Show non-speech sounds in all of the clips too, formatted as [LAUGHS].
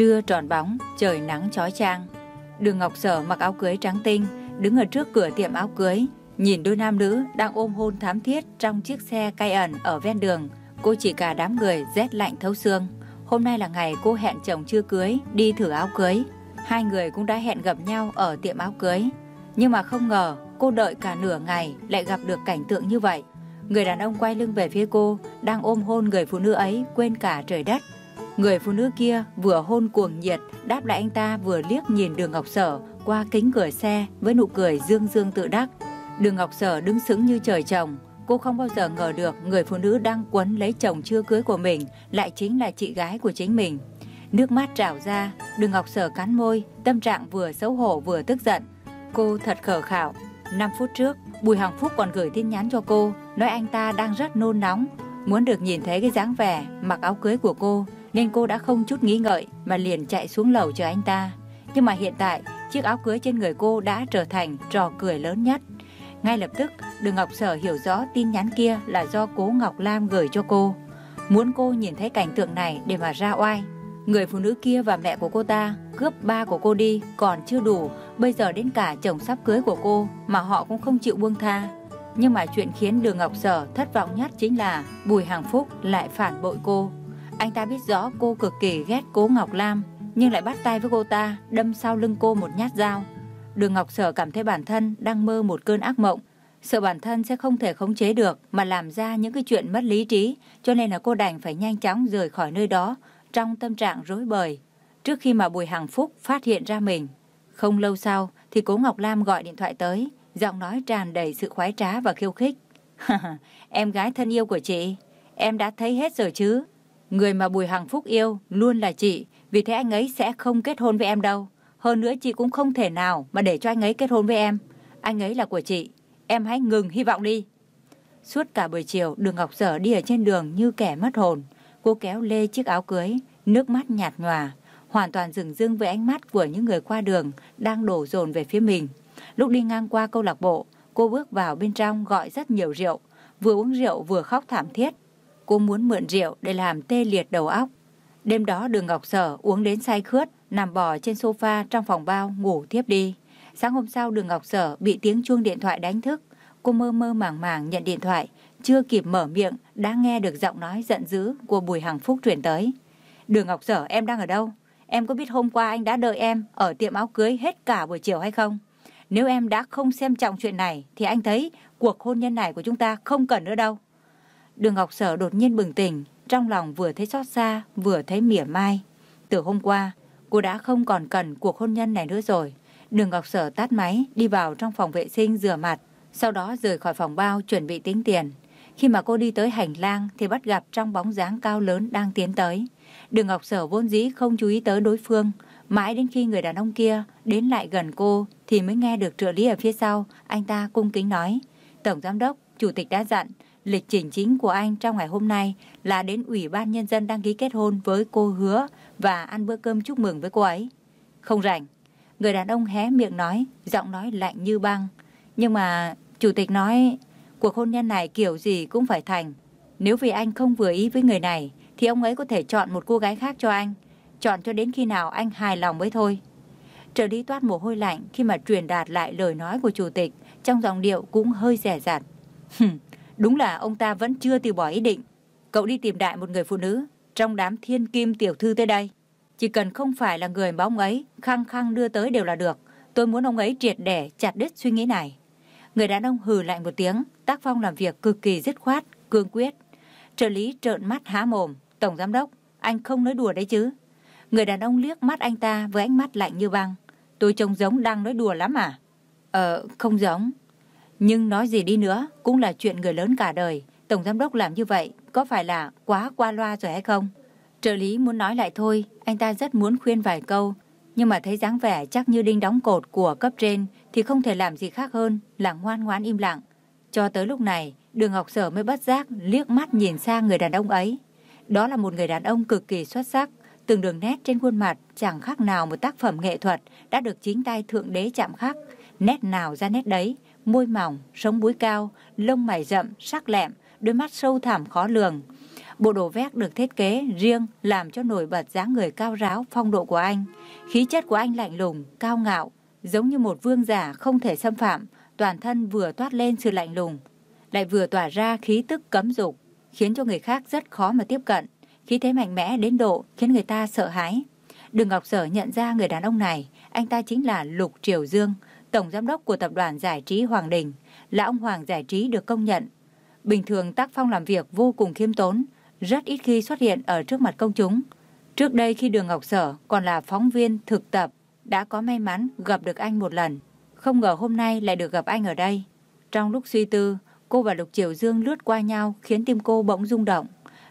Trưa tròn bóng, trời nắng chói chang. Đường Ngọc Sở mặc áo cưới trắng tinh, đứng ở trước cửa tiệm áo cưới, nhìn đôi nam nữ đang ôm hôn thám thiết trong chiếc xe cay ẩn ở ven đường. Cô chỉ cả đám người rét lạnh thấu xương. Hôm nay là ngày cô hẹn chồng chưa cưới đi thử áo cưới. Hai người cũng đã hẹn gặp nhau ở tiệm áo cưới. Nhưng mà không ngờ cô đợi cả nửa ngày lại gặp được cảnh tượng như vậy. Người đàn ông quay lưng về phía cô, đang ôm hôn người phụ nữ ấy quên cả trời đất. Người phụ nữ kia vừa hôn cuồng nhiệt, đáp lại anh ta vừa liếc nhìn đường Ngọc Sở qua kính cửa xe với nụ cười dương dương tự đắc. Đường Ngọc Sở đứng sững như trời trồng, cô không bao giờ ngờ được người phụ nữ đang quấn lấy chồng chưa cưới của mình lại chính là chị gái của chính mình. Nước mắt trào ra, đường Ngọc Sở cắn môi, tâm trạng vừa xấu hổ vừa tức giận. Cô thật khờ khảo. 5 phút trước, Bùi Hằng Phúc còn gửi tin nhắn cho cô, nói anh ta đang rất nôn nóng, muốn được nhìn thấy cái dáng vẻ mặc áo cưới của cô, nên cô đã không chút nghĩ ngợi mà liền chạy xuống lầu chờ anh ta. Nhưng mà hiện tại, chiếc áo cưới trên người cô đã trở thành trò cười lớn nhất. Ngay lập tức, Đường Ngọc Sở hiểu rõ tin nhắn kia là do cố Ngọc Lam gửi cho cô. Muốn cô nhìn thấy cảnh tượng này để mà ra oai. Người phụ nữ kia và mẹ của cô ta cướp ba của cô đi còn chưa đủ, bây giờ đến cả chồng sắp cưới của cô mà họ cũng không chịu buông tha. Nhưng mà chuyện khiến Đường Ngọc Sở thất vọng nhất chính là Bùi Hàng Phúc lại phản bội cô. Anh ta biết rõ cô cực kỳ ghét cố Ngọc Lam, nhưng lại bắt tay với cô ta, đâm sau lưng cô một nhát dao. Đường Ngọc Sở cảm thấy bản thân đang mơ một cơn ác mộng, sợ bản thân sẽ không thể khống chế được mà làm ra những cái chuyện mất lý trí, cho nên là cô đành phải nhanh chóng rời khỏi nơi đó trong tâm trạng rối bời. Trước khi mà Bùi Hằng Phúc phát hiện ra mình, không lâu sau thì cố Ngọc Lam gọi điện thoại tới, giọng nói tràn đầy sự khoái trá và khiêu khích. [LAUGHS] em gái thân yêu của chị, em đã thấy hết rồi chứ. Người mà Bùi Hằng Phúc yêu luôn là chị, vì thế anh ấy sẽ không kết hôn với em đâu. Hơn nữa chị cũng không thể nào mà để cho anh ấy kết hôn với em. Anh ấy là của chị, em hãy ngừng hy vọng đi. Suốt cả buổi chiều, đường Ngọc Sở đi ở trên đường như kẻ mất hồn. Cô kéo lê chiếc áo cưới, nước mắt nhạt nhòa, hoàn toàn dừng dưng với ánh mắt của những người qua đường đang đổ dồn về phía mình. Lúc đi ngang qua câu lạc bộ, cô bước vào bên trong gọi rất nhiều rượu, vừa uống rượu vừa khóc thảm thiết. Cô muốn mượn rượu để làm tê liệt đầu óc. Đêm đó đường Ngọc Sở uống đến say khướt, nằm bò trên sofa trong phòng bao ngủ thiếp đi. Sáng hôm sau đường Ngọc Sở bị tiếng chuông điện thoại đánh thức. Cô mơ mơ màng màng nhận điện thoại, chưa kịp mở miệng đã nghe được giọng nói giận dữ của Bùi Hằng Phúc truyền tới. Đường Ngọc Sở em đang ở đâu? Em có biết hôm qua anh đã đợi em ở tiệm áo cưới hết cả buổi chiều hay không? Nếu em đã không xem trọng chuyện này thì anh thấy cuộc hôn nhân này của chúng ta không cần nữa đâu. Đường Ngọc Sở đột nhiên bừng tỉnh, trong lòng vừa thấy xót xa, vừa thấy mỉa mai. Từ hôm qua, cô đã không còn cần cuộc hôn nhân này nữa rồi. Đường Ngọc Sở tắt máy, đi vào trong phòng vệ sinh rửa mặt, sau đó rời khỏi phòng bao chuẩn bị tính tiền. Khi mà cô đi tới hành lang thì bắt gặp trong bóng dáng cao lớn đang tiến tới. Đường Ngọc Sở vốn dĩ không chú ý tới đối phương, mãi đến khi người đàn ông kia đến lại gần cô thì mới nghe được trợ lý ở phía sau, anh ta cung kính nói. Tổng Giám đốc, Chủ tịch đã dặn, lịch trình chính của anh trong ngày hôm nay là đến Ủy ban Nhân dân đăng ký kết hôn với cô Hứa và ăn bữa cơm chúc mừng với cô ấy. Không rảnh. Người đàn ông hé miệng nói, giọng nói lạnh như băng. Nhưng mà Chủ tịch nói cuộc hôn nhân này kiểu gì cũng phải thành. Nếu vì anh không vừa ý với người này thì ông ấy có thể chọn một cô gái khác cho anh. Chọn cho đến khi nào anh hài lòng mới thôi. Trợ lý toát mồ hôi lạnh khi mà truyền đạt lại lời nói của chủ tịch trong giọng điệu cũng hơi rẻ rặt. Đúng là ông ta vẫn chưa từ bỏ ý định. Cậu đi tìm đại một người phụ nữ trong đám thiên kim tiểu thư tới đây. Chỉ cần không phải là người mà ông ấy khăng khăng đưa tới đều là được. Tôi muốn ông ấy triệt để chặt đứt suy nghĩ này. Người đàn ông hừ lạnh một tiếng, tác phong làm việc cực kỳ dứt khoát, cương quyết. Trợ lý trợn mắt há mồm. Tổng giám đốc, anh không nói đùa đấy chứ. Người đàn ông liếc mắt anh ta với ánh mắt lạnh như băng. Tôi trông giống đang nói đùa lắm à? Ờ, không giống. Nhưng nói gì đi nữa, cũng là chuyện người lớn cả đời. Tổng giám đốc làm như vậy, có phải là quá qua loa rồi hay không? Trợ lý muốn nói lại thôi, anh ta rất muốn khuyên vài câu. Nhưng mà thấy dáng vẻ chắc như đinh đóng cột của cấp trên thì không thể làm gì khác hơn là ngoan ngoãn im lặng. Cho tới lúc này, đường Ngọc Sở mới bất giác liếc mắt nhìn sang người đàn ông ấy. Đó là một người đàn ông cực kỳ xuất sắc, từng đường nét trên khuôn mặt chẳng khác nào một tác phẩm nghệ thuật đã được chính tay thượng đế chạm khắc. Nét nào ra nét đấy, môi mỏng, sống búi cao, lông mày rậm, sắc lẹm, đôi mắt sâu thẳm khó lường. Bộ đồ vest được thiết kế riêng làm cho nổi bật dáng người cao ráo, phong độ của anh. Khí chất của anh lạnh lùng, cao ngạo, giống như một vương giả không thể xâm phạm, toàn thân vừa toát lên sự lạnh lùng, lại vừa tỏa ra khí tức cấm dục, khiến cho người khác rất khó mà tiếp cận. Khí thế mạnh mẽ đến độ khiến người ta sợ hãi. Đường Ngọc Sở nhận ra người đàn ông này, anh ta chính là Lục Triều Dương, tổng giám đốc của tập đoàn giải trí Hoàng Đình, là ông Hoàng giải trí được công nhận. Bình thường tác phong làm việc vô cùng khiêm tốn, rất ít khi xuất hiện ở trước mặt công chúng. Trước đây khi Đường Ngọc Sở còn là phóng viên thực tập, đã có may mắn gặp được anh một lần. Không ngờ hôm nay lại được gặp anh ở đây. Trong lúc suy tư, cô và Lục Triều Dương lướt qua nhau khiến tim cô bỗng rung động.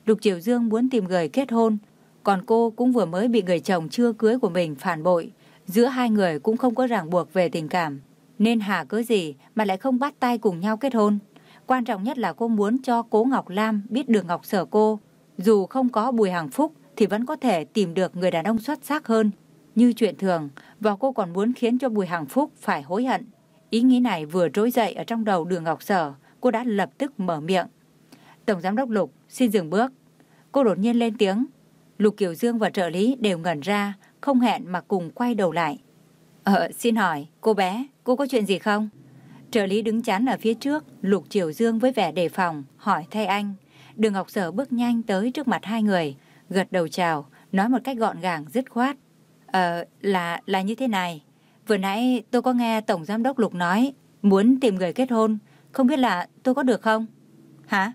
Lục Triều Dương muốn tìm người kết hôn, còn cô cũng vừa mới bị người chồng chưa cưới của mình phản bội. Giữa hai người cũng không có ràng buộc về tình cảm. Nên hà cớ gì mà lại không bắt tay cùng nhau kết hôn. Quan trọng nhất là cô muốn cho cố Ngọc Lam biết được Ngọc Sở cô. Dù không có Bùi Hằng Phúc thì vẫn có thể tìm được người đàn ông xuất sắc hơn. Như chuyện thường, và cô còn muốn khiến cho Bùi Hằng Phúc phải hối hận. Ý nghĩ này vừa trỗi dậy ở trong đầu đường Ngọc Sở, cô đã lập tức mở miệng. Tổng Giám đốc Lục, xin dừng bước. Cô đột nhiên lên tiếng. Lục Kiều Dương và trợ lý đều ngẩn ra, không hẹn mà cùng quay đầu lại. Ờ, xin hỏi, cô bé, cô có chuyện gì không? Trợ lý đứng chắn ở phía trước, Lục Triều Dương với vẻ đề phòng, hỏi thay anh. Đường Ngọc Sở bước nhanh tới trước mặt hai người, gật đầu chào, nói một cách gọn gàng, dứt khoát. Ờ, là, là như thế này. Vừa nãy tôi có nghe Tổng Giám đốc Lục nói, muốn tìm người kết hôn, không biết là tôi có được không? Hả?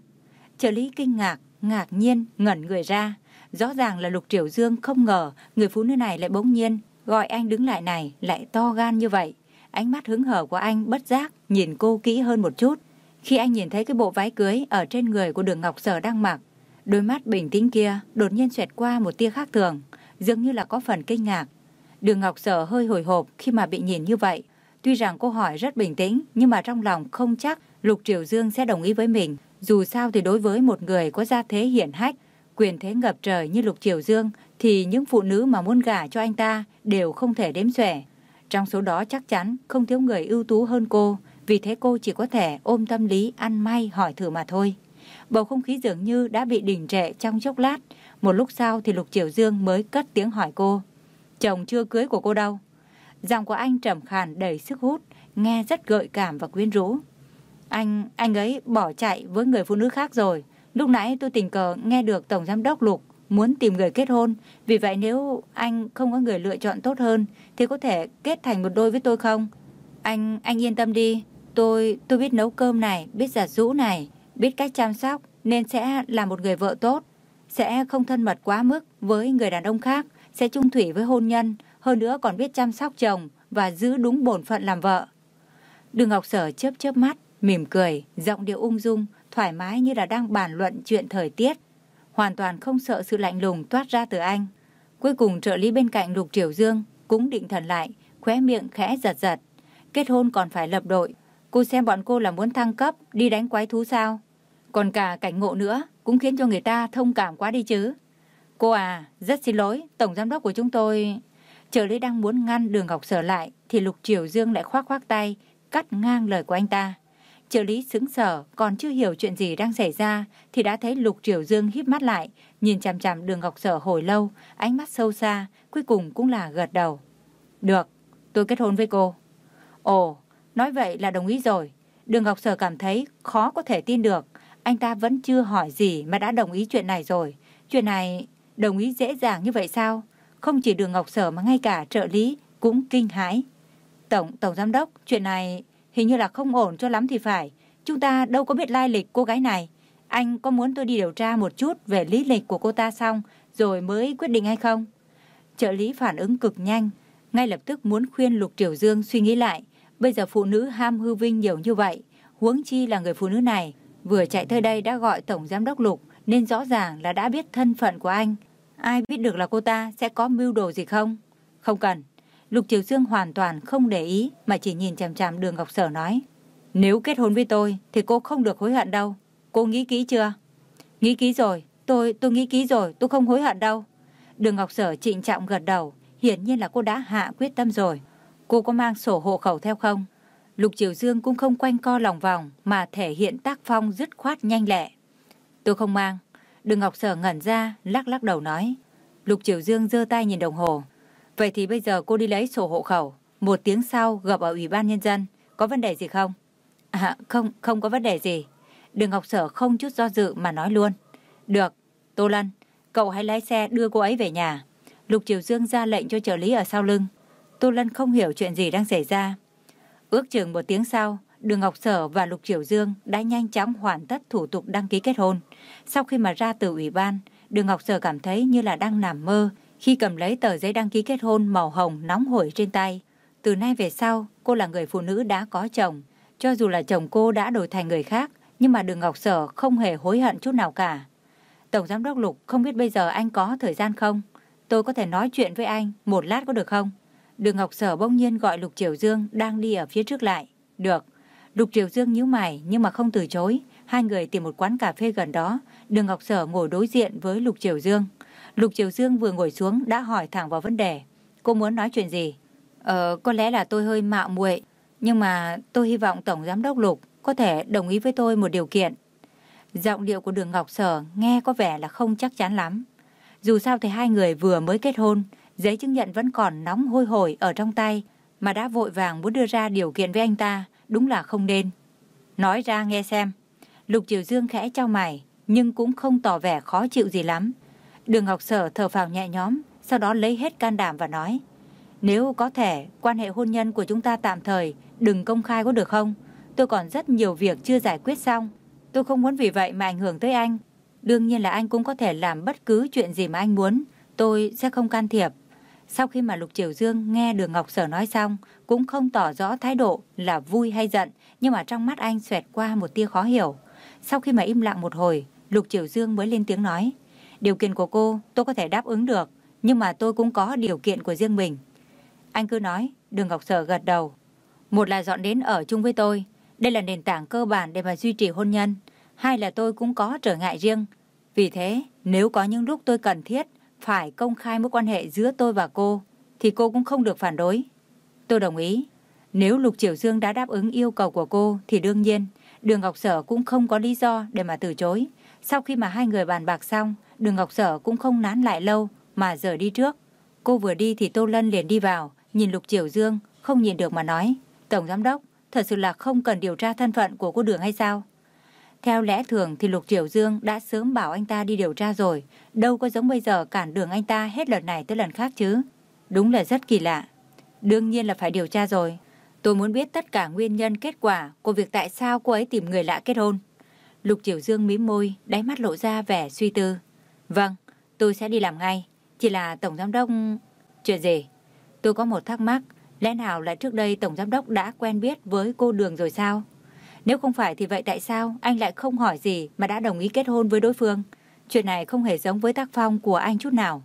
Trợ lý kinh ngạc, ngạc nhiên, ngẩn người ra. Rõ ràng là Lục Triều Dương không ngờ người phụ nữ này lại bỗng nhiên gọi anh đứng lại này lại to gan như vậy. Ánh mắt hứng hở của anh bất giác nhìn cô kỹ hơn một chút. Khi anh nhìn thấy cái bộ váy cưới ở trên người của đường Ngọc Sở đang mặc, đôi mắt bình tĩnh kia đột nhiên xoẹt qua một tia khác thường, dường như là có phần kinh ngạc. Đường Ngọc Sở hơi hồi hộp khi mà bị nhìn như vậy. Tuy rằng cô hỏi rất bình tĩnh, nhưng mà trong lòng không chắc Lục Triều Dương sẽ đồng ý với mình. Dù sao thì đối với một người có gia thế hiển hách, quyền thế ngập trời như Lục Triều Dương, thì những phụ nữ mà muốn gả cho anh ta đều không thể đếm xuể. Trong số đó chắc chắn không thiếu người ưu tú hơn cô, vì thế cô chỉ có thể ôm tâm lý ăn may hỏi thử mà thôi. Bầu không khí dường như đã bị đình trệ trong chốc lát. Một lúc sau thì Lục Triều Dương mới cất tiếng hỏi cô. Chồng chưa cưới của cô đâu? Giọng của anh trầm khàn đầy sức hút, nghe rất gợi cảm và quyến rũ. Anh, anh ấy bỏ chạy với người phụ nữ khác rồi. Lúc nãy tôi tình cờ nghe được Tổng Giám đốc Lục muốn tìm người kết hôn. Vì vậy nếu anh không có người lựa chọn tốt hơn thì có thể kết thành một đôi với tôi không? Anh, anh yên tâm đi. Tôi, tôi biết nấu cơm này, biết giặt rũ này, biết cách chăm sóc nên sẽ là một người vợ tốt. Sẽ không thân mật quá mức với người đàn ông khác, sẽ chung thủy với hôn nhân, hơn nữa còn biết chăm sóc chồng và giữ đúng bổn phận làm vợ. Đường Ngọc Sở chớp chớp mắt, mỉm cười, giọng điệu ung dung, thoải mái như là đang bàn luận chuyện thời tiết. Hoàn toàn không sợ sự lạnh lùng toát ra từ anh. Cuối cùng trợ lý bên cạnh Lục Triều Dương cũng định thần lại, khóe miệng khẽ giật giật. Kết hôn còn phải lập đội. Cô xem bọn cô là muốn thăng cấp, đi đánh quái thú sao? Còn cả cảnh ngộ nữa cũng khiến cho người ta thông cảm quá đi chứ. Cô à, rất xin lỗi, tổng giám đốc của chúng tôi... Trợ lý đang muốn ngăn đường Ngọc Sở lại thì Lục Triều Dương lại khoác khoác tay, cắt ngang lời của anh ta. Trợ lý sững sờ còn chưa hiểu chuyện gì đang xảy ra thì đã thấy Lục Triều Dương híp mắt lại, nhìn chằm chằm đường Ngọc Sở hồi lâu, ánh mắt sâu xa, cuối cùng cũng là gật đầu. Được, tôi kết hôn với cô. Ồ, nói vậy là đồng ý rồi. Đường Ngọc Sở cảm thấy khó có thể tin được. Anh ta vẫn chưa hỏi gì mà đã đồng ý chuyện này rồi. Chuyện này đồng ý dễ dàng như vậy sao? Không chỉ đường Ngọc Sở mà ngay cả trợ lý cũng kinh hãi. Tổng, Tổng Giám đốc, chuyện này hình như là không ổn cho lắm thì phải. Chúng ta đâu có biết lai lịch cô gái này. Anh có muốn tôi đi điều tra một chút về lý lịch của cô ta xong rồi mới quyết định hay không? Trợ lý phản ứng cực nhanh, ngay lập tức muốn khuyên Lục Triều Dương suy nghĩ lại. Bây giờ phụ nữ ham hư vinh nhiều như vậy, huống chi là người phụ nữ này vừa chạy tới đây đã gọi Tổng Giám đốc Lục nên rõ ràng là đã biết thân phận của anh. Ai biết được là cô ta sẽ có mưu đồ gì không? Không cần. Lục Triều Dương hoàn toàn không để ý mà chỉ nhìn chằm chằm đường Ngọc Sở nói. Nếu kết hôn với tôi thì cô không được hối hận đâu. Cô nghĩ kỹ chưa? Nghĩ kỹ rồi. Tôi, tôi nghĩ kỹ rồi. Tôi không hối hận đâu. Đường Ngọc Sở trịnh trọng gật đầu. Hiển nhiên là cô đã hạ quyết tâm rồi. Cô có mang sổ hộ khẩu theo không? Lục Triều Dương cũng không quanh co lòng vòng mà thể hiện tác phong dứt khoát nhanh lẹ. Tôi không mang. Đường Ngọc Sở ngẩn ra, lắc lắc đầu nói. Lục Triều Dương giơ tay nhìn đồng hồ. Vậy thì bây giờ cô đi lấy sổ hộ khẩu. Một tiếng sau gặp ở Ủy ban Nhân dân. Có vấn đề gì không? À, không, không có vấn đề gì. Đường Ngọc Sở không chút do dự mà nói luôn. Được, Tô Lân, cậu hãy lái xe đưa cô ấy về nhà. Lục Triều Dương ra lệnh cho trợ lý ở sau lưng. Tô Lân không hiểu chuyện gì đang xảy ra. Ước chừng một tiếng sau, Đường Ngọc Sở và Lục Triều Dương đã nhanh chóng hoàn tất thủ tục đăng ký kết hôn. Sau khi mà ra từ ủy ban, Đường Ngọc Sở cảm thấy như là đang nằm mơ khi cầm lấy tờ giấy đăng ký kết hôn màu hồng nóng hổi trên tay. Từ nay về sau, cô là người phụ nữ đã có chồng. Cho dù là chồng cô đã đổi thành người khác, nhưng mà Đường Ngọc Sở không hề hối hận chút nào cả. Tổng Giám đốc Lục không biết bây giờ anh có thời gian không? Tôi có thể nói chuyện với anh một lát có được không? Đường Ngọc Sở bỗng nhiên gọi Lục Triều Dương đang đi ở phía trước lại. Được. Lục Triều Dương nhíu mày nhưng mà không từ chối. Hai người tìm một quán cà phê gần đó. Đường Ngọc Sở ngồi đối diện với Lục Triều Dương. Lục Triều Dương vừa ngồi xuống đã hỏi thẳng vào vấn đề. Cô muốn nói chuyện gì? Ờ, có lẽ là tôi hơi mạo muội, nhưng mà tôi hy vọng Tổng Giám đốc Lục có thể đồng ý với tôi một điều kiện. Giọng điệu của Đường Ngọc Sở nghe có vẻ là không chắc chắn lắm. Dù sao thì hai người vừa mới kết hôn, giấy chứng nhận vẫn còn nóng hôi hổi ở trong tay, mà đã vội vàng muốn đưa ra điều kiện với anh ta, đúng là không nên. Nói ra nghe xem. Lục Triều Dương khẽ trao mày, nhưng cũng không tỏ vẻ khó chịu gì lắm. Đường Ngọc Sở thở phào nhẹ nhõm, sau đó lấy hết can đảm và nói. Nếu có thể, quan hệ hôn nhân của chúng ta tạm thời, đừng công khai có được không? Tôi còn rất nhiều việc chưa giải quyết xong. Tôi không muốn vì vậy mà ảnh hưởng tới anh. Đương nhiên là anh cũng có thể làm bất cứ chuyện gì mà anh muốn. Tôi sẽ không can thiệp. Sau khi mà Lục Triều Dương nghe Đường Ngọc Sở nói xong, cũng không tỏ rõ thái độ là vui hay giận, nhưng mà trong mắt anh xoẹt qua một tia khó hiểu. Sau khi mà im lặng một hồi, Lục Triều Dương mới lên tiếng nói. Điều kiện của cô tôi có thể đáp ứng được, nhưng mà tôi cũng có điều kiện của riêng mình. Anh cứ nói, Đường Ngọc Sở gật đầu. Một là dọn đến ở chung với tôi, đây là nền tảng cơ bản để mà duy trì hôn nhân. Hai là tôi cũng có trở ngại riêng. Vì thế, nếu có những lúc tôi cần thiết phải công khai mối quan hệ giữa tôi và cô, thì cô cũng không được phản đối. Tôi đồng ý. Nếu Lục Triều Dương đã đáp ứng yêu cầu của cô thì đương nhiên, Đường Ngọc Sở cũng không có lý do để mà từ chối. Sau khi mà hai người bàn bạc xong, Đường Ngọc Sở cũng không nán lại lâu mà rời đi trước. Cô vừa đi thì Tô Lân liền đi vào, nhìn Lục Triều Dương, không nhìn được mà nói. Tổng Giám Đốc, thật sự là không cần điều tra thân phận của cô Đường hay sao? Theo lẽ thường thì Lục Triều Dương đã sớm bảo anh ta đi điều tra rồi, đâu có giống bây giờ cản đường anh ta hết lần này tới lần khác chứ. Đúng là rất kỳ lạ. Đương nhiên là phải điều tra rồi. Tôi muốn biết tất cả nguyên nhân kết quả của việc tại sao cô ấy tìm người lạ kết hôn. Lục Triều Dương mím môi, đáy mắt lộ ra vẻ suy tư. Vâng, tôi sẽ đi làm ngay. Chỉ là Tổng Giám Đốc... Chuyện gì? Tôi có một thắc mắc. Lẽ nào là trước đây Tổng Giám Đốc đã quen biết với cô Đường rồi sao? Nếu không phải thì vậy tại sao anh lại không hỏi gì mà đã đồng ý kết hôn với đối phương? Chuyện này không hề giống với tác phong của anh chút nào.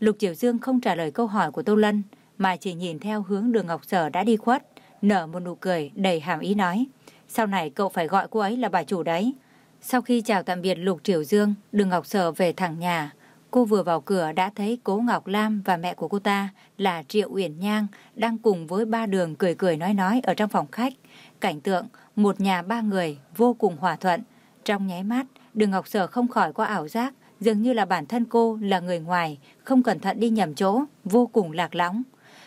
Lục Triều Dương không trả lời câu hỏi của Tô Lân, mà chỉ nhìn theo hướng đường Ngọc Sở đã đi khuất, nở một nụ cười đầy hàm ý nói. Sau này cậu phải gọi cô ấy là bà chủ đấy. Sau khi chào tạm biệt Lục Triều Dương, đường Ngọc Sở về thẳng nhà. Cô vừa vào cửa đã thấy cố Ngọc Lam và mẹ của cô ta là Triệu Uyển Nhang đang cùng với ba đường cười cười nói nói ở trong phòng khách. Cảnh tượng một nhà ba người vô cùng hòa thuận. Trong nháy mắt, đường Ngọc Sở không khỏi có ảo giác, dường như là bản thân cô là người ngoài, không cẩn thận đi nhầm chỗ, vô cùng lạc lõng.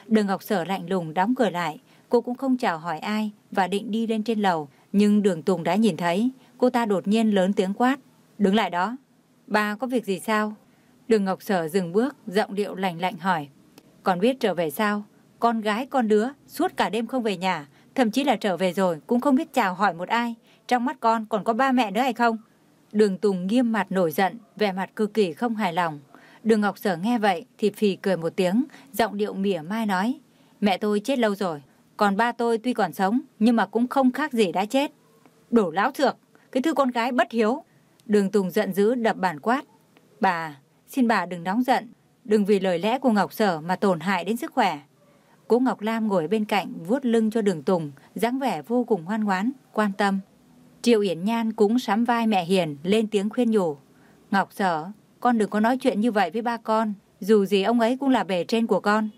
Đường Ngọc Sở lạnh lùng đóng cửa lại, cô cũng không chào hỏi ai và định đi lên trên lầu, nhưng đường Tùng đã nhìn thấy, cô ta đột nhiên lớn tiếng quát. Đứng lại đó. Bà có việc gì sao? Đường Ngọc Sở dừng bước, giọng điệu lạnh lạnh hỏi. Còn biết trở về sao? Con gái con đứa, suốt cả đêm không về nhà, thậm chí là trở về rồi cũng không biết chào hỏi một ai. Trong mắt con còn có ba mẹ nữa hay không? Đường Tùng nghiêm mặt nổi giận, vẻ mặt cực kỳ không hài lòng. Đường Ngọc Sở nghe vậy thì phì cười một tiếng, giọng điệu mỉa mai nói. Mẹ tôi chết lâu rồi, còn ba tôi tuy còn sống nhưng mà cũng không khác gì đã chết. Đổ láo thược, cái thư con gái bất hiếu. Đường Tùng giận dữ đập bản quát. Bà, xin bà đừng nóng giận, đừng vì lời lẽ của Ngọc Sở mà tổn hại đến sức khỏe. Cố Ngọc Lam ngồi bên cạnh vuốt lưng cho đường Tùng, dáng vẻ vô cùng ngoan ngoãn, quan tâm. Triệu Yển Nhan cũng sắm vai mẹ Hiền lên tiếng khuyên nhủ. Ngọc Sở, con đừng có nói chuyện như vậy với ba con, dù gì ông ấy cũng là bề trên của con.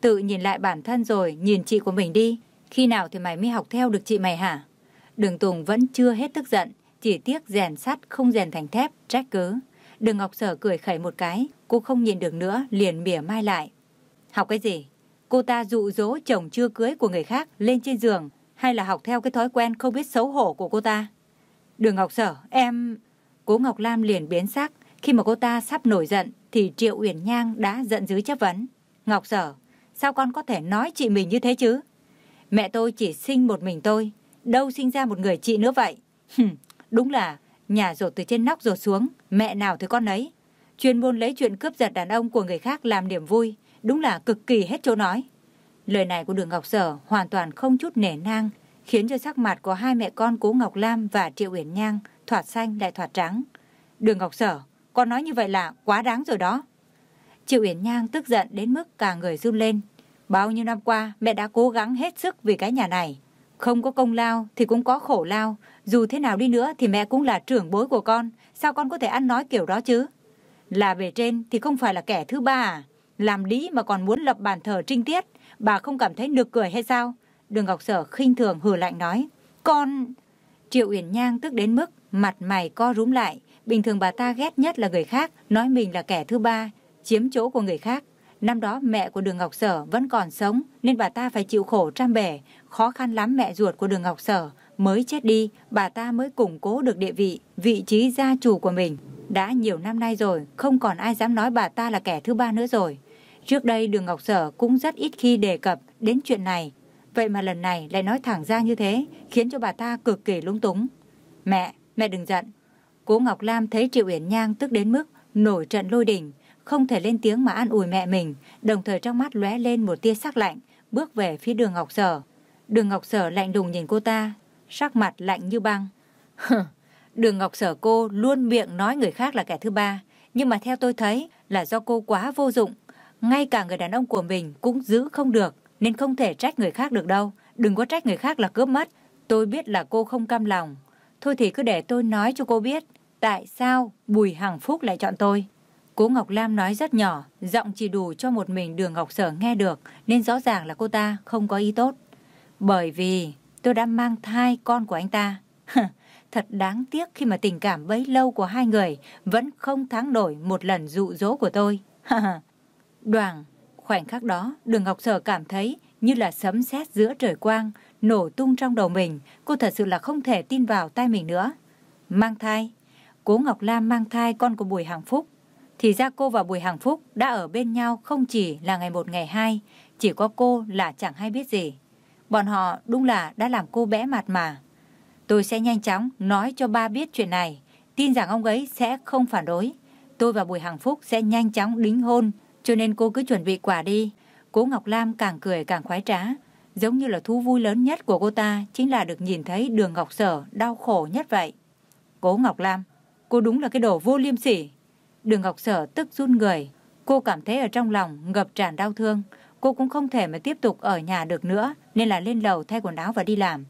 Tự nhìn lại bản thân rồi, nhìn chị của mình đi. Khi nào thì mày mới học theo được chị mày hả? Đường Tùng vẫn chưa hết tức giận, chỉ tiếc rèn sắt không rèn thành thép, trách cứ. Đường Ngọc Sở cười khẩy một cái, cô không nhìn được nữa, liền mỉa mai lại. Học cái gì? Cô ta dụ dỗ chồng chưa cưới của người khác lên trên giường, hay là học theo cái thói quen không biết xấu hổ của cô ta? Đường Ngọc Sở, em... Cố Ngọc Lam liền biến sắc, khi mà cô ta sắp nổi giận thì Triệu Uyển Nhang đã giận dữ chất vấn. Ngọc Sở, sao con có thể nói chị mình như thế chứ? Mẹ tôi chỉ sinh một mình tôi, đâu sinh ra một người chị nữa vậy? Đúng là nhà rột từ trên nóc rột xuống, mẹ nào thì con ấy. Chuyên môn lấy chuyện cướp giật đàn ông của người khác làm niềm vui, đúng là cực kỳ hết chỗ nói. Lời này của Đường Ngọc Sở hoàn toàn không chút nể nang, khiến cho sắc mặt của hai mẹ con Cố Ngọc Lam và Triệu Uyển Nhang thoạt xanh lại thoạt trắng. Đường Ngọc Sở, con nói như vậy là quá đáng rồi đó. Triệu Uyển Nhang tức giận đến mức cả người run lên. Bao nhiêu năm qua mẹ đã cố gắng hết sức vì cái nhà này. Không có công lao thì cũng có khổ lao. Dù thế nào đi nữa thì mẹ cũng là trưởng bối của con. Sao con có thể ăn nói kiểu đó chứ? Là về trên thì không phải là kẻ thứ ba à? Làm lý mà còn muốn lập bàn thờ trinh tiết. Bà không cảm thấy nực cười hay sao? Đường Ngọc Sở khinh thường hừ lạnh nói. Con... Triệu Uyển Nhang tức đến mức mặt mày co rúm lại. Bình thường bà ta ghét nhất là người khác, nói mình là kẻ thứ ba, chiếm chỗ của người khác. Năm đó mẹ của Đường Ngọc Sở vẫn còn sống nên bà ta phải chịu khổ trăm bể. Khó khăn lắm mẹ ruột của Đường Ngọc Sở mới chết đi, bà ta mới củng cố được địa vị, vị trí gia chủ của mình. Đã nhiều năm nay rồi, không còn ai dám nói bà ta là kẻ thứ ba nữa rồi. Trước đây Đường Ngọc Sở cũng rất ít khi đề cập đến chuyện này. Vậy mà lần này lại nói thẳng ra như thế, khiến cho bà ta cực kỳ lung túng. Mẹ, mẹ đừng giận. Cố Ngọc Lam thấy Triệu Uyển Nhang tức đến mức nổi trận lôi đình, không thể lên tiếng mà an ủi mẹ mình, đồng thời trong mắt lóe lên một tia sắc lạnh, bước về phía đường Ngọc Sở. Đường Ngọc Sở lạnh lùng nhìn cô ta, sắc mặt lạnh như băng. [LAUGHS] đường Ngọc Sở cô luôn miệng nói người khác là kẻ thứ ba, nhưng mà theo tôi thấy là do cô quá vô dụng. Ngay cả người đàn ông của mình cũng giữ không được, nên không thể trách người khác được đâu. Đừng có trách người khác là cướp mất. Tôi biết là cô không cam lòng. Thôi thì cứ để tôi nói cho cô biết, tại sao Bùi Hằng Phúc lại chọn tôi. Cố Ngọc Lam nói rất nhỏ, giọng chỉ đủ cho một mình đường Ngọc Sở nghe được, nên rõ ràng là cô ta không có ý tốt. Bởi vì tôi đã mang thai con của anh ta. Thật đáng tiếc khi mà tình cảm bấy lâu của hai người vẫn không thắng nổi một lần dụ dỗ của tôi. Đoàn, khoảnh khắc đó, đường Ngọc Sở cảm thấy như là sấm sét giữa trời quang, nổ tung trong đầu mình. Cô thật sự là không thể tin vào tay mình nữa. Mang thai. Cố Ngọc Lam mang thai con của Bùi Hằng Phúc. Thì ra cô và Bùi Hằng Phúc đã ở bên nhau không chỉ là ngày một ngày hai, chỉ có cô là chẳng hay biết gì. Bọn họ đúng là đã làm cô bé mặt mà. Tôi sẽ nhanh chóng nói cho ba biết chuyện này, tin rằng ông ấy sẽ không phản đối. Tôi và Bùi Hằng Phúc sẽ nhanh chóng đính hôn, cho nên cô cứ chuẩn bị quà đi. Cố Ngọc Lam càng cười càng khoái trá, giống như là thú vui lớn nhất của cô ta chính là được nhìn thấy đường Ngọc Sở đau khổ nhất vậy. Cố Ngọc Lam, cô đúng là cái đồ vô liêm sỉ. Đường Ngọc Sở tức run người. Cô cảm thấy ở trong lòng ngập tràn đau thương. Cô cũng không thể mà tiếp tục ở nhà được nữa nên là lên lầu thay quần áo và đi làm.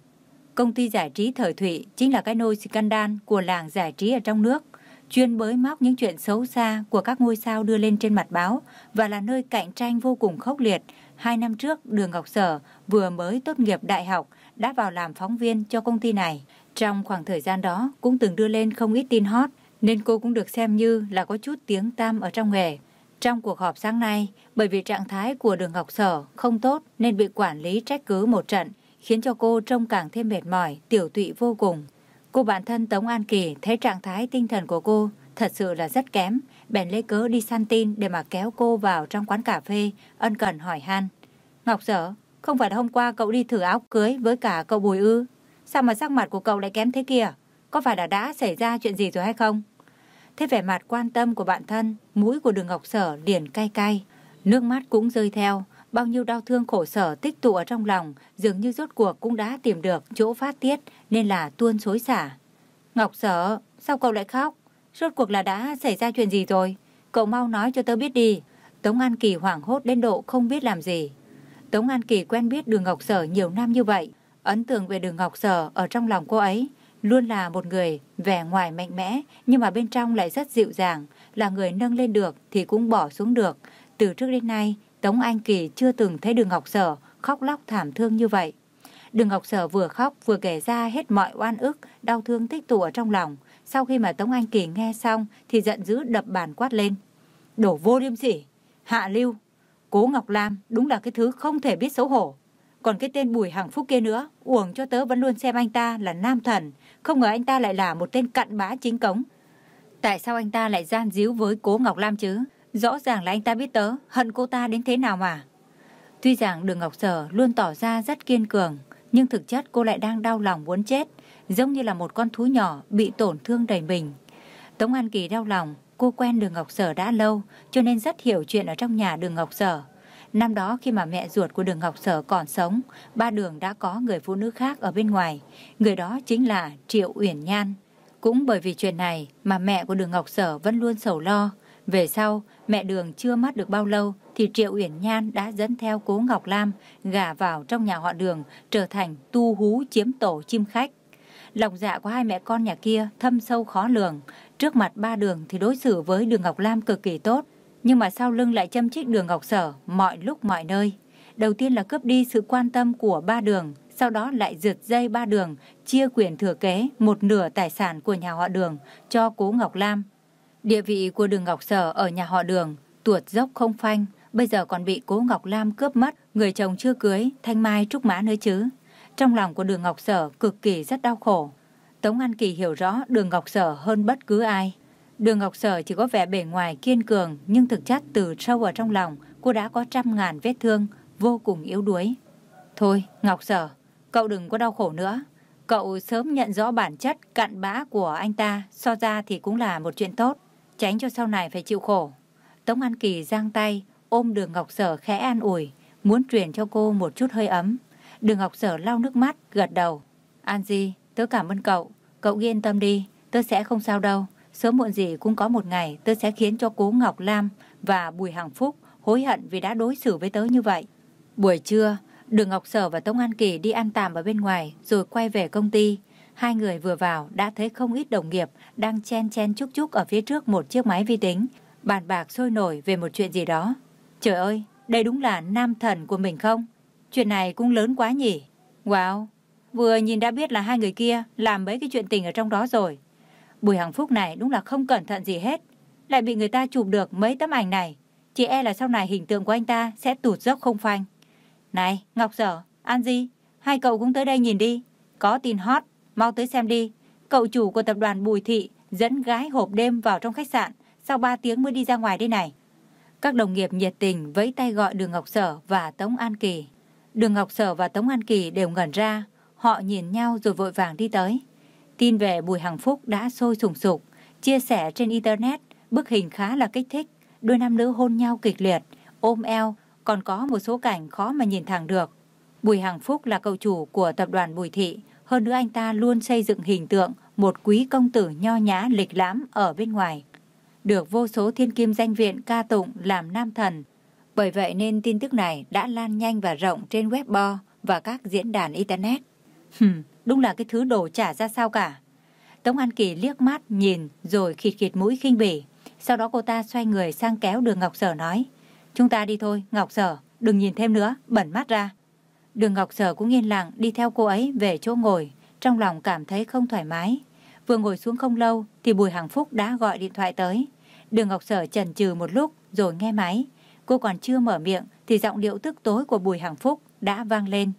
Công ty giải trí Thời Thụy chính là cái nôi scandal của làng giải trí ở trong nước, chuyên bới móc những chuyện xấu xa của các ngôi sao đưa lên trên mặt báo và là nơi cạnh tranh vô cùng khốc liệt. Hai năm trước, Đường Ngọc Sở vừa mới tốt nghiệp đại học đã vào làm phóng viên cho công ty này. Trong khoảng thời gian đó cũng từng đưa lên không ít tin hot nên cô cũng được xem như là có chút tiếng tam ở trong nghề. Trong cuộc họp sáng nay, bởi vì trạng thái của đường Ngọc Sở không tốt nên bị quản lý trách cứ một trận, khiến cho cô trông càng thêm mệt mỏi, tiểu tụy vô cùng. Cô bản thân Tống An Kỳ thấy trạng thái tinh thần của cô thật sự là rất kém, bèn lấy cớ đi săn tin để mà kéo cô vào trong quán cà phê, ân cần hỏi han. Ngọc Sở, không phải hôm qua cậu đi thử áo cưới với cả cậu Bùi ư? Sao mà sắc mặt của cậu lại kém thế kia? Có phải là đã xảy ra chuyện gì rồi hay không? Thế vẻ mặt quan tâm của bạn thân, mũi của đường Ngọc Sở liền cay cay. Nước mắt cũng rơi theo, bao nhiêu đau thương khổ sở tích tụ ở trong lòng, dường như rốt cuộc cũng đã tìm được chỗ phát tiết nên là tuôn xối xả. Ngọc Sở, sao cậu lại khóc? Rốt cuộc là đã xảy ra chuyện gì rồi? Cậu mau nói cho tớ biết đi. Tống An Kỳ hoảng hốt đến độ không biết làm gì. Tống An Kỳ quen biết đường Ngọc Sở nhiều năm như vậy. Ấn tượng về đường Ngọc Sở ở trong lòng cô ấy luôn là một người vẻ ngoài mạnh mẽ nhưng mà bên trong lại rất dịu dàng, là người nâng lên được thì cũng bỏ xuống được. Từ trước đến nay, Tống Anh Kỳ chưa từng thấy Đường Ngọc Sở khóc lóc thảm thương như vậy. Đường Ngọc Sở vừa khóc vừa kể ra hết mọi oan ức, đau thương tích tụ ở trong lòng. Sau khi mà Tống Anh Kỳ nghe xong thì giận dữ đập bàn quát lên. Đổ vô liêm sỉ, hạ lưu, cố Ngọc Lam đúng là cái thứ không thể biết xấu hổ. Còn cái tên Bùi Hằng Phúc kia nữa, uổng cho tớ vẫn luôn xem anh ta là nam thần, không ngờ anh ta lại là một tên cặn bã chính cống. Tại sao anh ta lại gian díu với cố Ngọc Lam chứ? Rõ ràng là anh ta biết tớ, hận cô ta đến thế nào mà. Tuy rằng đường Ngọc Sở luôn tỏ ra rất kiên cường, nhưng thực chất cô lại đang đau lòng muốn chết, giống như là một con thú nhỏ bị tổn thương đầy mình. Tống An Kỳ đau lòng, cô quen đường Ngọc Sở đã lâu, cho nên rất hiểu chuyện ở trong nhà đường Ngọc Sở. Năm đó khi mà mẹ ruột của đường Ngọc Sở còn sống, ba đường đã có người phụ nữ khác ở bên ngoài. Người đó chính là Triệu Uyển Nhan. Cũng bởi vì chuyện này mà mẹ của đường Ngọc Sở vẫn luôn sầu lo. Về sau, mẹ đường chưa mất được bao lâu thì Triệu Uyển Nhan đã dẫn theo cố Ngọc Lam gả vào trong nhà họ đường trở thành tu hú chiếm tổ chim khách. Lòng dạ của hai mẹ con nhà kia thâm sâu khó lường. Trước mặt ba đường thì đối xử với đường Ngọc Lam cực kỳ tốt. Nhưng mà sau lưng lại châm chích đường Ngọc Sở mọi lúc mọi nơi. Đầu tiên là cướp đi sự quan tâm của ba đường, sau đó lại rượt dây ba đường, chia quyền thừa kế một nửa tài sản của nhà họ đường cho cố Ngọc Lam. Địa vị của đường Ngọc Sở ở nhà họ đường tuột dốc không phanh, bây giờ còn bị cố Ngọc Lam cướp mất, người chồng chưa cưới, thanh mai trúc mã nữa chứ. Trong lòng của đường Ngọc Sở cực kỳ rất đau khổ. Tống An Kỳ hiểu rõ đường Ngọc Sở hơn bất cứ ai. Đường Ngọc Sở chỉ có vẻ bề ngoài kiên cường, nhưng thực chất từ sâu ở trong lòng, cô đã có trăm ngàn vết thương, vô cùng yếu đuối. Thôi, Ngọc Sở, cậu đừng có đau khổ nữa. Cậu sớm nhận rõ bản chất cặn bã của anh ta, so ra thì cũng là một chuyện tốt, tránh cho sau này phải chịu khổ. Tống An Kỳ giang tay, ôm đường Ngọc Sở khẽ an ủi, muốn truyền cho cô một chút hơi ấm. Đường Ngọc Sở lau nước mắt, gật đầu. An Di, tớ cảm ơn cậu, cậu yên tâm đi, tớ sẽ không sao đâu. Sớm muộn gì cũng có một ngày tớ sẽ khiến cho cố Ngọc Lam và Bùi Hằng Phúc hối hận vì đã đối xử với tớ như vậy. Buổi trưa, Đường Ngọc Sở và Tống An Kỳ đi ăn tạm ở bên ngoài rồi quay về công ty. Hai người vừa vào đã thấy không ít đồng nghiệp đang chen chen chúc chúc ở phía trước một chiếc máy vi tính, bàn bạc sôi nổi về một chuyện gì đó. Trời ơi, đây đúng là nam thần của mình không? Chuyện này cũng lớn quá nhỉ? Wow, vừa nhìn đã biết là hai người kia làm mấy cái chuyện tình ở trong đó rồi. Bùi Hằng Phúc này đúng là không cẩn thận gì hết. Lại bị người ta chụp được mấy tấm ảnh này. Chỉ e là sau này hình tượng của anh ta sẽ tụt dốc không phanh. Này, Ngọc Sở, An Di, hai cậu cũng tới đây nhìn đi. Có tin hot, mau tới xem đi. Cậu chủ của tập đoàn Bùi Thị dẫn gái hộp đêm vào trong khách sạn. Sau 3 tiếng mới đi ra ngoài đây này. Các đồng nghiệp nhiệt tình vẫy tay gọi Đường Ngọc Sở và Tống An Kỳ. Đường Ngọc Sở và Tống An Kỳ đều ngẩn ra. Họ nhìn nhau rồi vội vàng đi tới. Tin về Bùi Hằng Phúc đã sôi sùng sục, chia sẻ trên Internet, bức hình khá là kích thích, đôi nam nữ hôn nhau kịch liệt, ôm eo, còn có một số cảnh khó mà nhìn thẳng được. Bùi Hằng Phúc là cậu chủ của tập đoàn Bùi Thị, hơn nữa anh ta luôn xây dựng hình tượng một quý công tử nho nhã lịch lãm ở bên ngoài. Được vô số thiên kim danh viện ca tụng làm nam thần. Bởi vậy nên tin tức này đã lan nhanh và rộng trên webbo và các diễn đàn Internet. Hừm, đúng là cái thứ đồ trả ra sao cả. Tống An Kỳ liếc mắt nhìn rồi khịt khịt mũi khinh bỉ. Sau đó cô ta xoay người sang kéo đường Ngọc Sở nói. Chúng ta đi thôi, Ngọc Sở, đừng nhìn thêm nữa, bẩn mắt ra. Đường Ngọc Sở cũng yên lặng đi theo cô ấy về chỗ ngồi, trong lòng cảm thấy không thoải mái. Vừa ngồi xuống không lâu thì Bùi Hằng Phúc đã gọi điện thoại tới. Đường Ngọc Sở chần chừ một lúc rồi nghe máy. Cô còn chưa mở miệng thì giọng điệu tức tối của Bùi Hằng Phúc đã vang lên.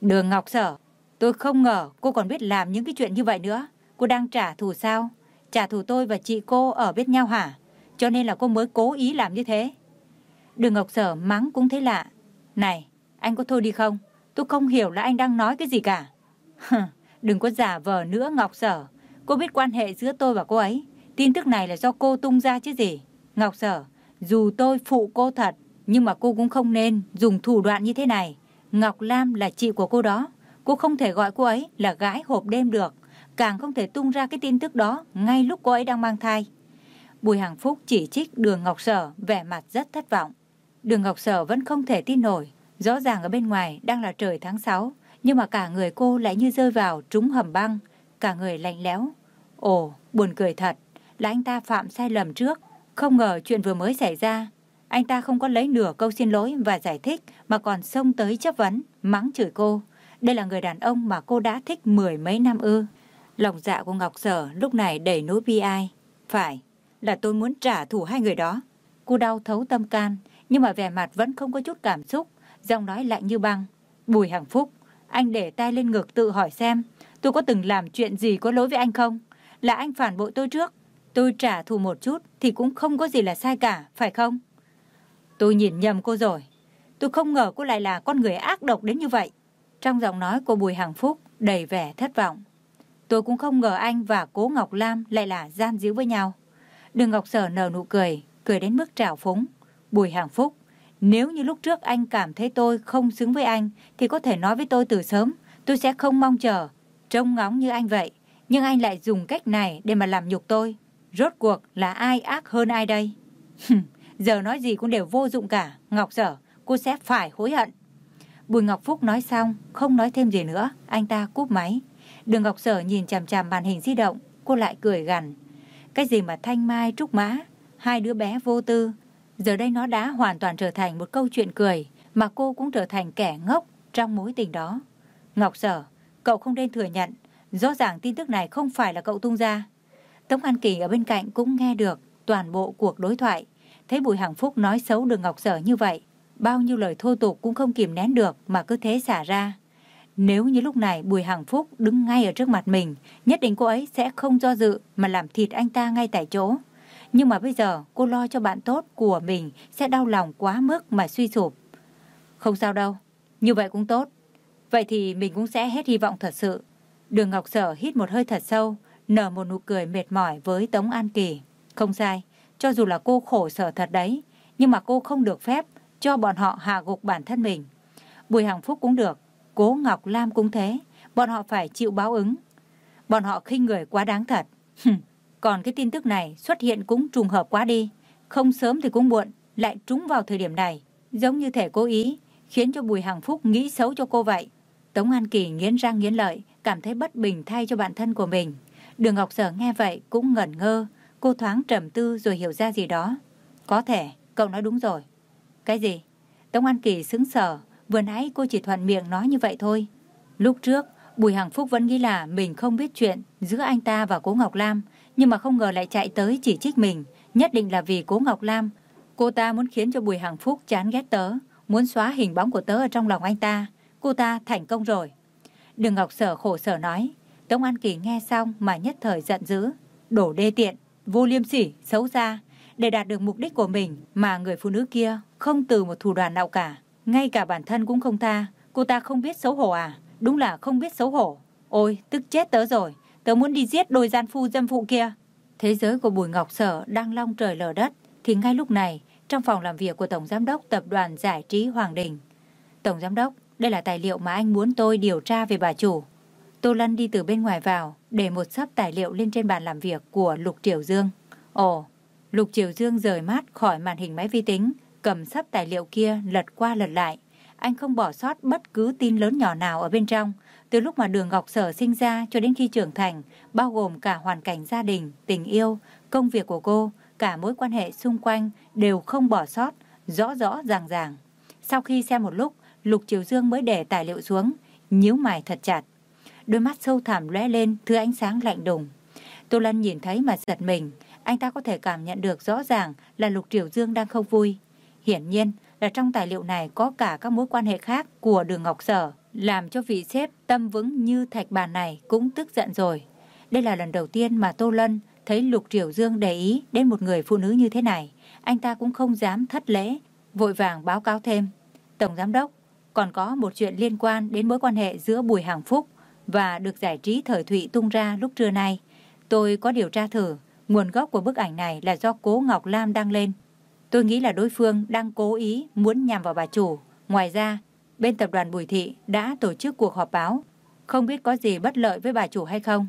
Đường Ngọc Sở, Tôi không ngờ cô còn biết làm những cái chuyện như vậy nữa. Cô đang trả thù sao? Trả thù tôi và chị cô ở biết nhau hả? Cho nên là cô mới cố ý làm như thế. Đường Ngọc Sở mắng cũng thấy lạ. Này, anh có thôi đi không? Tôi không hiểu là anh đang nói cái gì cả. Đừng có giả vờ nữa Ngọc Sở. Cô biết quan hệ giữa tôi và cô ấy. Tin tức này là do cô tung ra chứ gì. Ngọc Sở, dù tôi phụ cô thật, nhưng mà cô cũng không nên dùng thủ đoạn như thế này. Ngọc Lam là chị của cô đó. Cô không thể gọi cô ấy là gái hộp đêm được, càng không thể tung ra cái tin tức đó ngay lúc cô ấy đang mang thai. Bùi Hằng Phúc chỉ trích Đường Ngọc Sở vẻ mặt rất thất vọng. Đường Ngọc Sở vẫn không thể tin nổi, rõ ràng ở bên ngoài đang là trời tháng 6, nhưng mà cả người cô lại như rơi vào trúng hầm băng, cả người lạnh lẽo. Ồ, buồn cười thật, là anh ta phạm sai lầm trước, không ngờ chuyện vừa mới xảy ra. Anh ta không có lấy nửa câu xin lỗi và giải thích mà còn xông tới chấp vấn, mắng chửi cô. Đây là người đàn ông mà cô đã thích mười mấy năm ư. Lòng dạ của Ngọc Sở lúc này đầy nỗi bi ai. Phải, là tôi muốn trả thù hai người đó. Cô đau thấu tâm can, nhưng mà vẻ mặt vẫn không có chút cảm xúc, giọng nói lạnh như băng. Bùi Hằng Phúc, anh để tay lên ngực tự hỏi xem, tôi có từng làm chuyện gì có lỗi với anh không? Là anh phản bội tôi trước, tôi trả thù một chút thì cũng không có gì là sai cả, phải không? Tôi nhìn nhầm cô rồi. Tôi không ngờ cô lại là con người ác độc đến như vậy. Trong giọng nói của Bùi Hằng Phúc đầy vẻ thất vọng. Tôi cũng không ngờ anh và cố Ngọc Lam lại là gian díu với nhau. Đường Ngọc Sở nở nụ cười, cười đến mức trào phúng. Bùi Hằng Phúc, nếu như lúc trước anh cảm thấy tôi không xứng với anh thì có thể nói với tôi từ sớm. Tôi sẽ không mong chờ, trông ngóng như anh vậy. Nhưng anh lại dùng cách này để mà làm nhục tôi. Rốt cuộc là ai ác hơn ai đây? [LAUGHS] Giờ nói gì cũng đều vô dụng cả. Ngọc Sở, cô sẽ phải hối hận. Bùi Ngọc Phúc nói xong, không nói thêm gì nữa. Anh ta cúp máy. Đường Ngọc Sở nhìn chằm chằm màn hình di động. Cô lại cười gằn. Cái gì mà thanh mai trúc mã, hai đứa bé vô tư. Giờ đây nó đã hoàn toàn trở thành một câu chuyện cười, mà cô cũng trở thành kẻ ngốc trong mối tình đó. Ngọc Sở, cậu không nên thừa nhận, rõ ràng tin tức này không phải là cậu tung ra. Tống An Kỳ ở bên cạnh cũng nghe được toàn bộ cuộc đối thoại. Thấy Bùi Hằng Phúc nói xấu đường Ngọc Sở như vậy, bao nhiêu lời thô tục cũng không kìm nén được mà cứ thế xả ra. Nếu như lúc này Bùi Hằng Phúc đứng ngay ở trước mặt mình, nhất định cô ấy sẽ không do dự mà làm thịt anh ta ngay tại chỗ. Nhưng mà bây giờ cô lo cho bạn tốt của mình sẽ đau lòng quá mức mà suy sụp. Không sao đâu, như vậy cũng tốt. Vậy thì mình cũng sẽ hết hy vọng thật sự. Đường Ngọc Sở hít một hơi thật sâu, nở một nụ cười mệt mỏi với Tống An Kỳ. Không sai, cho dù là cô khổ sở thật đấy, nhưng mà cô không được phép cho bọn họ hạ gục bản thân mình. Bùi Hằng Phúc cũng được, Cố Ngọc Lam cũng thế, bọn họ phải chịu báo ứng. Bọn họ khinh người quá đáng thật. [LAUGHS] Còn cái tin tức này xuất hiện cũng trùng hợp quá đi. Không sớm thì cũng muộn, lại trúng vào thời điểm này. Giống như thể cố ý, khiến cho Bùi Hằng Phúc nghĩ xấu cho cô vậy. Tống An Kỳ nghiến răng nghiến lợi, cảm thấy bất bình thay cho bản thân của mình. Đường Ngọc Sở nghe vậy cũng ngẩn ngơ, cô thoáng trầm tư rồi hiểu ra gì đó. Có thể, cậu nói đúng rồi. Cái gì? Tống An Kỳ sững sờ, Vừa nãy cô chỉ thuận miệng nói như vậy thôi. Lúc trước, Bùi Hằng Phúc vẫn nghĩ là mình không biết chuyện giữa anh ta và cố Ngọc Lam, nhưng mà không ngờ lại chạy tới chỉ trích mình, nhất định là vì cố Ngọc Lam. Cô ta muốn khiến cho Bùi Hằng Phúc chán ghét tớ, muốn xóa hình bóng của tớ ở trong lòng anh ta. Cô ta thành công rồi. Đường Ngọc Sở khổ sở nói. Tống An Kỳ nghe xong mà nhất thời giận dữ. Đổ đê tiện, vô liêm sỉ, xấu xa. Để đạt được mục đích của mình mà người phụ nữ kia không từ một thủ đoạn nào cả. Ngay cả bản thân cũng không tha, cô ta không biết xấu hổ à? Đúng là không biết xấu hổ. Ôi, tức chết tớ rồi, tớ muốn đi giết đôi gian phu dâm phụ kia. Thế giới của Bùi Ngọc Sở đang long trời lở đất, thì ngay lúc này, trong phòng làm việc của Tổng Giám đốc Tập đoàn Giải trí Hoàng Đình. Tổng Giám đốc, đây là tài liệu mà anh muốn tôi điều tra về bà chủ. Tô Lân đi từ bên ngoài vào, để một sắp tài liệu lên trên bàn làm việc của Lục Triều Dương. Ồ, Lục Triều Dương rời mắt khỏi màn hình máy vi tính, cầm sắp tài liệu kia lật qua lật lại. Anh không bỏ sót bất cứ tin lớn nhỏ nào ở bên trong. Từ lúc mà đường Ngọc Sở sinh ra cho đến khi trưởng thành, bao gồm cả hoàn cảnh gia đình, tình yêu, công việc của cô, cả mối quan hệ xung quanh đều không bỏ sót, rõ rõ ràng ràng. Sau khi xem một lúc, Lục Triều Dương mới để tài liệu xuống, nhíu mày thật chặt. Đôi mắt sâu thẳm lóe lên thứ ánh sáng lạnh đùng. Tô Lân nhìn thấy mà giật mình, anh ta có thể cảm nhận được rõ ràng là Lục Triều Dương đang không vui. Hiển nhiên là trong tài liệu này có cả các mối quan hệ khác của đường Ngọc Sở, làm cho vị sếp tâm vững như thạch bàn này cũng tức giận rồi. Đây là lần đầu tiên mà Tô Lân thấy Lục Triều Dương để ý đến một người phụ nữ như thế này. Anh ta cũng không dám thất lễ, vội vàng báo cáo thêm. Tổng Giám Đốc, còn có một chuyện liên quan đến mối quan hệ giữa Bùi Hàng Phúc và được giải trí thời thụy tung ra lúc trưa nay. Tôi có điều tra thử, nguồn gốc của bức ảnh này là do Cố Ngọc Lam đăng lên. Tôi nghĩ là đối phương đang cố ý muốn nhằm vào bà chủ. Ngoài ra, bên tập đoàn Bùi Thị đã tổ chức cuộc họp báo. Không biết có gì bất lợi với bà chủ hay không.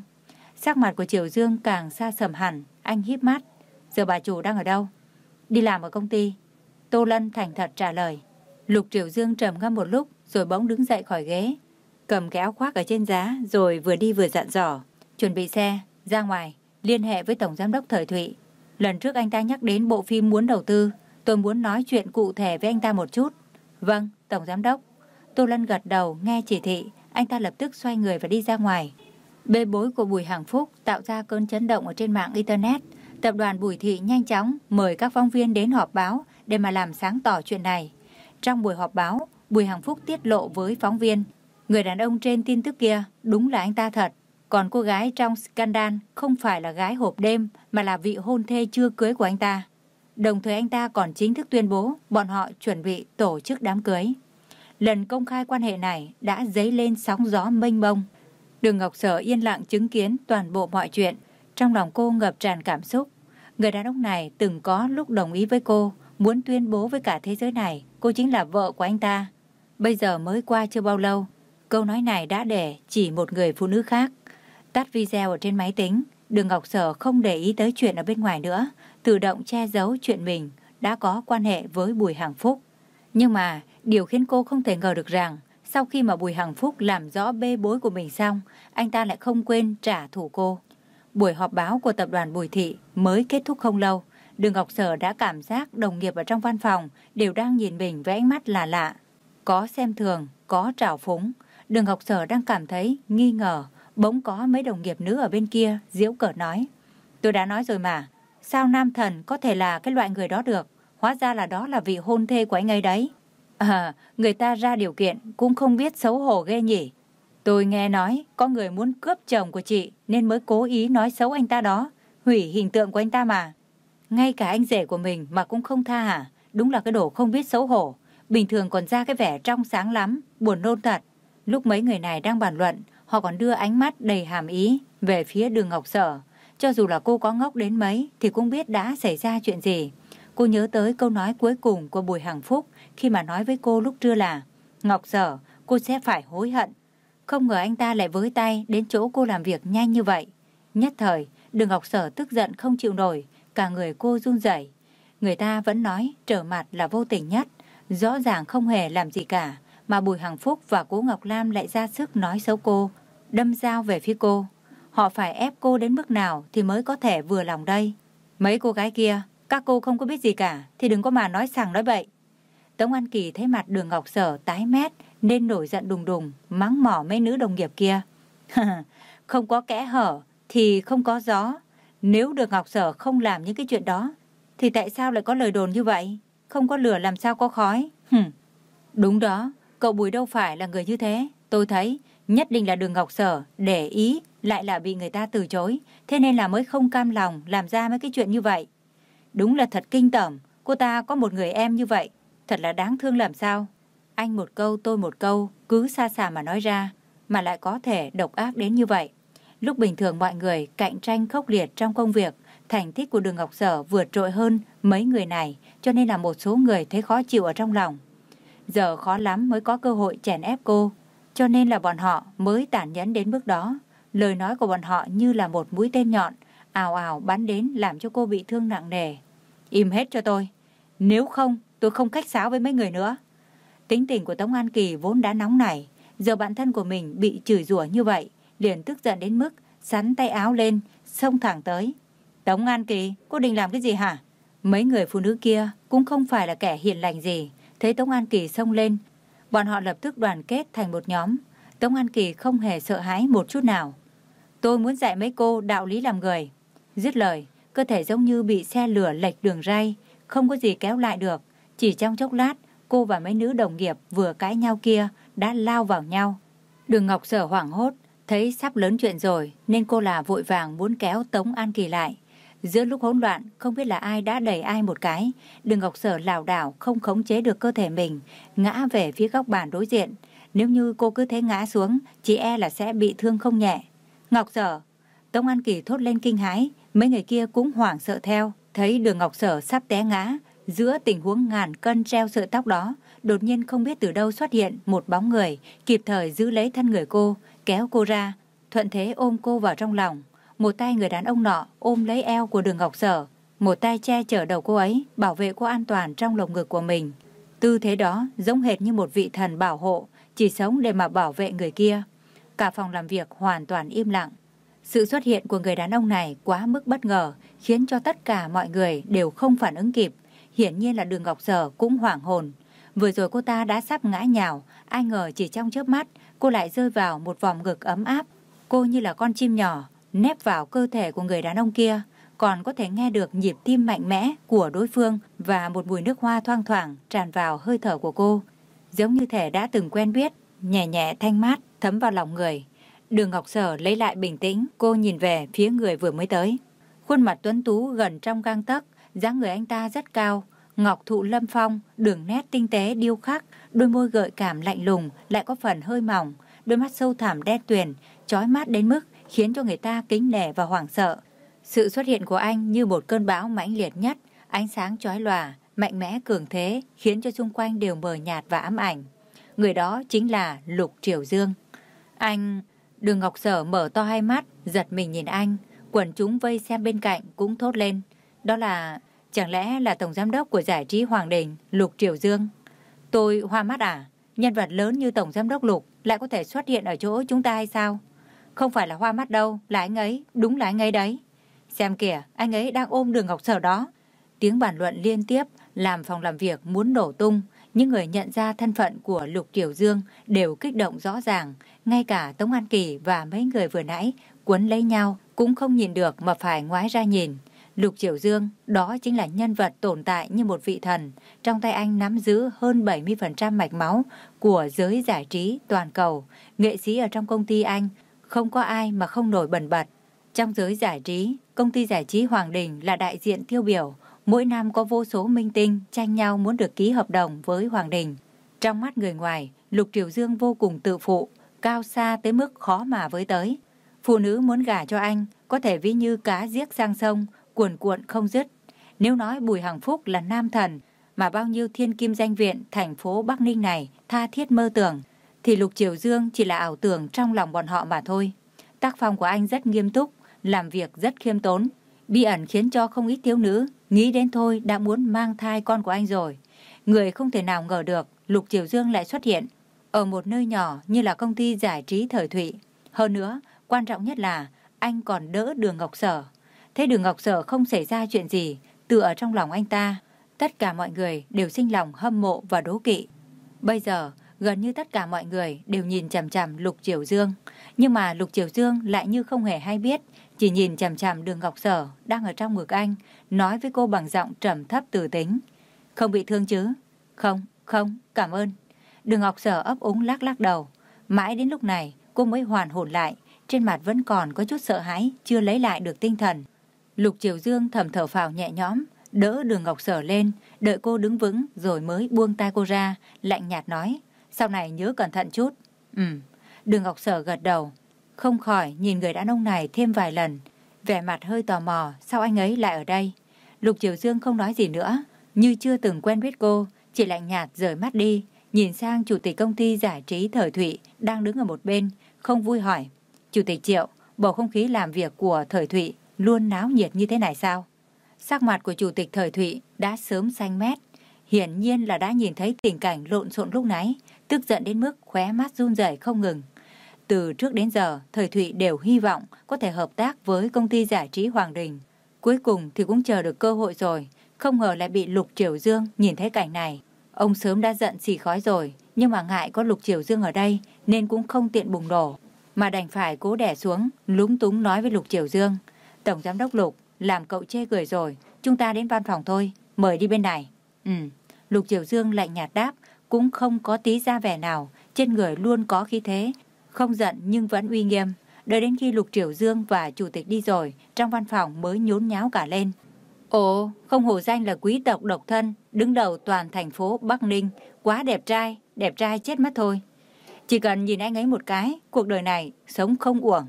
Sắc mặt của Triều Dương càng xa sầm hẳn, anh híp mắt. Giờ bà chủ đang ở đâu? Đi làm ở công ty. Tô Lân thành thật trả lời. Lục Triều Dương trầm ngâm một lúc rồi bỗng đứng dậy khỏi ghế. Cầm cái áo khoác ở trên giá rồi vừa đi vừa dặn dò. Chuẩn bị xe, ra ngoài, liên hệ với Tổng Giám đốc Thời Thụy Lần trước anh ta nhắc đến bộ phim muốn đầu tư, tôi muốn nói chuyện cụ thể với anh ta một chút. Vâng, Tổng Giám đốc. Tô Lân gật đầu, nghe chỉ thị, anh ta lập tức xoay người và đi ra ngoài. Bê bối của Bùi Hằng Phúc tạo ra cơn chấn động ở trên mạng Internet. Tập đoàn Bùi Thị nhanh chóng mời các phóng viên đến họp báo để mà làm sáng tỏ chuyện này. Trong buổi họp báo, Bùi Hằng Phúc tiết lộ với phóng viên, người đàn ông trên tin tức kia đúng là anh ta thật. Còn cô gái trong scandal không phải là gái hộp đêm mà là vị hôn thê chưa cưới của anh ta. Đồng thời anh ta còn chính thức tuyên bố bọn họ chuẩn bị tổ chức đám cưới. Lần công khai quan hệ này đã dấy lên sóng gió mênh mông. Đường Ngọc Sở yên lặng chứng kiến toàn bộ mọi chuyện. Trong lòng cô ngập tràn cảm xúc. Người đàn ông này từng có lúc đồng ý với cô, muốn tuyên bố với cả thế giới này cô chính là vợ của anh ta. Bây giờ mới qua chưa bao lâu, câu nói này đã để chỉ một người phụ nữ khác. Tắt video ở trên máy tính, Đường Ngọc Sở không để ý tới chuyện ở bên ngoài nữa, tự động che giấu chuyện mình đã có quan hệ với Bùi Hằng Phúc. Nhưng mà điều khiến cô không thể ngờ được rằng sau khi mà Bùi Hằng Phúc làm rõ bê bối của mình xong, anh ta lại không quên trả thù cô. Buổi họp báo của tập đoàn Bùi Thị mới kết thúc không lâu, Đường Ngọc Sở đã cảm giác đồng nghiệp ở trong văn phòng đều đang nhìn mình với ánh mắt lạ lạ. Có xem thường, có trào phúng. Đường Ngọc Sở đang cảm thấy nghi ngờ, bỗng có mấy đồng nghiệp nữ ở bên kia diễu cợt nói. Tôi đã nói rồi mà, sao nam thần có thể là cái loại người đó được? Hóa ra là đó là vị hôn thê của anh ấy đấy. À, người ta ra điều kiện cũng không biết xấu hổ ghê nhỉ. Tôi nghe nói có người muốn cướp chồng của chị nên mới cố ý nói xấu anh ta đó, hủy hình tượng của anh ta mà. Ngay cả anh rể của mình mà cũng không tha hả? Đúng là cái đồ không biết xấu hổ. Bình thường còn ra cái vẻ trong sáng lắm, buồn nôn thật. Lúc mấy người này đang bàn luận, họ còn đưa ánh mắt đầy hàm ý về phía đường Ngọc Sở. Cho dù là cô có ngốc đến mấy thì cũng biết đã xảy ra chuyện gì. Cô nhớ tới câu nói cuối cùng của Bùi Hằng Phúc khi mà nói với cô lúc trưa là Ngọc Sở, cô sẽ phải hối hận. Không ngờ anh ta lại với tay đến chỗ cô làm việc nhanh như vậy. Nhất thời, đường Ngọc Sở tức giận không chịu nổi, cả người cô run rẩy. Người ta vẫn nói trở mặt là vô tình nhất, rõ ràng không hề làm gì cả, mà Bùi Hằng Phúc và Cố Ngọc Lam lại ra sức nói xấu cô, đâm dao về phía cô. Họ phải ép cô đến mức nào thì mới có thể vừa lòng đây. Mấy cô gái kia, các cô không có biết gì cả, thì đừng có mà nói sằng nói bậy. Tống An Kỳ thấy mặt đường Ngọc Sở tái mét nên nổi giận đùng đùng, mắng mỏ mấy nữ đồng nghiệp kia. [LAUGHS] không có kẽ hở thì không có gió. Nếu đường Ngọc Sở không làm những cái chuyện đó, thì tại sao lại có lời đồn như vậy? Không có lửa làm sao có khói? Hừm. Đúng đó, cậu Bùi đâu phải là người như thế. Tôi thấy nhất định là đường Ngọc Sở để ý lại là bị người ta từ chối. Thế nên là mới không cam lòng làm ra mấy cái chuyện như vậy. Đúng là thật kinh tởm, cô ta có một người em như vậy. Thật là đáng thương làm sao. Anh một câu tôi một câu, cứ xa xà mà nói ra, mà lại có thể độc ác đến như vậy. Lúc bình thường mọi người cạnh tranh khốc liệt trong công việc, thành tích của đường Ngọc Sở vượt trội hơn mấy người này, cho nên là một số người thấy khó chịu ở trong lòng. Giờ khó lắm mới có cơ hội chèn ép cô, cho nên là bọn họ mới tàn nhẫn đến bước đó. Lời nói của bọn họ như là một mũi tên nhọn, ào ào bắn đến làm cho cô bị thương nặng nề. Im hết cho tôi, nếu không tôi không khách sáo với mấy người nữa. Tính tình của Tống An Kỳ vốn đã nóng nảy, giờ bản thân của mình bị chửi rủa như vậy, liền tức giận đến mức sắn tay áo lên, xông thẳng tới. Tống An Kỳ, cô định làm cái gì hả? Mấy người phụ nữ kia cũng không phải là kẻ hiền lành gì, thấy Tống An Kỳ xông lên, bọn họ lập tức đoàn kết thành một nhóm. Tống An Kỳ không hề sợ hãi một chút nào. Tôi muốn dạy mấy cô đạo lý làm người. Dứt lời, cơ thể giống như bị xe lửa lệch đường ray, không có gì kéo lại được. Chỉ trong chốc lát, cô và mấy nữ đồng nghiệp vừa cãi nhau kia đã lao vào nhau. Đường Ngọc Sở hoảng hốt, thấy sắp lớn chuyện rồi nên cô là vội vàng muốn kéo Tống An Kỳ lại. Giữa lúc hỗn loạn, không biết là ai đã đẩy ai một cái. Đường Ngọc Sở lảo đảo không khống chế được cơ thể mình, ngã về phía góc bàn đối diện. Nếu như cô cứ thế ngã xuống, chị e là sẽ bị thương không nhẹ. Ngọc Sở, Tống An Kỳ thốt lên kinh hãi, mấy người kia cũng hoảng sợ theo. Thấy đường Ngọc Sở sắp té ngã, giữa tình huống ngàn cân treo sợi tóc đó, đột nhiên không biết từ đâu xuất hiện một bóng người, kịp thời giữ lấy thân người cô, kéo cô ra, thuận thế ôm cô vào trong lòng. Một tay người đàn ông nọ ôm lấy eo của đường Ngọc Sở, một tay che chở đầu cô ấy, bảo vệ cô an toàn trong lồng ngực của mình. Tư thế đó giống hệt như một vị thần bảo hộ, chỉ sống để mà bảo vệ người kia. Cả phòng làm việc hoàn toàn im lặng. Sự xuất hiện của người đàn ông này quá mức bất ngờ, khiến cho tất cả mọi người đều không phản ứng kịp. Hiển nhiên là đường Ngọc Sở cũng hoảng hồn. Vừa rồi cô ta đã sắp ngã nhào, ai ngờ chỉ trong chớp mắt cô lại rơi vào một vòng ngực ấm áp. Cô như là con chim nhỏ, nép vào cơ thể của người đàn ông kia, còn có thể nghe được nhịp tim mạnh mẽ của đối phương và một mùi nước hoa thoang thoảng tràn vào hơi thở của cô, giống như thể đã từng quen biết, nhẹ nhẹ thanh mát thấm vào lòng người. Đường Ngọc Sở lấy lại bình tĩnh, cô nhìn về phía người vừa mới tới. Khuôn mặt tuấn tú gần trong gang tấc, dáng người anh ta rất cao, ngọc thụ lâm phong, đường nét tinh tế điêu khắc, đôi môi gợi cảm lạnh lùng lại có phần hơi mỏng, đôi mắt sâu thẳm đen tuyền, chói mắt đến mức khiến cho người ta kính nể và hoảng sợ. Sự xuất hiện của anh như một cơn bão mãnh liệt nhất, ánh sáng chói lòa, mạnh mẽ cường thế, khiến cho xung quanh đều mờ nhạt và ám ảnh. Người đó chính là Lục Triều Dương. Anh... Đường Ngọc Sở mở to hai mắt, giật mình nhìn anh. Quần chúng vây xem bên cạnh cũng thốt lên. Đó là... Chẳng lẽ là Tổng Giám đốc của giải trí Hoàng Đình, Lục Triều Dương? Tôi hoa mắt à? Nhân vật lớn như Tổng Giám đốc Lục lại có thể xuất hiện ở chỗ chúng ta hay sao? Không phải là hoa mắt đâu, là anh ấy, đúng là anh ấy đấy. Xem kìa, anh ấy đang ôm đường Ngọc Sở đó. Tiếng bàn luận liên tiếp làm phòng làm việc muốn nổ tung. Những người nhận ra thân phận của Lục Triều Dương đều kích động rõ ràng. Ngay cả Tống An Kỳ và mấy người vừa nãy cuốn lấy nhau cũng không nhìn được mà phải ngoái ra nhìn. Lục Triều Dương, đó chính là nhân vật tồn tại như một vị thần. Trong tay anh nắm giữ hơn 70% mạch máu của giới giải trí toàn cầu. Nghệ sĩ ở trong công ty anh, không có ai mà không nổi bần bật. Trong giới giải trí, công ty giải trí Hoàng Đình là đại diện tiêu biểu. Mỗi năm có vô số minh tinh tranh nhau muốn được ký hợp đồng với Hoàng Đình. Trong mắt người ngoài, Lục Triều Dương vô cùng tự phụ, cao xa tới mức khó mà với tới. Phụ nữ muốn gả cho anh có thể ví như cá giếc sang sông, cuồn cuộn không dứt. Nếu nói Bùi Hằng Phúc là nam thần, mà bao nhiêu thiên kim danh viện thành phố Bắc Ninh này tha thiết mơ tưởng, thì Lục Triều Dương chỉ là ảo tưởng trong lòng bọn họ mà thôi. Tác phong của anh rất nghiêm túc, làm việc rất khiêm tốn. Bí ẩn khiến cho không ít thiếu nữ nghĩ đến thôi đã muốn mang thai con của anh rồi. Người không thể nào ngờ được Lục Triều Dương lại xuất hiện ở một nơi nhỏ như là công ty giải trí thời thụy. Hơn nữa, quan trọng nhất là anh còn đỡ đường Ngọc Sở. Thế đường Ngọc Sở không xảy ra chuyện gì, tự ở trong lòng anh ta. Tất cả mọi người đều sinh lòng hâm mộ và đố kỵ. Bây giờ, gần như tất cả mọi người đều nhìn chằm chằm Lục Triều Dương. Nhưng mà Lục Triều Dương lại như không hề hay biết, chỉ nhìn chằm chằm đường Ngọc Sở đang ở trong ngực anh, nói với cô bằng giọng trầm thấp từ tính. Không bị thương chứ? Không, không, cảm ơn. Đường Ngọc Sở ấp úng lắc lắc đầu. Mãi đến lúc này, cô mới hoàn hồn lại, trên mặt vẫn còn có chút sợ hãi, chưa lấy lại được tinh thần. Lục Triều Dương thầm thở phào nhẹ nhõm, đỡ đường Ngọc Sở lên, đợi cô đứng vững rồi mới buông tay cô ra, lạnh nhạt nói. Sau này nhớ cẩn thận chút. Ừ, đường Ngọc Sở gật đầu, không khỏi nhìn người đàn ông này thêm vài lần, vẻ mặt hơi tò mò sao anh ấy lại ở đây. Lục Triều Dương không nói gì nữa, như chưa từng quen biết cô, chỉ lạnh nhạt rời mắt đi, nhìn sang chủ tịch công ty giải trí Thời Thụy đang đứng ở một bên, không vui hỏi. Chủ tịch Triệu, bầu không khí làm việc của Thời Thụy luôn náo nhiệt như thế này sao? Sắc mặt của chủ tịch Thời Thụy đã sớm xanh mét, hiển nhiên là đã nhìn thấy tình cảnh lộn xộn lúc nãy, tức giận đến mức khóe mắt run rẩy không ngừng. Từ trước đến giờ, Thời Thụy đều hy vọng có thể hợp tác với công ty giải trí Hoàng Đình. Cuối cùng thì cũng chờ được cơ hội rồi, không ngờ lại bị Lục Triều Dương nhìn thấy cảnh này. Ông sớm đã giận xì khói rồi, nhưng mà ngại có Lục Triều Dương ở đây nên cũng không tiện bùng nổ, mà đành phải cố đẻ xuống, lúng túng nói với Lục Triều Dương. Tổng Giám đốc Lục, làm cậu chê cười rồi, chúng ta đến văn phòng thôi, mời đi bên này. Ừ, Lục Triều Dương lạnh nhạt đáp, cũng không có tí da vẻ nào, trên người luôn có khí thế, không giận nhưng vẫn uy nghiêm. Đợi đến khi Lục Triều Dương và Chủ tịch đi rồi, trong văn phòng mới nhốn nháo cả lên. Ồ, không hổ danh là quý tộc độc thân, đứng đầu toàn thành phố Bắc Ninh, quá đẹp trai, đẹp trai chết mất thôi. Chỉ cần nhìn anh ấy một cái, cuộc đời này sống không uổng.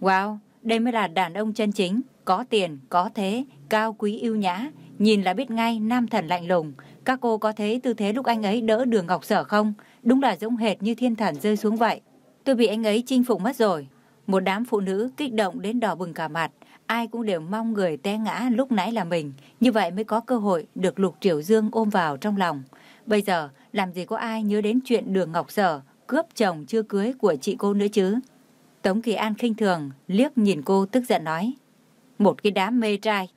Wow, đây mới là đàn ông chân chính, có tiền, có thế, cao quý yêu nhã, nhìn là biết ngay nam thần lạnh lùng. Các cô có thấy tư thế lúc anh ấy đỡ đường ngọc sở không? Đúng là giống hệt như thiên thần rơi xuống vậy. Tôi bị anh ấy chinh phục mất rồi. Một đám phụ nữ kích động đến đỏ bừng cả mặt. Ai cũng đều mong người té ngã lúc nãy là mình. Như vậy mới có cơ hội được Lục Triều Dương ôm vào trong lòng. Bây giờ, làm gì có ai nhớ đến chuyện đường Ngọc Sở cướp chồng chưa cưới của chị cô nữa chứ? Tống Kỳ An khinh thường, liếc nhìn cô tức giận nói. Một cái đám mê trai.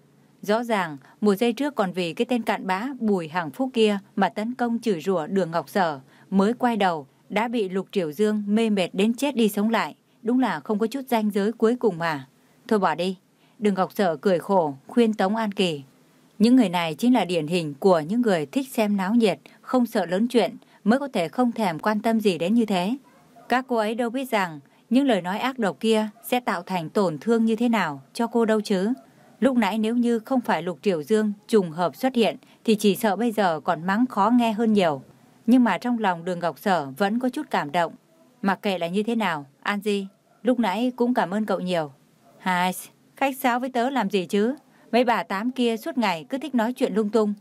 Rõ ràng, một giây trước còn vì cái tên cạn bã Bùi Hằng Phúc kia mà tấn công chửi rủa đường Ngọc Sở, mới quay đầu, đã bị Lục Triều Dương mê mệt đến chết đi sống lại, đúng là không có chút danh giới cuối cùng mà. Thôi bỏ đi. đường Ngọc Sở cười khổ, khuyên Tống An Kỳ. Những người này chính là điển hình của những người thích xem náo nhiệt, không sợ lớn chuyện, mới có thể không thèm quan tâm gì đến như thế. Các cô ấy đâu biết rằng những lời nói ác độc kia sẽ tạo thành tổn thương như thế nào cho cô đâu chứ. Lúc nãy nếu như không phải Lục Triều Dương trùng hợp xuất hiện thì chỉ sợ bây giờ còn mắng khó nghe hơn nhiều. Nhưng mà trong lòng đường Ngọc Sở vẫn có chút cảm động. Mặc kệ là như thế nào, An Di, lúc nãy cũng cảm ơn cậu nhiều. Hai, khách sáo với tớ làm gì chứ? Mấy bà tám kia suốt ngày cứ thích nói chuyện lung tung.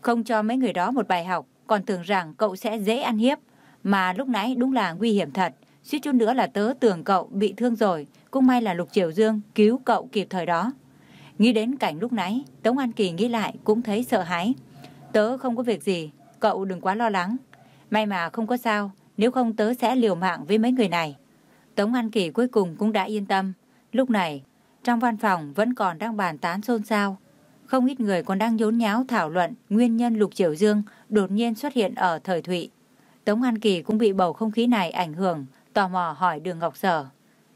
Không cho mấy người đó một bài học, còn tưởng rằng cậu sẽ dễ ăn hiếp. Mà lúc nãy đúng là nguy hiểm thật. Suýt chút nữa là tớ tưởng cậu bị thương rồi. Cũng may là Lục Triều Dương cứu cậu kịp thời đó. Nghĩ đến cảnh lúc nãy, Tống An Kỳ nghĩ lại cũng thấy sợ hãi. Tớ không có việc gì, cậu đừng quá lo lắng. May mà không có sao, nếu không tớ sẽ liều mạng với mấy người này. Tống An Kỳ cuối cùng cũng đã yên tâm. Lúc này, trong văn phòng vẫn còn đang bàn tán xôn xao. Không ít người còn đang nhốn nháo thảo luận nguyên nhân Lục Triều Dương đột nhiên xuất hiện ở thời Thụy. Tống An Kỳ cũng bị bầu không khí này ảnh hưởng, tò mò hỏi Đường Ngọc Sở.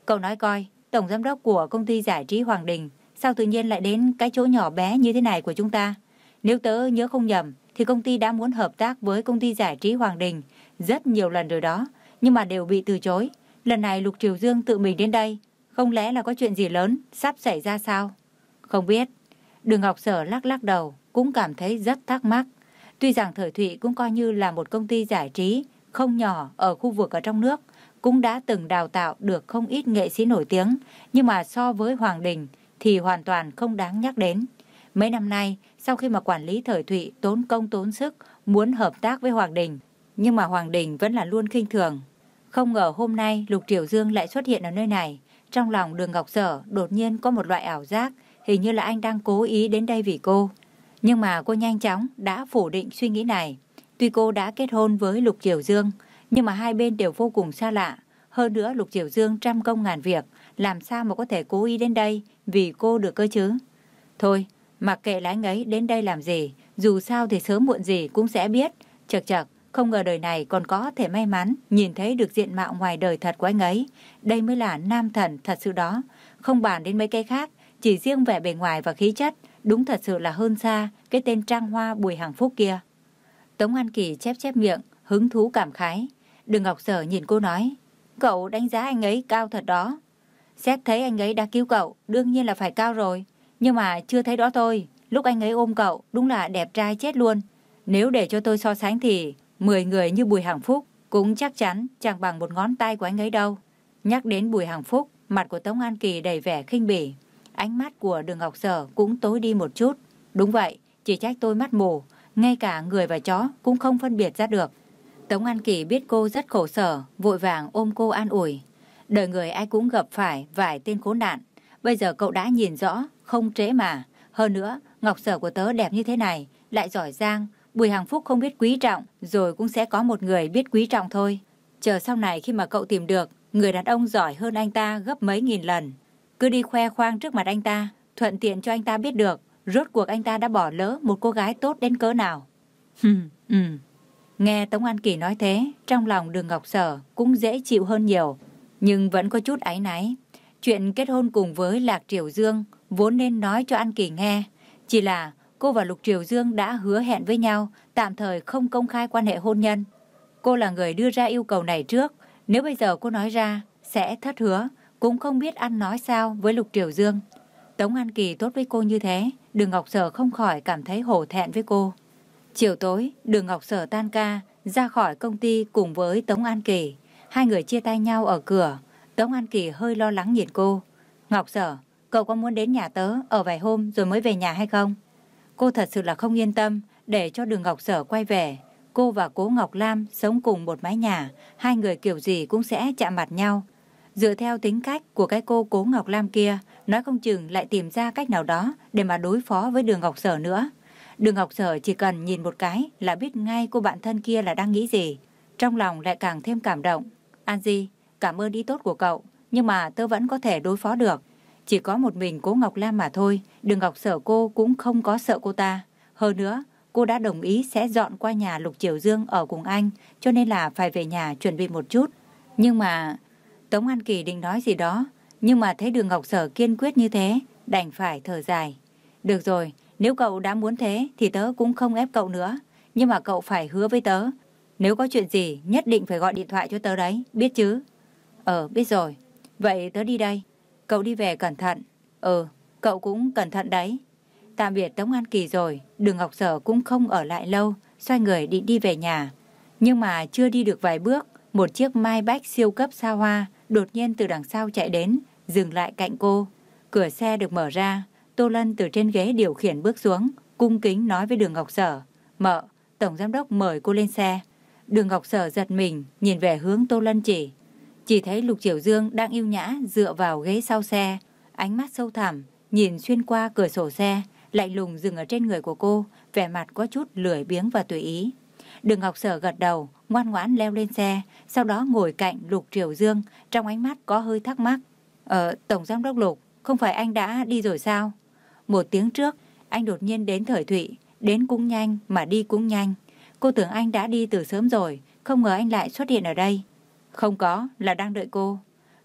Cậu nói coi, Tổng Giám đốc của công ty giải trí Hoàng Đình sao tự nhiên lại đến cái chỗ nhỏ bé như thế này của chúng ta? Nếu tớ nhớ không nhầm, thì công ty đã muốn hợp tác với công ty giải trí Hoàng Đình rất nhiều lần rồi đó, nhưng mà đều bị từ chối. Lần này Lục Triều Dương tự mình đến đây, không lẽ là có chuyện gì lớn sắp xảy ra sao? Không biết. Đường Ngọc Sở lắc lắc đầu, cũng cảm thấy rất thắc mắc. Tuy rằng Thời Thụy cũng coi như là một công ty giải trí không nhỏ ở khu vực ở trong nước, cũng đã từng đào tạo được không ít nghệ sĩ nổi tiếng, nhưng mà so với Hoàng Đình thì hoàn toàn không đáng nhắc đến. Mấy năm nay, sau khi mà quản lý Thời Thụy tốn công tốn sức muốn hợp tác với Hoàng Đình, nhưng mà Hoàng Đình vẫn là luôn khinh thường. Không ngờ hôm nay Lục Triều Dương lại xuất hiện ở nơi này. Trong lòng đường Ngọc Sở đột nhiên có một loại ảo giác, hình như là anh đang cố ý đến đây vì cô. Nhưng mà cô nhanh chóng đã phủ định suy nghĩ này. Tuy cô đã kết hôn với Lục Triều Dương, nhưng mà hai bên đều vô cùng xa lạ. Hơn nữa Lục Triều Dương trăm công ngàn việc, làm sao mà có thể cố ý đến đây vì cô được cơ chứ? Thôi, mặc kệ là anh ấy đến đây làm gì, dù sao thì sớm muộn gì cũng sẽ biết. Chật chật, không ngờ đời này còn có thể may mắn nhìn thấy được diện mạo ngoài đời thật của anh ấy. Đây mới là nam thần thật sự đó. Không bàn đến mấy cái khác, chỉ riêng vẻ bề ngoài và khí chất, đúng thật sự là hơn xa cái tên Trang Hoa Bùi Hằng Phúc kia. Tống An Kỳ chép chép miệng, hứng thú cảm khái. Đường Ngọc Sở nhìn cô nói, cậu đánh giá anh ấy cao thật đó. Xét thấy anh ấy đã cứu cậu, đương nhiên là phải cao rồi. Nhưng mà chưa thấy đó thôi, lúc anh ấy ôm cậu, đúng là đẹp trai chết luôn. Nếu để cho tôi so sánh thì 10 người như Bùi Hằng Phúc cũng chắc chắn chẳng bằng một ngón tay của anh ấy đâu. Nhắc đến Bùi Hằng Phúc, mặt của Tống An Kỳ đầy vẻ khinh bỉ. Ánh mắt của đường Ngọc Sở cũng tối đi một chút. Đúng vậy, chỉ trách tôi mắt mù, ngay cả người và chó cũng không phân biệt ra được. Tống An Kỳ biết cô rất khổ sở, vội vàng ôm cô an ủi. Đời người ai cũng gặp phải vài tên khốn nạn. Bây giờ cậu đã nhìn rõ, không trễ mà. Hơn nữa, Ngọc Sở của tớ đẹp như thế này, lại giỏi giang, Bùi Hằng Phúc không biết quý trọng, rồi cũng sẽ có một người biết quý trọng thôi. Chờ sau này khi mà cậu tìm được, người đàn ông giỏi hơn anh ta gấp mấy nghìn lần. Cứ đi khoe khoang trước mặt anh ta, thuận tiện cho anh ta biết được, rốt cuộc anh ta đã bỏ lỡ một cô gái tốt đến cỡ nào. [LAUGHS] Hừm, ừ. Nghe Tống An Kỳ nói thế, trong lòng đường Ngọc Sở cũng dễ chịu hơn nhiều, nhưng vẫn có chút áy náy. Chuyện kết hôn cùng với Lạc Triều Dương vốn nên nói cho An Kỳ nghe, chỉ là cô và Lục Triều Dương đã hứa hẹn với nhau tạm thời không công khai quan hệ hôn nhân. Cô là người đưa ra yêu cầu này trước, nếu bây giờ cô nói ra sẽ thất hứa, cũng không biết ăn nói sao với Lục Triều Dương. Tống An Kỳ tốt với cô như thế, Đường Ngọc Sở không khỏi cảm thấy hổ thẹn với cô. Chiều tối, Đường Ngọc Sở tan ca, ra khỏi công ty cùng với Tống An Kỳ. Hai người chia tay nhau ở cửa. Tống An Kỳ hơi lo lắng nhìn cô. Ngọc Sở, cậu có muốn đến nhà tớ ở vài hôm rồi mới về nhà hay không? Cô thật sự là không yên tâm để cho đường Ngọc Sở quay về. Cô và cố Ngọc Lam sống cùng một mái nhà, hai người kiểu gì cũng sẽ chạm mặt nhau. Dựa theo tính cách của cái cô cố Ngọc Lam kia, nói không chừng lại tìm ra cách nào đó để mà đối phó với đường Ngọc Sở nữa. Đường Ngọc Sở chỉ cần nhìn một cái là biết ngay cô bạn thân kia là đang nghĩ gì. Trong lòng lại càng thêm cảm động. Anji, Di, cảm ơn ý tốt của cậu, nhưng mà tớ vẫn có thể đối phó được. Chỉ có một mình cố Ngọc Lam mà thôi, đường Ngọc Sở cô cũng không có sợ cô ta. Hơn nữa, cô đã đồng ý sẽ dọn qua nhà Lục Triều Dương ở cùng anh, cho nên là phải về nhà chuẩn bị một chút. Nhưng mà Tống An Kỳ định nói gì đó, nhưng mà thấy đường Ngọc Sở kiên quyết như thế, đành phải thở dài. Được rồi, nếu cậu đã muốn thế thì tớ cũng không ép cậu nữa. Nhưng mà cậu phải hứa với tớ. Nếu có chuyện gì nhất định phải gọi điện thoại cho tớ đấy, biết chứ? Ờ, biết rồi. Vậy tớ đi đây. Cậu đi về cẩn thận. ờ, cậu cũng cẩn thận đấy. Tạm biệt Tống An Kỳ rồi, đường Ngọc Sở cũng không ở lại lâu, xoay người định đi về nhà. Nhưng mà chưa đi được vài bước, một chiếc Mai Bách siêu cấp xa hoa đột nhiên từ đằng sau chạy đến, dừng lại cạnh cô. Cửa xe được mở ra, Tô Lân từ trên ghế điều khiển bước xuống, cung kính nói với đường Ngọc Sở. Mợ, Tổng Giám đốc mời cô lên xe. Đường Ngọc Sở giật mình, nhìn về hướng Tô Lân chỉ. Chỉ thấy Lục Triều Dương đang yêu nhã dựa vào ghế sau xe, ánh mắt sâu thẳm, nhìn xuyên qua cửa sổ xe, lạnh lùng dừng ở trên người của cô, vẻ mặt có chút lười biếng và tùy ý. Đường Ngọc Sở gật đầu, ngoan ngoãn leo lên xe, sau đó ngồi cạnh Lục Triều Dương, trong ánh mắt có hơi thắc mắc. Ờ, Tổng Giám đốc Lục, không phải anh đã đi rồi sao? Một tiếng trước, anh đột nhiên đến Thời Thụy, đến cũng nhanh mà đi cũng nhanh. Cô tưởng anh đã đi từ sớm rồi, không ngờ anh lại xuất hiện ở đây. Không có, là đang đợi cô.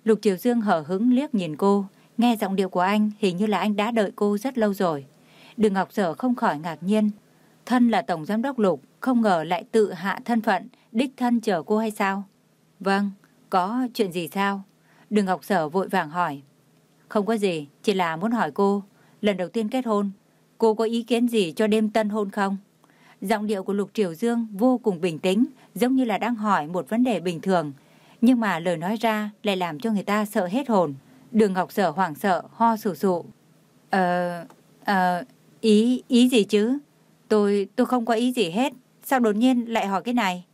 Lục Triều Dương hở hứng liếc nhìn cô, nghe giọng điệu của anh hình như là anh đã đợi cô rất lâu rồi. Đường Ngọc Sở không khỏi ngạc nhiên. Thân là Tổng Giám đốc Lục, không ngờ lại tự hạ thân phận, đích thân chờ cô hay sao? Vâng, có chuyện gì sao? Đường Ngọc Sở vội vàng hỏi. Không có gì, chỉ là muốn hỏi cô, lần đầu tiên kết hôn, cô có ý kiến gì cho đêm tân hôn không? Giọng điệu của Lục Triều Dương vô cùng bình tĩnh, giống như là đang hỏi một vấn đề bình thường. Nhưng mà lời nói ra lại làm cho người ta sợ hết hồn. Đường Ngọc Sở hoảng sợ, ho sù sụ. Ờ, ờ, ý, ý gì chứ? Tôi, tôi không có ý gì hết. Sao đột nhiên lại hỏi cái này?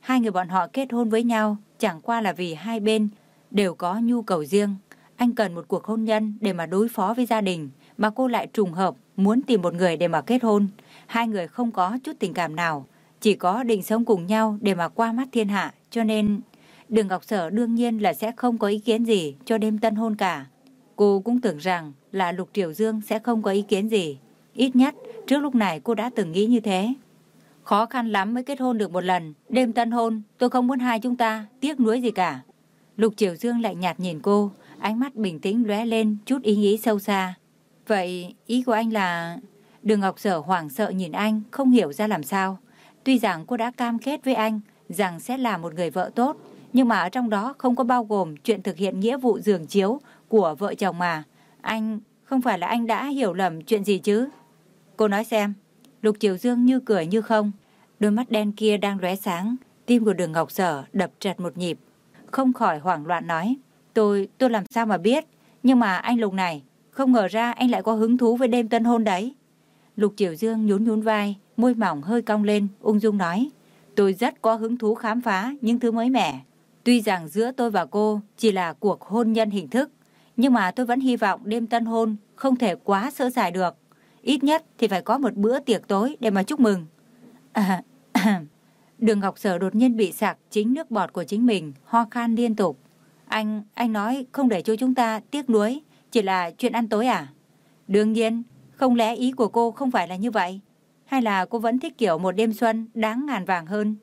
Hai người bọn họ kết hôn với nhau chẳng qua là vì hai bên đều có nhu cầu riêng. Anh cần một cuộc hôn nhân để mà đối phó với gia đình, mà cô lại trùng hợp muốn tìm một người để mà kết hôn. Hai người không có chút tình cảm nào, chỉ có định sống cùng nhau để mà qua mắt thiên hạ, cho nên Đường Ngọc Sở đương nhiên là sẽ không có ý kiến gì cho đêm tân hôn cả. Cô cũng tưởng rằng là Lục Triều Dương sẽ không có ý kiến gì. Ít nhất, trước lúc này cô đã từng nghĩ như thế. Khó khăn lắm mới kết hôn được một lần. Đêm tân hôn, tôi không muốn hai chúng ta tiếc nuối gì cả. Lục Triều Dương lại nhạt nhìn cô, ánh mắt bình tĩnh lóe lên chút ý nghĩ sâu xa. Vậy ý của anh là... Đường Ngọc Sở hoảng sợ nhìn anh, không hiểu ra làm sao. Tuy rằng cô đã cam kết với anh rằng sẽ là một người vợ tốt, nhưng mà ở trong đó không có bao gồm chuyện thực hiện nghĩa vụ giường chiếu của vợ chồng mà. Anh, không phải là anh đã hiểu lầm chuyện gì chứ? Cô nói xem. Lục Triều Dương như cười như không. Đôi mắt đen kia đang lóe sáng, tim của đường Ngọc Sở đập chặt một nhịp. Không khỏi hoảng loạn nói. Tôi, tôi làm sao mà biết? Nhưng mà anh Lục này, không ngờ ra anh lại có hứng thú với đêm tân hôn đấy. Lục Triều Dương nhún nhún vai, môi mỏng hơi cong lên, ung dung nói. Tôi rất có hứng thú khám phá những thứ mới mẻ. Tuy rằng giữa tôi và cô chỉ là cuộc hôn nhân hình thức, nhưng mà tôi vẫn hy vọng đêm tân hôn không thể quá sơ sài được. Ít nhất thì phải có một bữa tiệc tối để mà chúc mừng. À, [COUGHS] Đường Ngọc Sở đột nhiên bị sặc chính nước bọt của chính mình, ho khan liên tục. Anh, anh nói không để cho chúng ta tiếc nuối, chỉ là chuyện ăn tối à? Đương nhiên, không lẽ ý của cô không phải là như vậy? Hay là cô vẫn thích kiểu một đêm xuân đáng ngàn vàng hơn?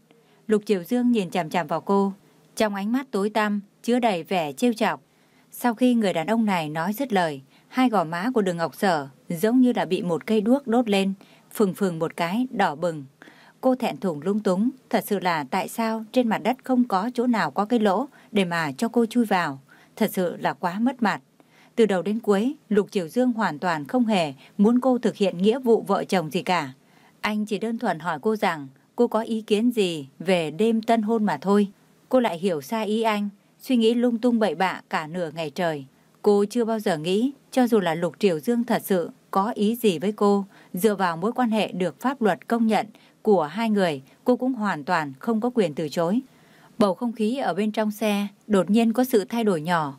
Lục Triều Dương nhìn chằm chằm vào cô, trong ánh mắt tối tăm chứa đầy vẻ trêu chọc. Sau khi người đàn ông này nói dứt lời, hai gò má của đường Ngọc Sở giống như là bị một cây đuốc đốt lên, phừng phừng một cái đỏ bừng. Cô thẹn thùng lung túng, thật sự là tại sao trên mặt đất không có chỗ nào có cái lỗ để mà cho cô chui vào. Thật sự là quá mất mặt. Từ đầu đến cuối, Lục Triều Dương hoàn toàn không hề muốn cô thực hiện nghĩa vụ vợ chồng gì cả. Anh chỉ đơn thuần hỏi cô rằng cô có ý kiến gì về đêm tân hôn mà thôi. Cô lại hiểu sai ý anh, suy nghĩ lung tung bậy bạ cả nửa ngày trời. Cô chưa bao giờ nghĩ, cho dù là Lục Triều Dương thật sự có ý gì với cô, dựa vào mối quan hệ được pháp luật công nhận của hai người, cô cũng hoàn toàn không có quyền từ chối. Bầu không khí ở bên trong xe đột nhiên có sự thay đổi nhỏ.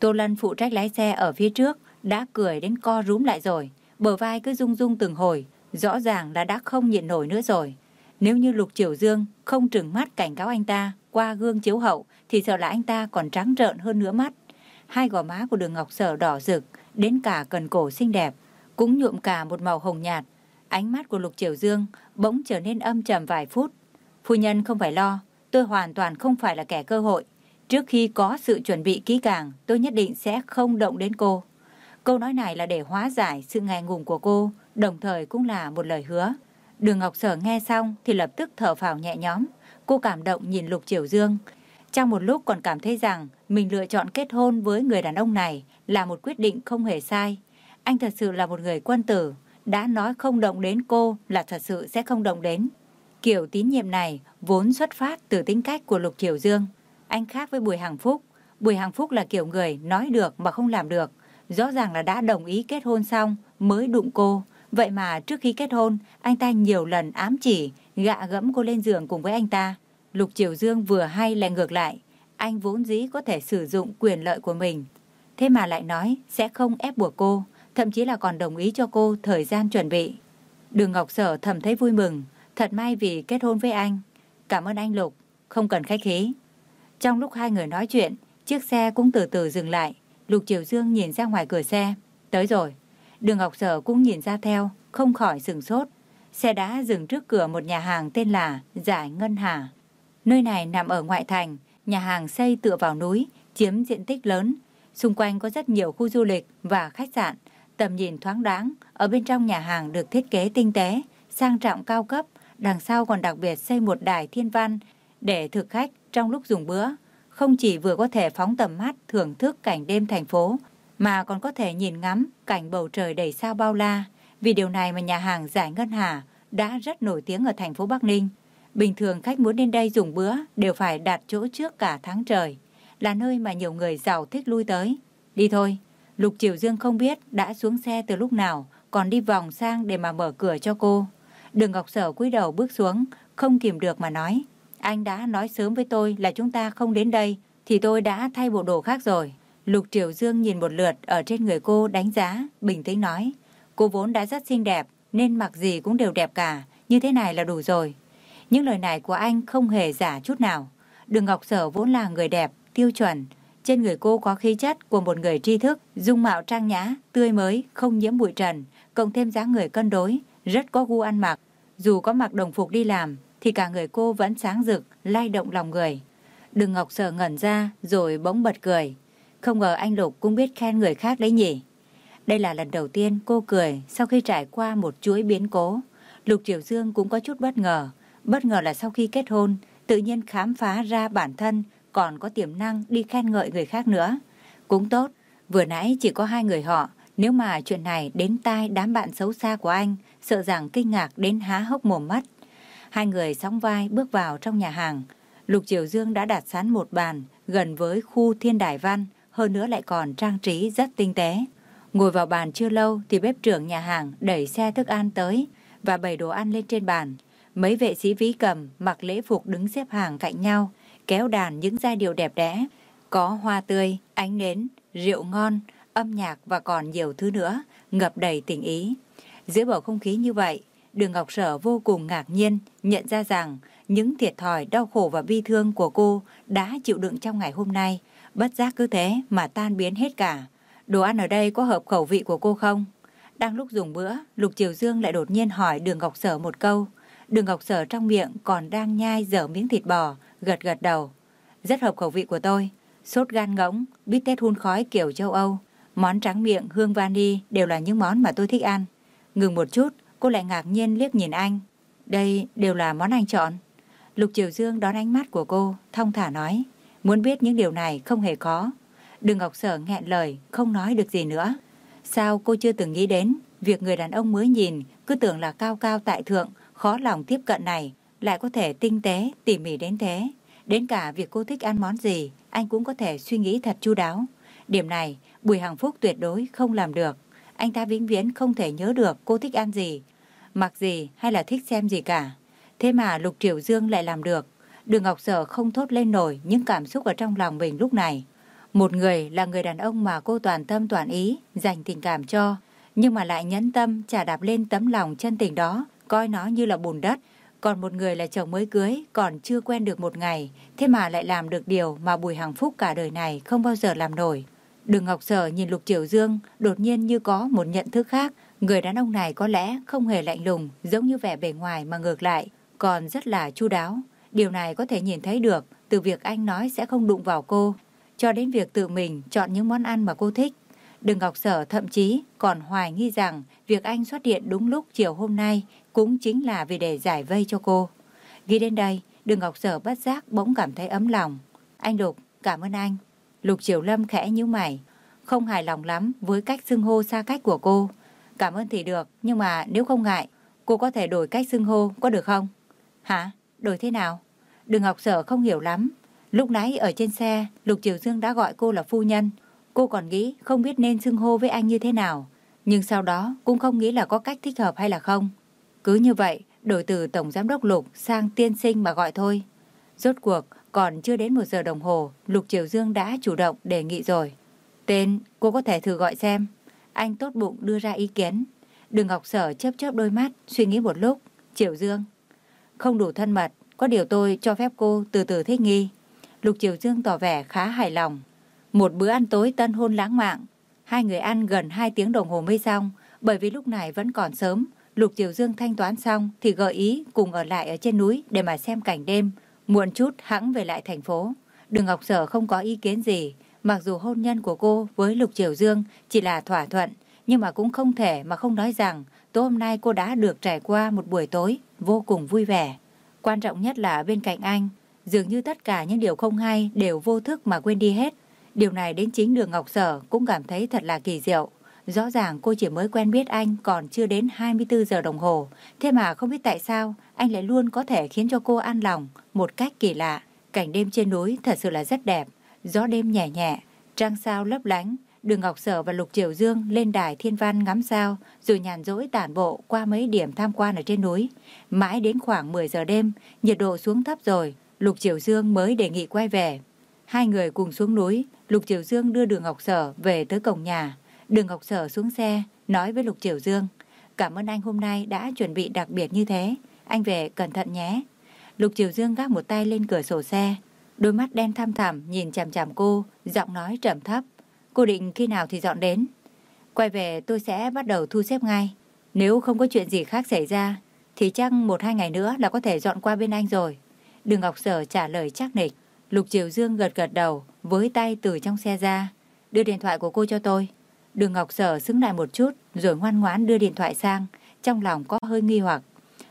Tô Lân phụ trách lái xe ở phía trước, đã cười đến co rúm lại rồi. Bờ vai cứ rung rung từng hồi, rõ ràng là đã không nhịn nổi nữa rồi. Nếu như Lục Triều Dương không trừng mắt cảnh cáo anh ta qua gương chiếu hậu thì sợ là anh ta còn trắng trợn hơn nữa mắt. Hai gò má của đường Ngọc Sở đỏ rực, đến cả cần cổ xinh đẹp, cũng nhuộm cả một màu hồng nhạt. Ánh mắt của Lục Triều Dương bỗng trở nên âm trầm vài phút. Phu nhân không phải lo, tôi hoàn toàn không phải là kẻ cơ hội. Trước khi có sự chuẩn bị kỹ càng, tôi nhất định sẽ không động đến cô. Câu nói này là để hóa giải sự ngại ngùng của cô, đồng thời cũng là một lời hứa. Đường Ngọc Sở nghe xong thì lập tức thở phào nhẹ nhõm. Cô cảm động nhìn Lục Triều Dương. Trong một lúc còn cảm thấy rằng mình lựa chọn kết hôn với người đàn ông này là một quyết định không hề sai. Anh thật sự là một người quân tử, đã nói không động đến cô là thật sự sẽ không động đến. Kiểu tín nhiệm này vốn xuất phát từ tính cách của Lục Triều Dương. Anh khác với Bùi Hằng Phúc. Bùi Hằng Phúc là kiểu người nói được mà không làm được. Rõ ràng là đã đồng ý kết hôn xong mới đụng cô. Vậy mà trước khi kết hôn, anh ta nhiều lần ám chỉ, gạ gẫm cô lên giường cùng với anh ta. Lục Triều Dương vừa hay lại ngược lại. Anh vốn dĩ có thể sử dụng quyền lợi của mình. Thế mà lại nói sẽ không ép buộc cô, thậm chí là còn đồng ý cho cô thời gian chuẩn bị. Đường Ngọc Sở thầm thấy vui mừng, thật may vì kết hôn với anh. Cảm ơn anh Lục, không cần khách khí. Trong lúc hai người nói chuyện, chiếc xe cũng từ từ dừng lại. Lục Triều Dương nhìn ra ngoài cửa xe. Tới rồi. Đường Ngọc Sở cũng nhìn ra theo, không khỏi sừng sốt. Xe đã dừng trước cửa một nhà hàng tên là Giải Ngân Hà. Nơi này nằm ở ngoại thành, nhà hàng xây tựa vào núi, chiếm diện tích lớn. Xung quanh có rất nhiều khu du lịch và khách sạn. Tầm nhìn thoáng đáng, ở bên trong nhà hàng được thiết kế tinh tế, sang trọng cao cấp. Đằng sau còn đặc biệt xây một đài thiên văn để thực khách trong lúc dùng bữa. Không chỉ vừa có thể phóng tầm mắt thưởng thức cảnh đêm thành phố, mà còn có thể nhìn ngắm cảnh bầu trời đầy sao bao la. Vì điều này mà nhà hàng Giải Ngân Hà đã rất nổi tiếng ở thành phố Bắc Ninh. Bình thường khách muốn đến đây dùng bữa đều phải đặt chỗ trước cả tháng trời, là nơi mà nhiều người giàu thích lui tới. Đi thôi, Lục Triều Dương không biết đã xuống xe từ lúc nào, còn đi vòng sang để mà mở cửa cho cô. Đường Ngọc Sở cúi đầu bước xuống, không kìm được mà nói. Anh đã nói sớm với tôi là chúng ta không đến đây, thì tôi đã thay bộ đồ khác rồi. Lục Triều Dương nhìn một lượt ở trên người cô đánh giá, bình tĩnh nói. Cô vốn đã rất xinh đẹp, nên mặc gì cũng đều đẹp cả, như thế này là đủ rồi. Những lời này của anh không hề giả chút nào. Đường Ngọc Sở vốn là người đẹp, tiêu chuẩn. Trên người cô có khí chất của một người tri thức, dung mạo trang nhã, tươi mới, không nhiễm bụi trần, cộng thêm dáng người cân đối, rất có gu ăn mặc. Dù có mặc đồng phục đi làm, thì cả người cô vẫn sáng rực, lay động lòng người. Đừng Ngọc sờ ngẩn ra rồi bỗng bật cười. Không ngờ anh Lục cũng biết khen người khác đấy nhỉ. Đây là lần đầu tiên cô cười sau khi trải qua một chuỗi biến cố. Lục Triều Dương cũng có chút bất ngờ. Bất ngờ là sau khi kết hôn, tự nhiên khám phá ra bản thân còn có tiềm năng đi khen ngợi người khác nữa. Cũng tốt, vừa nãy chỉ có hai người họ. Nếu mà chuyện này đến tai đám bạn xấu xa của anh, sợ rằng kinh ngạc đến há hốc mồm mắt. Hai người sóng vai bước vào trong nhà hàng. Lục Triều Dương đã đặt sẵn một bàn gần với khu thiên đài văn, hơn nữa lại còn trang trí rất tinh tế. Ngồi vào bàn chưa lâu thì bếp trưởng nhà hàng đẩy xe thức ăn tới và bày đồ ăn lên trên bàn. Mấy vệ sĩ vĩ cầm mặc lễ phục đứng xếp hàng cạnh nhau, kéo đàn những giai điệu đẹp đẽ. Có hoa tươi, ánh nến, rượu ngon, âm nhạc và còn nhiều thứ nữa, ngập đầy tình ý. Giữa bầu không khí như vậy, Đường Ngọc Sở vô cùng ngạc nhiên nhận ra rằng những thiệt thòi, đau khổ và bi thương của cô đã chịu đựng trong ngày hôm nay, bất giác cứ thế mà tan biến hết cả. Đồ ăn ở đây có hợp khẩu vị của cô không? Đang lúc dùng bữa, Lục Triều Dương lại đột nhiên hỏi Đường Ngọc Sở một câu. Đường Ngọc Sở trong miệng còn đang nhai dở miếng thịt bò, gật gật đầu. Rất hợp khẩu vị của tôi. Sốt gan ngỗng, bít tết hun khói kiểu châu Âu, món trắng miệng, hương vani đều là những món mà tôi thích ăn. Ngừng một chút, cô lại ngạc nhiên liếc nhìn anh. Đây đều là món anh chọn. Lục Triều Dương đón ánh mắt của cô, thông thả nói. Muốn biết những điều này không hề khó. đừng Ngọc Sở nghẹn lời, không nói được gì nữa. Sao cô chưa từng nghĩ đến việc người đàn ông mới nhìn cứ tưởng là cao cao tại thượng, khó lòng tiếp cận này, lại có thể tinh tế, tỉ mỉ đến thế. Đến cả việc cô thích ăn món gì, anh cũng có thể suy nghĩ thật chu đáo. Điểm này, Bùi Hằng Phúc tuyệt đối không làm được. Anh ta vĩnh viễn không thể nhớ được cô thích ăn gì, mặc gì hay là thích xem gì cả. Thế mà Lục Triều Dương lại làm được. Đường Ngọc Sở không thốt lên nổi những cảm xúc ở trong lòng mình lúc này. Một người là người đàn ông mà cô toàn tâm toàn ý, dành tình cảm cho, nhưng mà lại nhẫn tâm trả đạp lên tấm lòng chân tình đó, coi nó như là bùn đất. Còn một người là chồng mới cưới, còn chưa quen được một ngày, thế mà lại làm được điều mà Bùi Hằng Phúc cả đời này không bao giờ làm nổi. Đường Ngọc Sở nhìn Lục Triều Dương, đột nhiên như có một nhận thức khác. Người đàn ông này có lẽ không hề lạnh lùng, giống như vẻ bề ngoài mà ngược lại, còn rất là chu đáo. Điều này có thể nhìn thấy được từ việc anh nói sẽ không đụng vào cô, cho đến việc tự mình chọn những món ăn mà cô thích. Đường Ngọc Sở thậm chí còn hoài nghi rằng việc anh xuất hiện đúng lúc chiều hôm nay cũng chính là vì để giải vây cho cô. Ghi đến đây, Đường Ngọc Sở bất giác bỗng cảm thấy ấm lòng. Anh Lục, cảm ơn anh. Lục Triều Lâm khẽ nhíu mày, không hài lòng lắm với cách xưng hô xa cách của cô. Cảm ơn thì được, nhưng mà nếu không ngại, cô có thể đổi cách xưng hô, có được không? Hả? Đổi thế nào? Đừng học Sở không hiểu lắm. Lúc nãy ở trên xe, Lục Triều Dương đã gọi cô là phu nhân. Cô còn nghĩ không biết nên xưng hô với anh như thế nào. Nhưng sau đó cũng không nghĩ là có cách thích hợp hay là không. Cứ như vậy, đổi từ Tổng Giám đốc Lục sang tiên sinh mà gọi thôi. Rốt cuộc, còn chưa đến một giờ đồng hồ, Lục Triều Dương đã chủ động đề nghị rồi. Tên, cô có thể thử gọi xem. Anh tốt bụng đưa ra ý kiến. Đường Ngọc Sở chớp chớp đôi mắt, suy nghĩ một lúc. Triều Dương. Không đủ thân mật, có điều tôi cho phép cô từ từ thích nghi. Lục Triều Dương tỏ vẻ khá hài lòng. Một bữa ăn tối tân hôn lãng mạn. Hai người ăn gần hai tiếng đồng hồ mới xong, bởi vì lúc này vẫn còn sớm. Lục Triều Dương thanh toán xong thì gợi ý cùng ở lại ở trên núi để mà xem cảnh đêm. Muộn chút hãng về lại thành phố. Đường Ngọc Sở không có ý kiến gì. Mặc dù hôn nhân của cô với Lục Triều Dương chỉ là thỏa thuận, nhưng mà cũng không thể mà không nói rằng tối hôm nay cô đã được trải qua một buổi tối vô cùng vui vẻ. Quan trọng nhất là bên cạnh anh, dường như tất cả những điều không hay đều vô thức mà quên đi hết. Điều này đến chính đường Ngọc Sở cũng cảm thấy thật là kỳ diệu. Rõ ràng cô chỉ mới quen biết anh còn chưa đến 24 giờ đồng hồ. Thế mà không biết tại sao anh lại luôn có thể khiến cho cô an lòng một cách kỳ lạ. Cảnh đêm trên núi thật sự là rất đẹp. Gió đêm nhẹ nhẹ, trăng sao lấp lánh. Đường Ngọc Sở và Lục Triều Dương lên đài thiên văn ngắm sao rồi nhàn rỗi tản bộ qua mấy điểm tham quan ở trên núi. Mãi đến khoảng 10 giờ đêm, nhiệt độ xuống thấp rồi, Lục Triều Dương mới đề nghị quay về. Hai người cùng xuống núi, Lục Triều Dương đưa Đường Ngọc Sở về tới cổng nhà. Đường Ngọc Sở xuống xe, nói với Lục Triều Dương. Cảm ơn anh hôm nay đã chuẩn bị đặc biệt như thế. Anh về cẩn thận nhé. Lục Triều Dương gác một tay lên cửa sổ xe. Đôi mắt đen thăm thẳm nhìn chằm chằm cô, giọng nói trầm thấp. Cô định khi nào thì dọn đến? Quay về tôi sẽ bắt đầu thu xếp ngay. Nếu không có chuyện gì khác xảy ra, thì chắc một hai ngày nữa là có thể dọn qua bên anh rồi. Đường Ngọc Sở trả lời chắc nịch. Lục Triều Dương gật gật đầu, với tay từ trong xe ra. Đưa điện thoại của cô cho tôi. Đường Ngọc Sở xứng lại một chút, rồi ngoan ngoãn đưa điện thoại sang. Trong lòng có hơi nghi hoặc.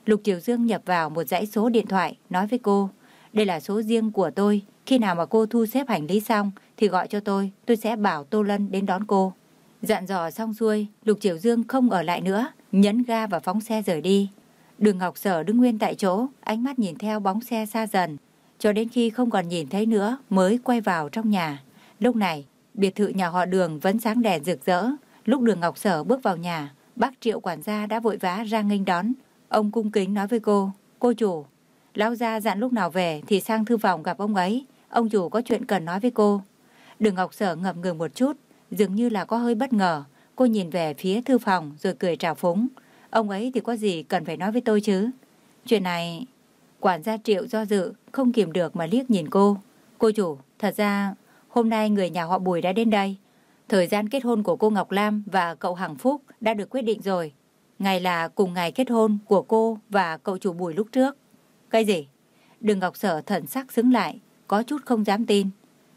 Lục Triều Dương nhập vào một dãy số điện thoại, nói với cô. Đây là số riêng của tôi. Khi nào mà cô thu xếp hành lý xong, thì gọi cho tôi. Tôi sẽ bảo Tô Lân đến đón cô. Dặn dò xong xuôi, Lục Triều Dương không ở lại nữa, nhấn ga và phóng xe rời đi. Đường Ngọc Sở đứng nguyên tại chỗ, ánh mắt nhìn theo bóng xe xa dần, cho đến khi không còn nhìn thấy nữa mới quay vào trong nhà. Lúc này, biệt thự nhà họ Đường vẫn sáng đèn rực rỡ. Lúc Đường Ngọc Sở bước vào nhà, bác Triệu quản gia đã vội vã ra nghênh đón. Ông cung kính nói với cô, cô chủ, lão gia dặn lúc nào về thì sang thư phòng gặp ông ấy. Ông chủ có chuyện cần nói với cô. Đường Ngọc Sở ngập ngừng một chút, dường như là có hơi bất ngờ. Cô nhìn về phía thư phòng rồi cười trào phúng. Ông ấy thì có gì cần phải nói với tôi chứ? Chuyện này... Quản gia Triệu do dự, không kìm được mà liếc nhìn cô. Cô chủ, thật ra hôm nay người nhà họ Bùi đã đến đây. Thời gian kết hôn của cô Ngọc Lam và cậu Hằng Phúc đã được quyết định rồi. Ngày là cùng ngày kết hôn của cô và cậu chủ Bùi lúc trước. Cái gì? Đường Ngọc Sở thần sắc xứng lại, có chút không dám tin.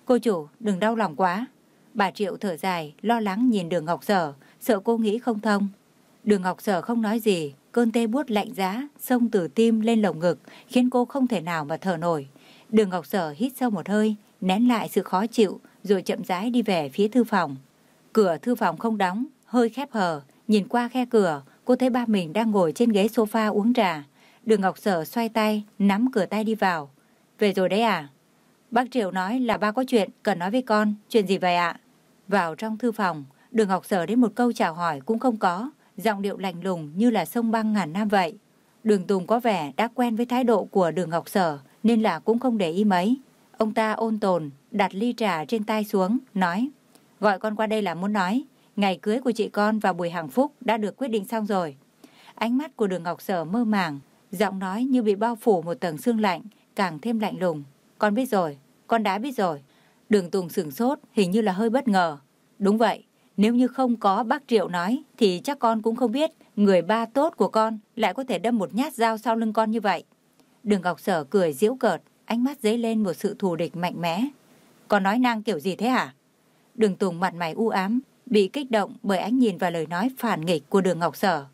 Cô chủ, đừng đau lòng quá. Bà Triệu thở dài, lo lắng nhìn đường Ngọc Sở, sợ cô nghĩ không thông. Đường Ngọc Sở không nói gì, cơn tê buốt lạnh giá, xông từ tim lên lồng ngực, khiến cô không thể nào mà thở nổi. Đường Ngọc Sở hít sâu một hơi, nén lại sự khó chịu, rồi chậm rãi đi về phía thư phòng. Cửa thư phòng không đóng, hơi khép hờ, nhìn qua khe cửa, cô thấy ba mình đang ngồi trên ghế sofa uống trà. Đường Ngọc Sở xoay tay, nắm cửa tay đi vào. Về rồi đấy à? Bác Triệu nói là ba có chuyện, cần nói với con. Chuyện gì vậy ạ? Vào trong thư phòng, đường Ngọc Sở đến một câu chào hỏi cũng không có, giọng điệu lạnh lùng như là sông băng ngàn năm vậy. Đường Tùng có vẻ đã quen với thái độ của đường Ngọc Sở nên là cũng không để ý mấy. Ông ta ôn tồn, đặt ly trà trên tay xuống, nói Gọi con qua đây là muốn nói, ngày cưới của chị con và Bùi Hằng Phúc đã được quyết định xong rồi. Ánh mắt của đường Ngọc Sở mơ màng, giọng nói như bị bao phủ một tầng sương lạnh, càng thêm lạnh lùng. Con biết rồi, con đã biết rồi. Đường Tùng sửng sốt, hình như là hơi bất ngờ. Đúng vậy, nếu như không có bác Triệu nói thì chắc con cũng không biết người ba tốt của con lại có thể đâm một nhát dao sau lưng con như vậy. Đường Ngọc Sở cười giễu cợt, ánh mắt dấy lên một sự thù địch mạnh mẽ. Còn nói năng kiểu gì thế hả? Đường Tùng mặt mày u ám, bị kích động bởi ánh nhìn và lời nói phản nghịch của đường Ngọc Sở.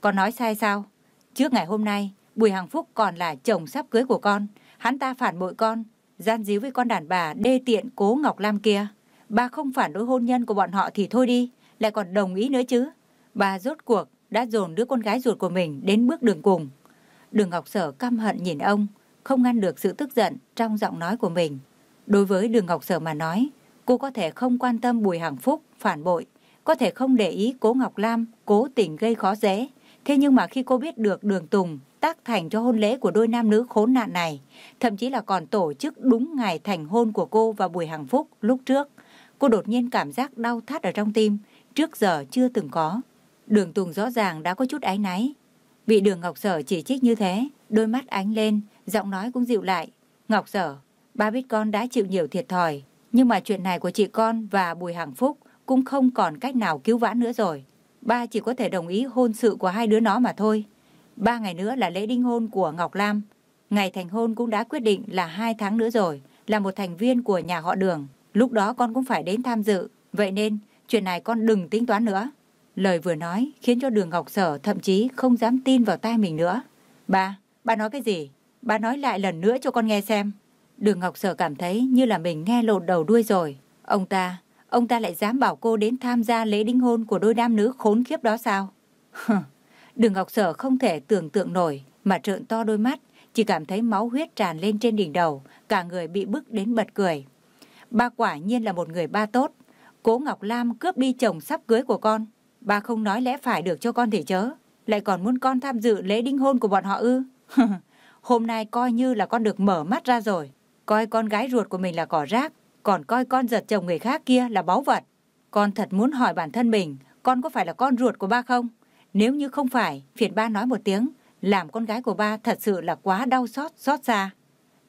Con nói sai sao? Trước ngày hôm nay, Bùi Hằng Phúc còn là chồng sắp cưới của con. Hắn ta phản bội con, gian díu với con đàn bà đê tiện cố Ngọc Lam kia. Bà không phản đối hôn nhân của bọn họ thì thôi đi, lại còn đồng ý nữa chứ. Bà rốt cuộc đã dồn đứa con gái ruột của mình đến bước đường cùng. Đường Ngọc Sở căm hận nhìn ông, không ngăn được sự tức giận trong giọng nói của mình. Đối với Đường Ngọc Sở mà nói, cô có thể không quan tâm Bùi Hằng Phúc phản bội, có thể không để ý cố Ngọc Lam cố tình gây khó dễ. Thế nhưng mà khi cô biết được Đường Tùng tác thành cho hôn lễ của đôi nam nữ khốn nạn này, thậm chí là còn tổ chức đúng ngày thành hôn của cô và Bùi Hằng Phúc lúc trước, cô đột nhiên cảm giác đau thắt ở trong tim, trước giờ chưa từng có. Đường Tùng rõ ràng đã có chút áy náy. Bị đường Ngọc Sở chỉ trích như thế, đôi mắt ánh lên, giọng nói cũng dịu lại. Ngọc Sở, ba biết con đã chịu nhiều thiệt thòi, nhưng mà chuyện này của chị con và Bùi Hằng Phúc cũng không còn cách nào cứu vãn nữa rồi. Ba chỉ có thể đồng ý hôn sự của hai đứa nó mà thôi. Ba ngày nữa là lễ đính hôn của Ngọc Lam. Ngày thành hôn cũng đã quyết định là hai tháng nữa rồi, là một thành viên của nhà họ đường. Lúc đó con cũng phải đến tham dự. Vậy nên, chuyện này con đừng tính toán nữa. Lời vừa nói khiến cho đường Ngọc Sở thậm chí không dám tin vào tai mình nữa. Ba, ba nói cái gì? Ba nói lại lần nữa cho con nghe xem. Đường Ngọc Sở cảm thấy như là mình nghe lột đầu đuôi rồi. Ông ta, ông ta lại dám bảo cô đến tham gia lễ đính hôn của đôi nam nữ khốn khiếp đó sao? [LAUGHS] Đường Ngọc Sở không thể tưởng tượng nổi mà trợn to đôi mắt, chỉ cảm thấy máu huyết tràn lên trên đỉnh đầu, cả người bị bức đến bật cười. Ba quả nhiên là một người ba tốt. Cố Ngọc Lam cướp đi chồng sắp cưới của con. Ba không nói lẽ phải được cho con thì chớ. Lại còn muốn con tham dự lễ đính hôn của bọn họ ư. [LAUGHS] Hôm nay coi như là con được mở mắt ra rồi. Coi con gái ruột của mình là cỏ rác. Còn coi con giật chồng người khác kia là báu vật. Con thật muốn hỏi bản thân mình, con có phải là con ruột của ba không? Nếu như không phải, phiền ba nói một tiếng, làm con gái của ba thật sự là quá đau xót, xót xa.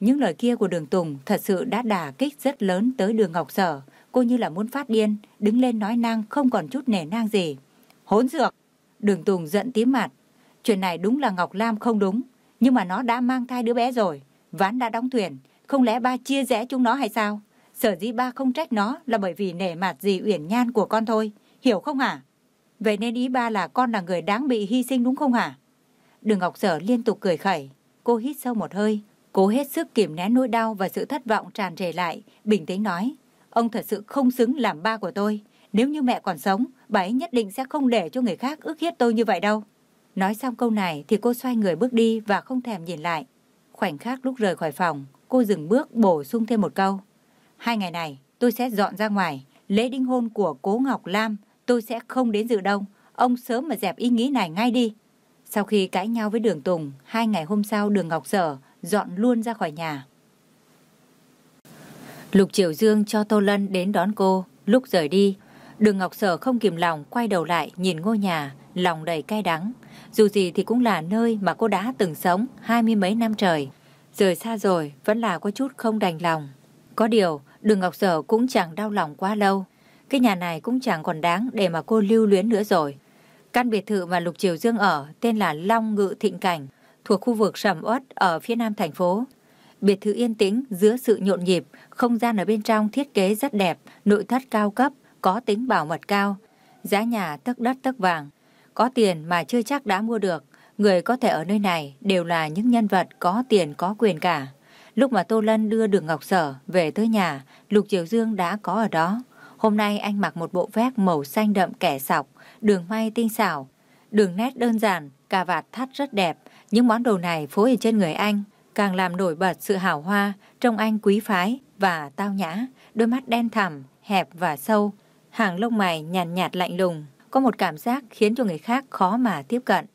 Những lời kia của đường Tùng thật sự đã đả kích rất lớn tới đường Ngọc Sở. Cô như là muốn phát điên, đứng lên nói năng không còn chút nể nang gì. Hỗn dược! Đường Tùng giận tím mặt. Chuyện này đúng là Ngọc Lam không đúng, nhưng mà nó đã mang thai đứa bé rồi. Ván đã đóng thuyền, không lẽ ba chia rẽ chúng nó hay sao? Sở dĩ ba không trách nó là bởi vì nể mặt gì uyển nhan của con thôi, hiểu không hả? Vậy nên ý ba là con là người đáng bị hy sinh đúng không hả? Đường Ngọc Sở liên tục cười khẩy. Cô hít sâu một hơi, cố hết sức kiềm nén nỗi đau và sự thất vọng tràn trề lại, bình tĩnh nói. Ông thật sự không xứng làm ba của tôi. Nếu như mẹ còn sống, bà ấy nhất định sẽ không để cho người khác ức hiếp tôi như vậy đâu. Nói xong câu này thì cô xoay người bước đi và không thèm nhìn lại. Khoảnh khắc lúc rời khỏi phòng, cô dừng bước bổ sung thêm một câu. Hai ngày này, tôi sẽ dọn ra ngoài. Lễ đính hôn của cố Ngọc Lam, tôi sẽ không đến dự đâu. Ông sớm mà dẹp ý nghĩ này ngay đi. Sau khi cãi nhau với đường Tùng, hai ngày hôm sau đường Ngọc Sở dọn luôn ra khỏi nhà. Lục Triều Dương cho Tô Lân đến đón cô. Lúc rời đi, đường Ngọc Sở không kìm lòng quay đầu lại nhìn ngôi nhà, lòng đầy cay đắng. Dù gì thì cũng là nơi mà cô đã từng sống hai mươi mấy năm trời. Rời xa rồi, vẫn là có chút không đành lòng. Có điều, đường Ngọc Sở cũng chẳng đau lòng quá lâu. Cái nhà này cũng chẳng còn đáng để mà cô lưu luyến nữa rồi. Căn biệt thự mà Lục Triều Dương ở tên là Long Ngự Thịnh Cảnh, thuộc khu vực Sầm Uất ở phía nam thành phố. Biệt thự yên tĩnh giữa sự nhộn nhịp, không gian ở bên trong thiết kế rất đẹp, nội thất cao cấp, có tính bảo mật cao. Giá nhà tấc đất tấc vàng. Có tiền mà chưa chắc đã mua được. Người có thể ở nơi này đều là những nhân vật có tiền có quyền cả. Lúc mà Tô Lân đưa đường Ngọc Sở về tới nhà, Lục Triều Dương đã có ở đó. Hôm nay anh mặc một bộ vest màu xanh đậm kẻ sọc, đường may tinh xảo, đường nét đơn giản, cà vạt thắt rất đẹp. Những món đồ này phối ở trên người anh, càng làm nổi bật sự hào hoa, trông anh quý phái và tao nhã, đôi mắt đen thẳm, hẹp và sâu, hàng lông mày nhàn nhạt, nhạt lạnh lùng, có một cảm giác khiến cho người khác khó mà tiếp cận.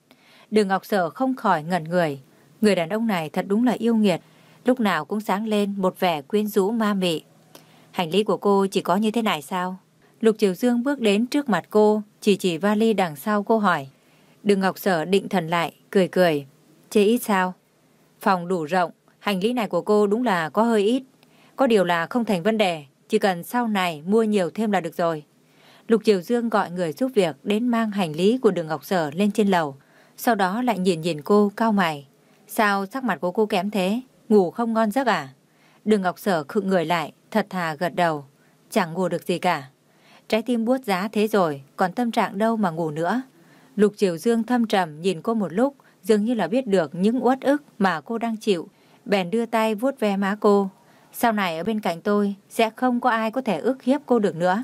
Đường Ngọc Sở không khỏi ngẩn người, người đàn ông này thật đúng là yêu nghiệt, lúc nào cũng sáng lên một vẻ quyến rũ ma mị. Hành lý của cô chỉ có như thế này sao? Lục Triều Dương bước đến trước mặt cô, chỉ chỉ vali đằng sau cô hỏi. Đường Ngọc Sở định thần lại, cười cười. Chê ít sao? Phòng đủ rộng, hành lý này của cô đúng là có hơi ít. Có điều là không thành vấn đề, chỉ cần sau này mua nhiều thêm là được rồi. Lục Triều Dương gọi người giúp việc đến mang hành lý của đường Ngọc Sở lên trên lầu. Sau đó lại nhìn nhìn cô cao mày. Sao sắc mặt của cô kém thế? ngủ không ngon giấc à? Đường Ngọc Sở khựng người lại, thật thà gật đầu. Chẳng ngủ được gì cả. Trái tim buốt giá thế rồi, còn tâm trạng đâu mà ngủ nữa. Lục Triều Dương thâm trầm nhìn cô một lúc, dường như là biết được những uất ức mà cô đang chịu. Bèn đưa tay vuốt ve má cô. Sau này ở bên cạnh tôi, sẽ không có ai có thể ức hiếp cô được nữa.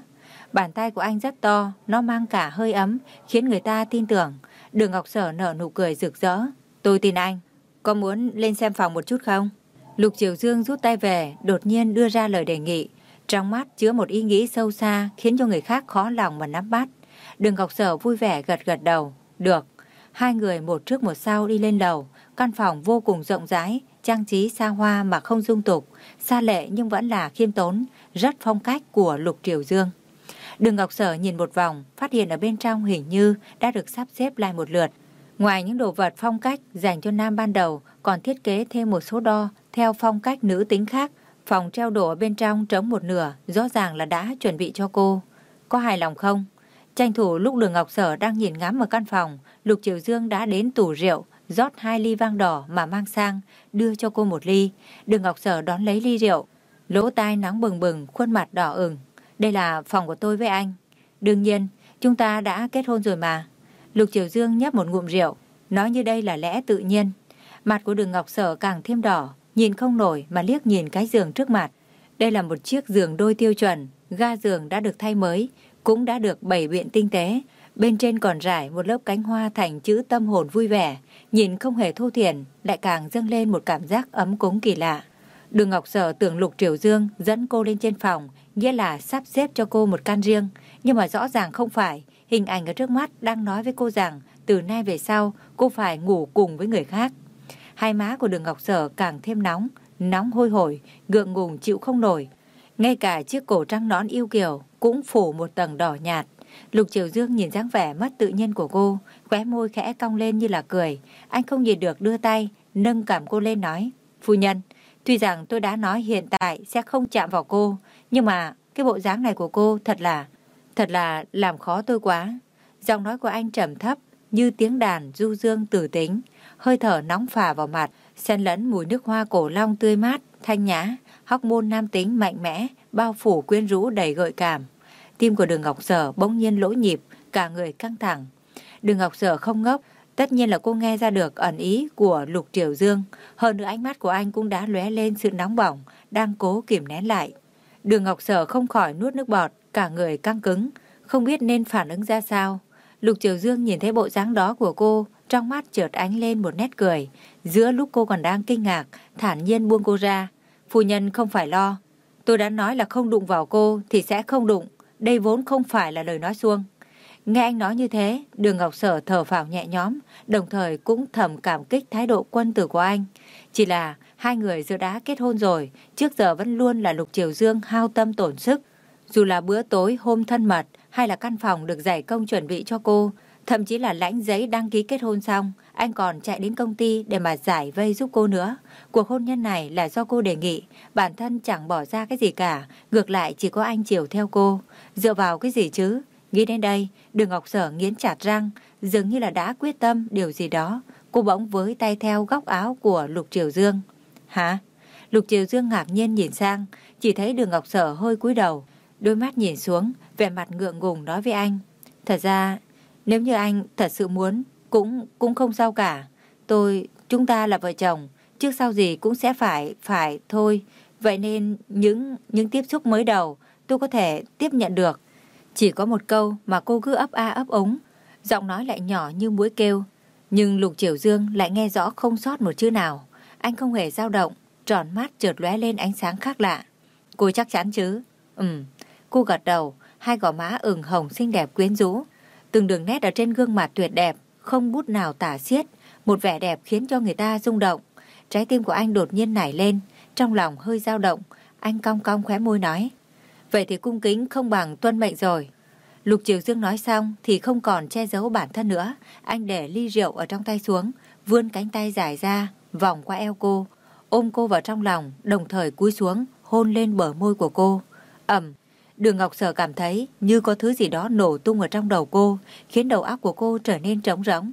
Bàn tay của anh rất to, nó mang cả hơi ấm, khiến người ta tin tưởng. Đường Ngọc Sở nở nụ cười rực rỡ. Tôi tin anh. Có muốn lên xem phòng một chút không? Lục Triều Dương rút tay về, đột nhiên đưa ra lời đề nghị. Trong mắt chứa một ý nghĩ sâu xa khiến cho người khác khó lòng mà nắm bắt. Đường Ngọc Sở vui vẻ gật gật đầu. Được. Hai người một trước một sau đi lên lầu. Căn phòng vô cùng rộng rãi, trang trí xa hoa mà không dung tục. Xa lệ nhưng vẫn là khiêm tốn, rất phong cách của Lục Triều Dương. Đường Ngọc Sở nhìn một vòng, phát hiện ở bên trong hình như đã được sắp xếp lại một lượt. Ngoài những đồ vật phong cách dành cho nam ban đầu, còn thiết kế thêm một số đo theo phong cách nữ tính khác. Phòng treo đồ ở bên trong trống một nửa, rõ ràng là đã chuẩn bị cho cô. Có hài lòng không? Tranh thủ lúc đường Ngọc Sở đang nhìn ngắm ở căn phòng, Lục Triều Dương đã đến tủ rượu, rót hai ly vang đỏ mà mang sang, đưa cho cô một ly. Đường Ngọc Sở đón lấy ly rượu, lỗ tai nắng bừng bừng, khuôn mặt đỏ ửng. Đây là phòng của tôi với anh. Đương nhiên, chúng ta đã kết hôn rồi mà. Lục Triều Dương nhấp một ngụm rượu, nói như đây là lẽ tự nhiên. Mặt của đường Ngọc Sở càng thêm đỏ, nhìn không nổi mà liếc nhìn cái giường trước mặt. Đây là một chiếc giường đôi tiêu chuẩn, ga giường đã được thay mới, cũng đã được bày biện tinh tế. Bên trên còn rải một lớp cánh hoa thành chữ tâm hồn vui vẻ, nhìn không hề thô thiển, lại càng dâng lên một cảm giác ấm cúng kỳ lạ. Đường Ngọc Sở tưởng Lục Triều Dương dẫn cô lên trên phòng, nghĩa là sắp xếp cho cô một căn riêng, nhưng mà rõ ràng không phải. Hình ảnh ở trước mắt đang nói với cô rằng từ nay về sau cô phải ngủ cùng với người khác. Hai má của đường Ngọc Sở càng thêm nóng, nóng hôi hổi, gượng ngùng chịu không nổi. Ngay cả chiếc cổ trăng nón yêu kiều cũng phủ một tầng đỏ nhạt. Lục Triều Dương nhìn dáng vẻ mất tự nhiên của cô, khóe môi khẽ cong lên như là cười. Anh không nhìn được đưa tay, nâng cảm cô lên nói. Phu nhân, tuy rằng tôi đã nói hiện tại sẽ không chạm vào cô, nhưng mà cái bộ dáng này của cô thật là, thật là làm khó tôi quá. Giọng nói của anh trầm thấp như tiếng đàn du dương tử tính, hơi thở nóng phả vào mặt, xen lẫn mùi nước hoa cổ long tươi mát, thanh nhã, hóc môn nam tính mạnh mẽ, bao phủ quyến rũ đầy gợi cảm. Tim của đường Ngọc Sở bỗng nhiên lỗ nhịp, cả người căng thẳng. Đường Ngọc Sở không ngốc, tất nhiên là cô nghe ra được ẩn ý của Lục Triều Dương. Hơn nữa ánh mắt của anh cũng đã lóe lên sự nóng bỏng, đang cố kìm nén lại. Đường Ngọc Sở không khỏi nuốt nước bọt, cả người căng cứng, không biết nên phản ứng ra sao. Lục Triều Dương nhìn thấy bộ dáng đó của cô, trong mắt chợt ánh lên một nét cười. Giữa lúc cô còn đang kinh ngạc, thản nhiên buông cô ra. Phu nhân không phải lo. Tôi đã nói là không đụng vào cô thì sẽ không đụng. Đây vốn không phải là lời nói xuông. Nghe anh nói như thế, đường Ngọc Sở thở phào nhẹ nhõm, đồng thời cũng thầm cảm kích thái độ quân tử của anh. Chỉ là hai người giờ đã kết hôn rồi, trước giờ vẫn luôn là Lục Triều Dương hao tâm tổn sức. Dù là bữa tối hôm thân mật hay là căn phòng được giải công chuẩn bị cho cô, thậm chí là lãnh giấy đăng ký kết hôn xong, anh còn chạy đến công ty để mà giải vây giúp cô nữa. Cuộc hôn nhân này là do cô đề nghị, bản thân chẳng bỏ ra cái gì cả, ngược lại chỉ có anh chiều theo cô. Dựa vào cái gì chứ? Nghĩ đến đây, đường Ngọc Sở nghiến chặt răng, dường như là đã quyết tâm điều gì đó. Cô bỗng với tay theo góc áo của Lục Triều Dương. Hả? Lục Triều Dương ngạc nhiên nhìn sang, chỉ thấy đường Ngọc Sở hơi cúi đầu, đôi mắt nhìn xuống, vẻ mặt ngượng ngùng nói với anh. Thật ra, nếu như anh thật sự muốn, cũng cũng không sao cả. Tôi, chúng ta là vợ chồng, trước sau gì cũng sẽ phải, phải thôi. Vậy nên những những tiếp xúc mới đầu tôi có thể tiếp nhận được. Chỉ có một câu mà cô cứ ấp a ấp ống, giọng nói lại nhỏ như muối kêu. Nhưng Lục Triều Dương lại nghe rõ không sót một chữ nào. Anh không hề dao động, tròn mắt trượt lóe lên ánh sáng khác lạ. Cô chắc chắn chứ? Ừm, cô gật đầu, hai gò má ửng hồng xinh đẹp quyến rũ. Từng đường nét ở trên gương mặt tuyệt đẹp, không bút nào tả xiết, một vẻ đẹp khiến cho người ta rung động. Trái tim của anh đột nhiên nảy lên, trong lòng hơi dao động, anh cong cong khóe môi nói. Vậy thì cung kính không bằng tuân mệnh rồi. Lục Triều Dương nói xong thì không còn che giấu bản thân nữa. Anh để ly rượu ở trong tay xuống, vươn cánh tay dài ra, vòng qua eo cô, ôm cô vào trong lòng, đồng thời cúi xuống, hôn lên bờ môi của cô. Ẩm, đường Ngọc Sở cảm thấy như có thứ gì đó nổ tung ở trong đầu cô, khiến đầu óc của cô trở nên trống rỗng.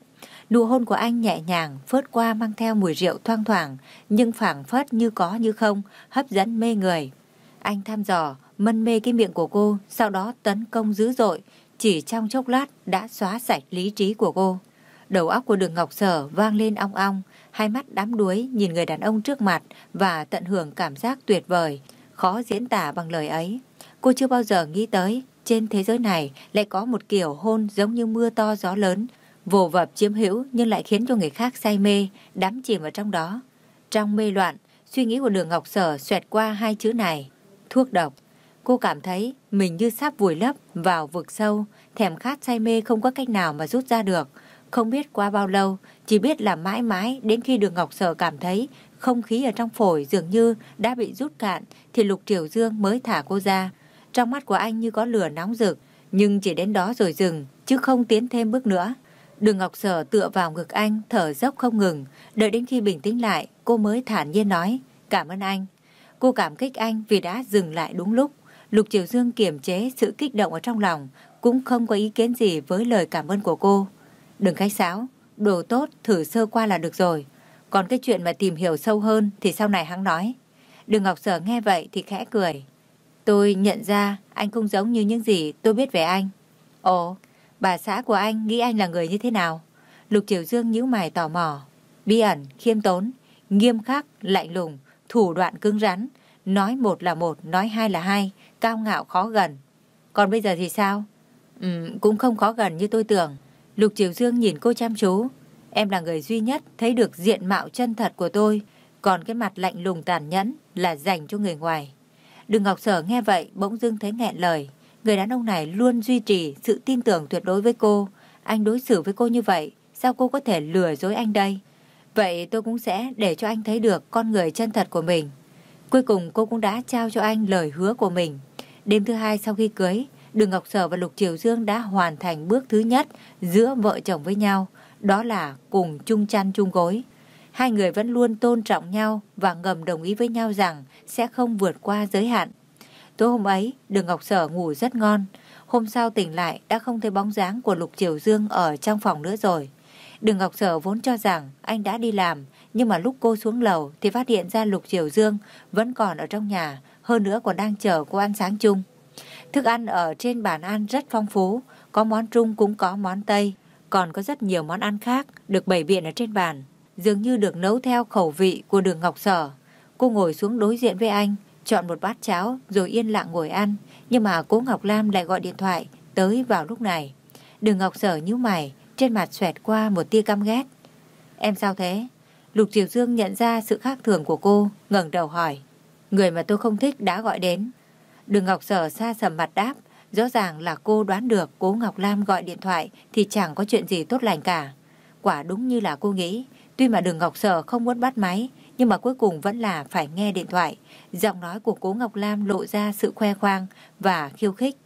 Nụ hôn của anh nhẹ nhàng, phớt qua mang theo mùi rượu thoang thoảng, nhưng phảng phất như có như không, hấp dẫn mê người. Anh thăm dò, mân mê cái miệng của cô, sau đó tấn công dữ dội, chỉ trong chốc lát đã xóa sạch lý trí của cô. Đầu óc của đường Ngọc Sở vang lên ong ong, hai mắt đám đuối nhìn người đàn ông trước mặt và tận hưởng cảm giác tuyệt vời, khó diễn tả bằng lời ấy. Cô chưa bao giờ nghĩ tới, trên thế giới này lại có một kiểu hôn giống như mưa to gió lớn, vồ vập chiếm hữu nhưng lại khiến cho người khác say mê, đắm chìm vào trong đó. Trong mê loạn, suy nghĩ của đường Ngọc Sở xoẹt qua hai chữ này, thuốc độc. Cô cảm thấy mình như sắp vùi lấp vào vực sâu, thèm khát say mê không có cách nào mà rút ra được. Không biết qua bao lâu, chỉ biết là mãi mãi đến khi đường Ngọc Sở cảm thấy không khí ở trong phổi dường như đã bị rút cạn thì Lục Triều Dương mới thả cô ra. Trong mắt của anh như có lửa nóng rực, nhưng chỉ đến đó rồi dừng, chứ không tiến thêm bước nữa. Đường Ngọc Sở tựa vào ngực anh, thở dốc không ngừng. Đợi đến khi bình tĩnh lại, cô mới thản nhiên nói, cảm ơn anh. Cô cảm kích anh vì đã dừng lại đúng lúc. Lục Triều Dương kiềm chế sự kích động ở trong lòng, cũng không có ý kiến gì với lời cảm ơn của cô. Đừng khách sáo, đồ tốt thử sơ qua là được rồi. Còn cái chuyện mà tìm hiểu sâu hơn thì sau này hắn nói. Đường Ngọc Sở nghe vậy thì khẽ cười. Tôi nhận ra anh không giống như những gì tôi biết về anh. Ồ, bà xã của anh nghĩ anh là người như thế nào? Lục Triều Dương nhíu mày tò mò. Bí ẩn, khiêm tốn, nghiêm khắc, lạnh lùng, thủ đoạn cứng rắn. Nói một là một, nói hai là hai, cao ngạo khó gần. Còn bây giờ thì sao? Ừ, cũng không khó gần như tôi tưởng. Lục Triều Dương nhìn cô chăm chú. Em là người duy nhất thấy được diện mạo chân thật của tôi, còn cái mặt lạnh lùng tàn nhẫn là dành cho người ngoài. Đường Ngọc Sở nghe vậy bỗng dưng thấy nghẹn lời. Người đàn ông này luôn duy trì sự tin tưởng tuyệt đối với cô. Anh đối xử với cô như vậy, sao cô có thể lừa dối anh đây? Vậy tôi cũng sẽ để cho anh thấy được con người chân thật của mình. Cuối cùng cô cũng đã trao cho anh lời hứa của mình. Đêm thứ hai sau khi cưới, Đường Ngọc Sở và Lục Triều Dương đã hoàn thành bước thứ nhất giữa vợ chồng với nhau, đó là cùng chung chăn chung gối. Hai người vẫn luôn tôn trọng nhau và ngầm đồng ý với nhau rằng sẽ không vượt qua giới hạn. Tối hôm ấy, Đường Ngọc Sở ngủ rất ngon. Hôm sau tỉnh lại đã không thấy bóng dáng của Lục Triều Dương ở trong phòng nữa rồi. Đường Ngọc Sở vốn cho rằng anh đã đi làm, nhưng mà lúc cô xuống lầu thì phát hiện ra Lục Triều Dương vẫn còn ở trong nhà, hơn nữa còn đang chờ cô ăn sáng chung. Thức ăn ở trên bàn ăn rất phong phú, có món Trung cũng có món Tây, còn có rất nhiều món ăn khác được bày biện ở trên bàn, dường như được nấu theo khẩu vị của đường Ngọc Sở. Cô ngồi xuống đối diện với anh, chọn một bát cháo rồi yên lặng ngồi ăn, nhưng mà cô Ngọc Lam lại gọi điện thoại tới vào lúc này. Đường Ngọc Sở nhíu mày, trên mặt xoẹt qua một tia căm ghét. Em sao thế? Lục Triều Dương nhận ra sự khác thường của cô, ngẩng đầu hỏi. Người mà tôi không thích đã gọi đến. Đường Ngọc Sở xa sầm mặt đáp, rõ ràng là cô đoán được cố Ngọc Lam gọi điện thoại thì chẳng có chuyện gì tốt lành cả. Quả đúng như là cô nghĩ, tuy mà đường Ngọc Sở không muốn bắt máy, nhưng mà cuối cùng vẫn là phải nghe điện thoại. Giọng nói của cố Ngọc Lam lộ ra sự khoe khoang và khiêu khích.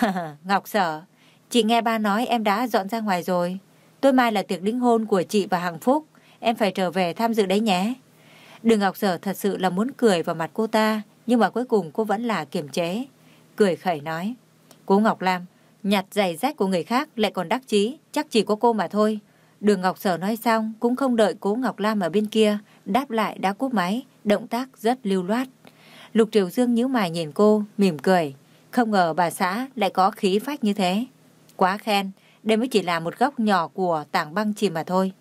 [LAUGHS] Ngọc Sở, chị nghe ba nói em đã dọn ra ngoài rồi. Tối mai là tiệc đính hôn của chị và Hằng Phúc, em phải trở về tham dự đấy nhé. Đường Ngọc Sở thật sự là muốn cười vào mặt cô ta, nhưng mà cuối cùng cô vẫn là kiềm chế. Cười khẩy nói. Cô Ngọc Lam, nhặt giày rách của người khác lại còn đắc chí, chắc chỉ có cô mà thôi. Đường Ngọc Sở nói xong cũng không đợi cố Ngọc Lam ở bên kia, đáp lại đã cúp máy, động tác rất lưu loát. Lục Triều Dương nhíu mày nhìn cô, mỉm cười. Không ngờ bà xã lại có khí phách như thế. Quá khen, đây mới chỉ là một góc nhỏ của tảng băng chìm mà thôi.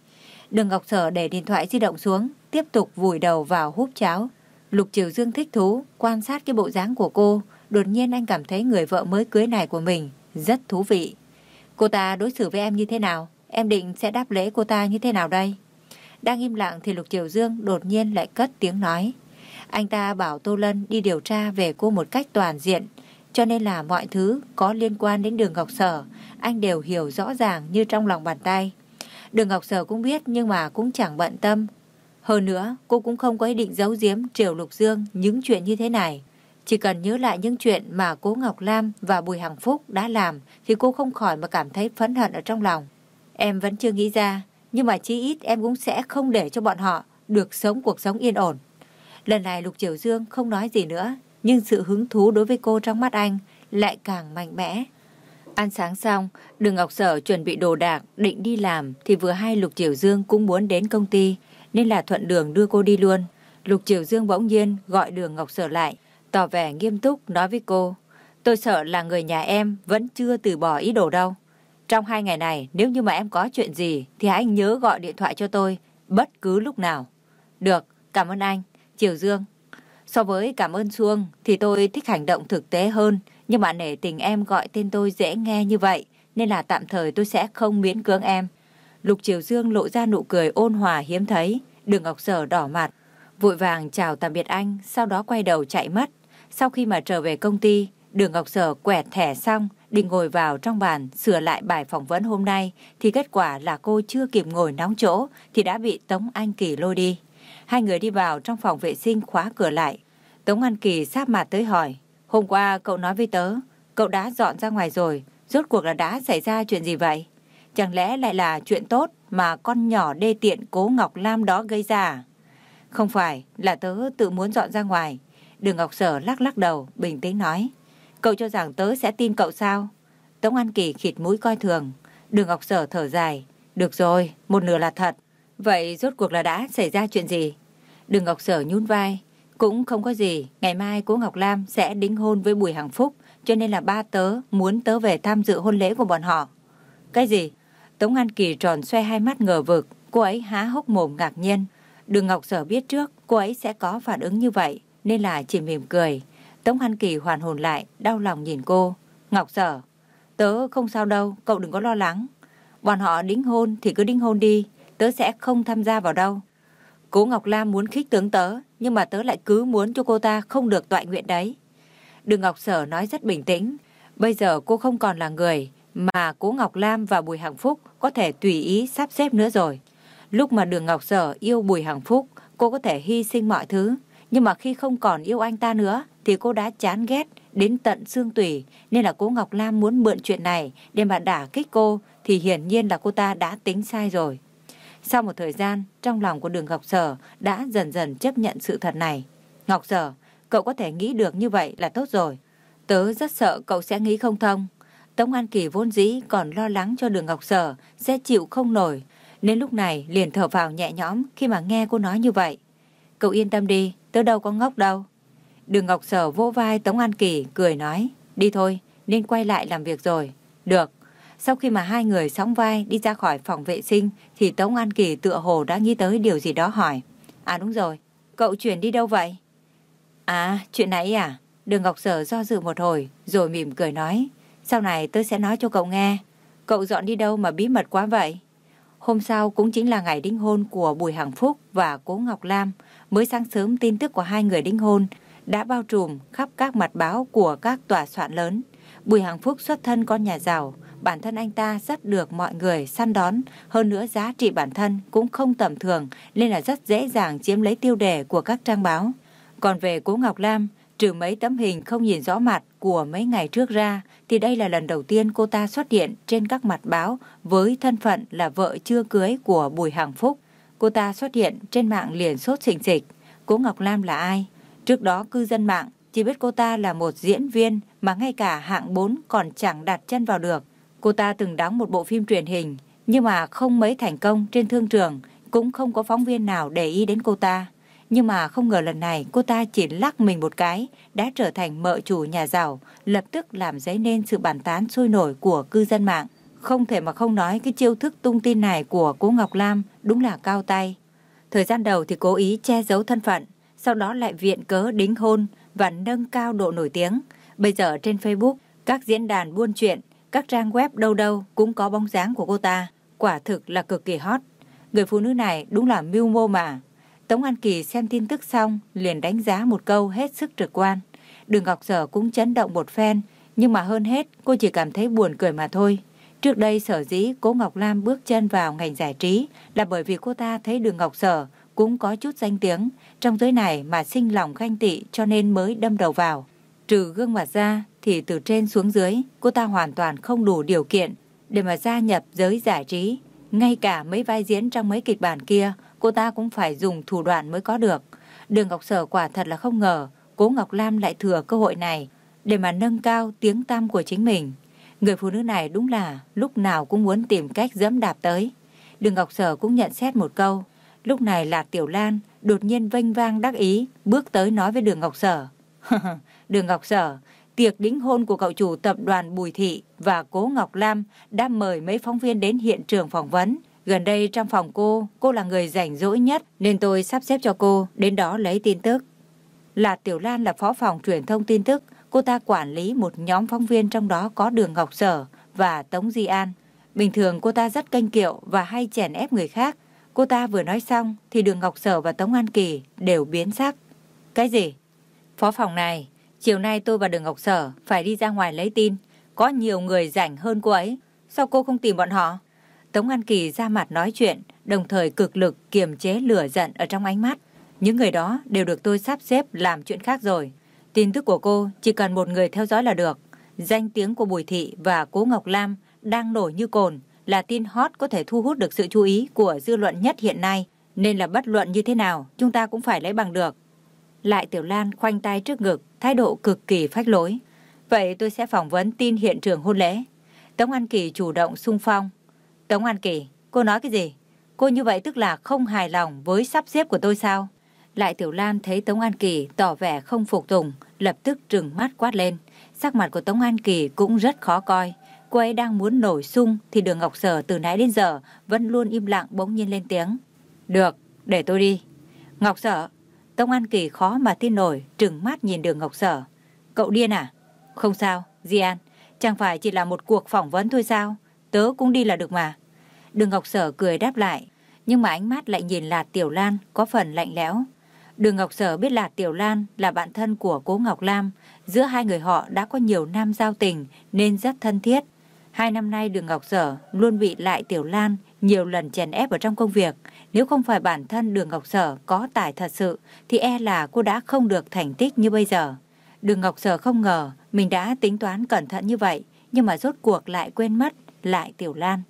Đường Ngọc Sở để điện thoại di động xuống, tiếp tục vùi đầu vào húp cháo. Lục Triều Dương thích thú, quan sát cái bộ dáng của cô. Đột nhiên anh cảm thấy người vợ mới cưới này của mình rất thú vị. Cô ta đối xử với em như thế nào? Em định sẽ đáp lễ cô ta như thế nào đây? Đang im lặng thì Lục Triều Dương đột nhiên lại cất tiếng nói. Anh ta bảo Tô Lân đi điều tra về cô một cách toàn diện, cho nên là mọi thứ có liên quan đến đường Ngọc Sở, anh đều hiểu rõ ràng như trong lòng bàn tay. Đường Ngọc Sở cũng biết nhưng mà cũng chẳng bận tâm. Hơn nữa, cô cũng không có ý định giấu giếm Triều Lục Dương những chuyện như thế này. Chỉ cần nhớ lại những chuyện mà cố Ngọc Lam và Bùi Hằng Phúc đã làm thì cô không khỏi mà cảm thấy phẫn hận ở trong lòng. Em vẫn chưa nghĩ ra, nhưng mà chí ít em cũng sẽ không để cho bọn họ được sống cuộc sống yên ổn. Lần này Lục Triều Dương không nói gì nữa, nhưng sự hứng thú đối với cô trong mắt anh lại càng mạnh mẽ. Ăn sáng xong, Đường Ngọc Sở chuẩn bị đồ đạc, định đi làm thì vừa hay Lục Triều Dương cũng muốn đến công ty, nên là thuận đường đưa cô đi luôn. Lục Triều Dương bỗng nhiên gọi Đường Ngọc Sở lại, tỏ vẻ nghiêm túc nói với cô. Tôi sợ là người nhà em vẫn chưa từ bỏ ý đồ đâu. Trong hai ngày này, nếu như mà em có chuyện gì thì hãy nhớ gọi điện thoại cho tôi bất cứ lúc nào. Được, cảm ơn anh. Triều Dương. So với cảm ơn Xuông thì tôi thích hành động thực tế hơn. Nhưng mà nể tình em gọi tên tôi dễ nghe như vậy nên là tạm thời tôi sẽ không miễn cưỡng em. Lục Triều Dương lộ ra nụ cười ôn hòa hiếm thấy. Đường Ngọc Sở đỏ mặt. Vội vàng chào tạm biệt anh, sau đó quay đầu chạy mất. Sau khi mà trở về công ty, Đường Ngọc Sở quẹt thẻ xong, định ngồi vào trong bàn sửa lại bài phỏng vấn hôm nay, thì kết quả là cô chưa kịp ngồi nóng chỗ thì đã bị Tống Anh Kỳ lôi đi. Hai người đi vào trong phòng vệ sinh khóa cửa lại. Tống Anh Kỳ sáp mặt tới hỏi, hôm qua cậu nói với tớ, cậu đã dọn ra ngoài rồi, rốt cuộc là đã xảy ra chuyện gì vậy? Chẳng lẽ lại là chuyện tốt mà con nhỏ đê tiện cố Ngọc Lam đó gây ra Không phải, là tớ tự muốn dọn ra ngoài. Đường Ngọc Sở lắc lắc đầu, bình tĩnh nói. Cậu cho rằng tớ sẽ tin cậu sao? Tống An Kỳ khịt mũi coi thường. Đường Ngọc Sở thở dài. Được rồi, một nửa là thật. Vậy rốt cuộc là đã xảy ra chuyện gì? Đường Ngọc Sở nhún vai. Cũng không có gì, ngày mai cố Ngọc Lam sẽ đính hôn với Bùi Hằng Phúc, cho nên là ba tớ muốn tớ về tham dự hôn lễ của bọn họ. Cái gì? Tống An Kỳ tròn xoay hai mắt ngờ vực, cô ấy há hốc mồm ngạc nhiên. Đường Ngọc Sở biết trước cô ấy sẽ có phản ứng như vậy, nên là chỉ mỉm cười. Tống An Kỳ hoàn hồn lại, đau lòng nhìn cô. Ngọc Sở, tớ không sao đâu, cậu đừng có lo lắng. Bọn họ đính hôn thì cứ đính hôn đi, tớ sẽ không tham gia vào đâu. Cố Ngọc Lam muốn khích tướng tớ, nhưng mà tớ lại cứ muốn cho cô ta không được tọa nguyện đấy. Đường Ngọc Sở nói rất bình tĩnh. Bây giờ cô không còn là người mà Cố Ngọc Lam và Bùi Hằng Phúc có thể tùy ý sắp xếp nữa rồi. Lúc mà Đường Ngọc Sở yêu Bùi Hằng Phúc, cô có thể hy sinh mọi thứ. Nhưng mà khi không còn yêu anh ta nữa, thì cô đã chán ghét đến tận xương tủy. Nên là cố Ngọc Lam muốn mượn chuyện này để mà đả kích cô, thì hiển nhiên là cô ta đã tính sai rồi. Sau một thời gian, trong lòng của đường Ngọc Sở đã dần dần chấp nhận sự thật này. Ngọc Sở, cậu có thể nghĩ được như vậy là tốt rồi. Tớ rất sợ cậu sẽ nghĩ không thông. Tống An Kỳ vốn dĩ còn lo lắng cho đường Ngọc Sở sẽ chịu không nổi. Nên lúc này liền thở vào nhẹ nhõm khi mà nghe cô nói như vậy. Cậu yên tâm đi, tớ đâu có ngốc đâu. Đường Ngọc Sở vỗ vai Tống An Kỳ cười nói. Đi thôi, nên quay lại làm việc rồi. Được. Sau khi mà hai người sóng vai đi ra khỏi phòng vệ sinh thì Tống An Kỳ tựa hồ đã nghĩ tới điều gì đó hỏi. À đúng rồi, cậu chuyển đi đâu vậy? À, chuyện nãy à? Đường Ngọc Sở do dự một hồi rồi mỉm cười nói. Sau này tôi sẽ nói cho cậu nghe. Cậu dọn đi đâu mà bí mật quá vậy? Hôm sau cũng chính là ngày đính hôn của Bùi Hằng Phúc và Cố Ngọc Lam. Mới sáng sớm tin tức của hai người đính hôn đã bao trùm khắp các mặt báo của các tòa soạn lớn. Bùi Hằng Phúc xuất thân con nhà giàu, bản thân anh ta rất được mọi người săn đón, hơn nữa giá trị bản thân cũng không tầm thường nên là rất dễ dàng chiếm lấy tiêu đề của các trang báo. Còn về Cố Ngọc Lam, trừ mấy tấm hình không nhìn rõ mặt của mấy ngày trước ra, thì đây là lần đầu tiên cô ta xuất hiện trên các mặt báo với thân phận là vợ chưa cưới của Bùi Hằng Phúc. Cô ta xuất hiện trên mạng liền sốt xình xịch. Cố Ngọc Lam là ai? Trước đó cư dân mạng chỉ biết cô ta là một diễn viên mà ngay cả hạng 4 còn chẳng đặt chân vào được. Cô ta từng đóng một bộ phim truyền hình nhưng mà không mấy thành công trên thương trường, cũng không có phóng viên nào để ý đến cô ta. Nhưng mà không ngờ lần này cô ta chỉ lắc mình một cái đã trở thành mợ chủ nhà giàu, lập tức làm dấy nên sự bàn tán sôi nổi của cư dân mạng. Không thể mà không nói cái chiêu thức tung tin này của cô Ngọc Lam đúng là cao tay. Thời gian đầu thì cố ý che giấu thân phận, sau đó lại viện cớ đính hôn và nâng cao độ nổi tiếng. Bây giờ trên Facebook, các diễn đàn buôn chuyện, các trang web đâu đâu cũng có bóng dáng của cô ta. Quả thực là cực kỳ hot. Người phụ nữ này đúng là mưu mô mà. Tống An Kỳ xem tin tức xong, liền đánh giá một câu hết sức trực quan. Đường Ngọc Sở cũng chấn động một phen, nhưng mà hơn hết cô chỉ cảm thấy buồn cười mà thôi. Trước đây sở dĩ cố Ngọc Lam bước chân vào ngành giải trí là bởi vì cô ta thấy đường Ngọc Sở cũng có chút danh tiếng trong giới này mà sinh lòng khanh tị cho nên mới đâm đầu vào. Trừ gương mặt ra thì từ trên xuống dưới cô ta hoàn toàn không đủ điều kiện để mà gia nhập giới giải trí. Ngay cả mấy vai diễn trong mấy kịch bản kia cô ta cũng phải dùng thủ đoạn mới có được. Đường Ngọc Sở quả thật là không ngờ cố Ngọc Lam lại thừa cơ hội này để mà nâng cao tiếng tăm của chính mình. Người phụ nữ này đúng là lúc nào cũng muốn tìm cách dẫm đạp tới. Đường Ngọc Sở cũng nhận xét một câu. Lúc này là Tiểu Lan đột nhiên vênh vang đắc ý, bước tới nói với Đường Ngọc Sở. [LAUGHS] Đường Ngọc Sở, tiệc đính hôn của cậu chủ tập đoàn Bùi Thị và Cố Ngọc Lam đã mời mấy phóng viên đến hiện trường phỏng vấn. Gần đây trong phòng cô, cô là người rảnh rỗi nhất nên tôi sắp xếp cho cô đến đó lấy tin tức. Là Tiểu Lan là phó phòng truyền thông tin tức, cô ta quản lý một nhóm phóng viên trong đó có Đường Ngọc Sở và Tống Di An. Bình thường cô ta rất canh kiệu và hay chèn ép người khác. Cô ta vừa nói xong thì Đường Ngọc Sở và Tống An Kỳ đều biến sắc. Cái gì? Phó phòng này, chiều nay tôi và Đường Ngọc Sở phải đi ra ngoài lấy tin. Có nhiều người rảnh hơn cô ấy. Sao cô không tìm bọn họ? Tống An Kỳ ra mặt nói chuyện, đồng thời cực lực kiềm chế lửa giận ở trong ánh mắt. Những người đó đều được tôi sắp xếp làm chuyện khác rồi. Tin tức của cô chỉ cần một người theo dõi là được. Danh tiếng của Bùi Thị và Cố Ngọc Lam đang nổi như cồn, là tin hot có thể thu hút được sự chú ý của dư luận nhất hiện nay. Nên là bất luận như thế nào, chúng ta cũng phải lấy bằng được. Lại Tiểu Lan khoanh tay trước ngực, thái độ cực kỳ phách lối. Vậy tôi sẽ phỏng vấn tin hiện trường hôn lễ. Tống An Kỳ chủ động sung phong. Tống An Kỳ, cô nói cái gì? Cô như vậy tức là không hài lòng với sắp xếp của tôi sao? Lại Tiểu Lan thấy Tống An Kỳ tỏ vẻ không phục tùng, lập tức trừng mắt quát lên. Sắc mặt của Tống An Kỳ cũng rất khó coi. Cô ấy đang muốn nổi sung thì đường Ngọc Sở từ nãy đến giờ vẫn luôn im lặng bỗng nhiên lên tiếng. Được, để tôi đi. Ngọc Sở, Tống An Kỳ khó mà tin nổi, trừng mắt nhìn đường Ngọc Sở. Cậu điên à? Không sao, Di An, chẳng phải chỉ là một cuộc phỏng vấn thôi sao? Tớ cũng đi là được mà. Đường Ngọc Sở cười đáp lại, nhưng mà ánh mắt lại nhìn Lạt Tiểu Lan có phần lạnh lẽo. Đường Ngọc Sở biết Lạt Tiểu Lan là bạn thân của Cố Ngọc Lam, giữa hai người họ đã có nhiều năm giao tình nên rất thân thiết. Hai năm nay Đường Ngọc Sở luôn bị Lại Tiểu Lan nhiều lần chèn ép ở trong công việc. Nếu không phải bản thân Đường Ngọc Sở có tài thật sự thì e là cô đã không được thành tích như bây giờ. Đường Ngọc Sở không ngờ mình đã tính toán cẩn thận như vậy nhưng mà rốt cuộc lại quên mất Lại Tiểu Lan.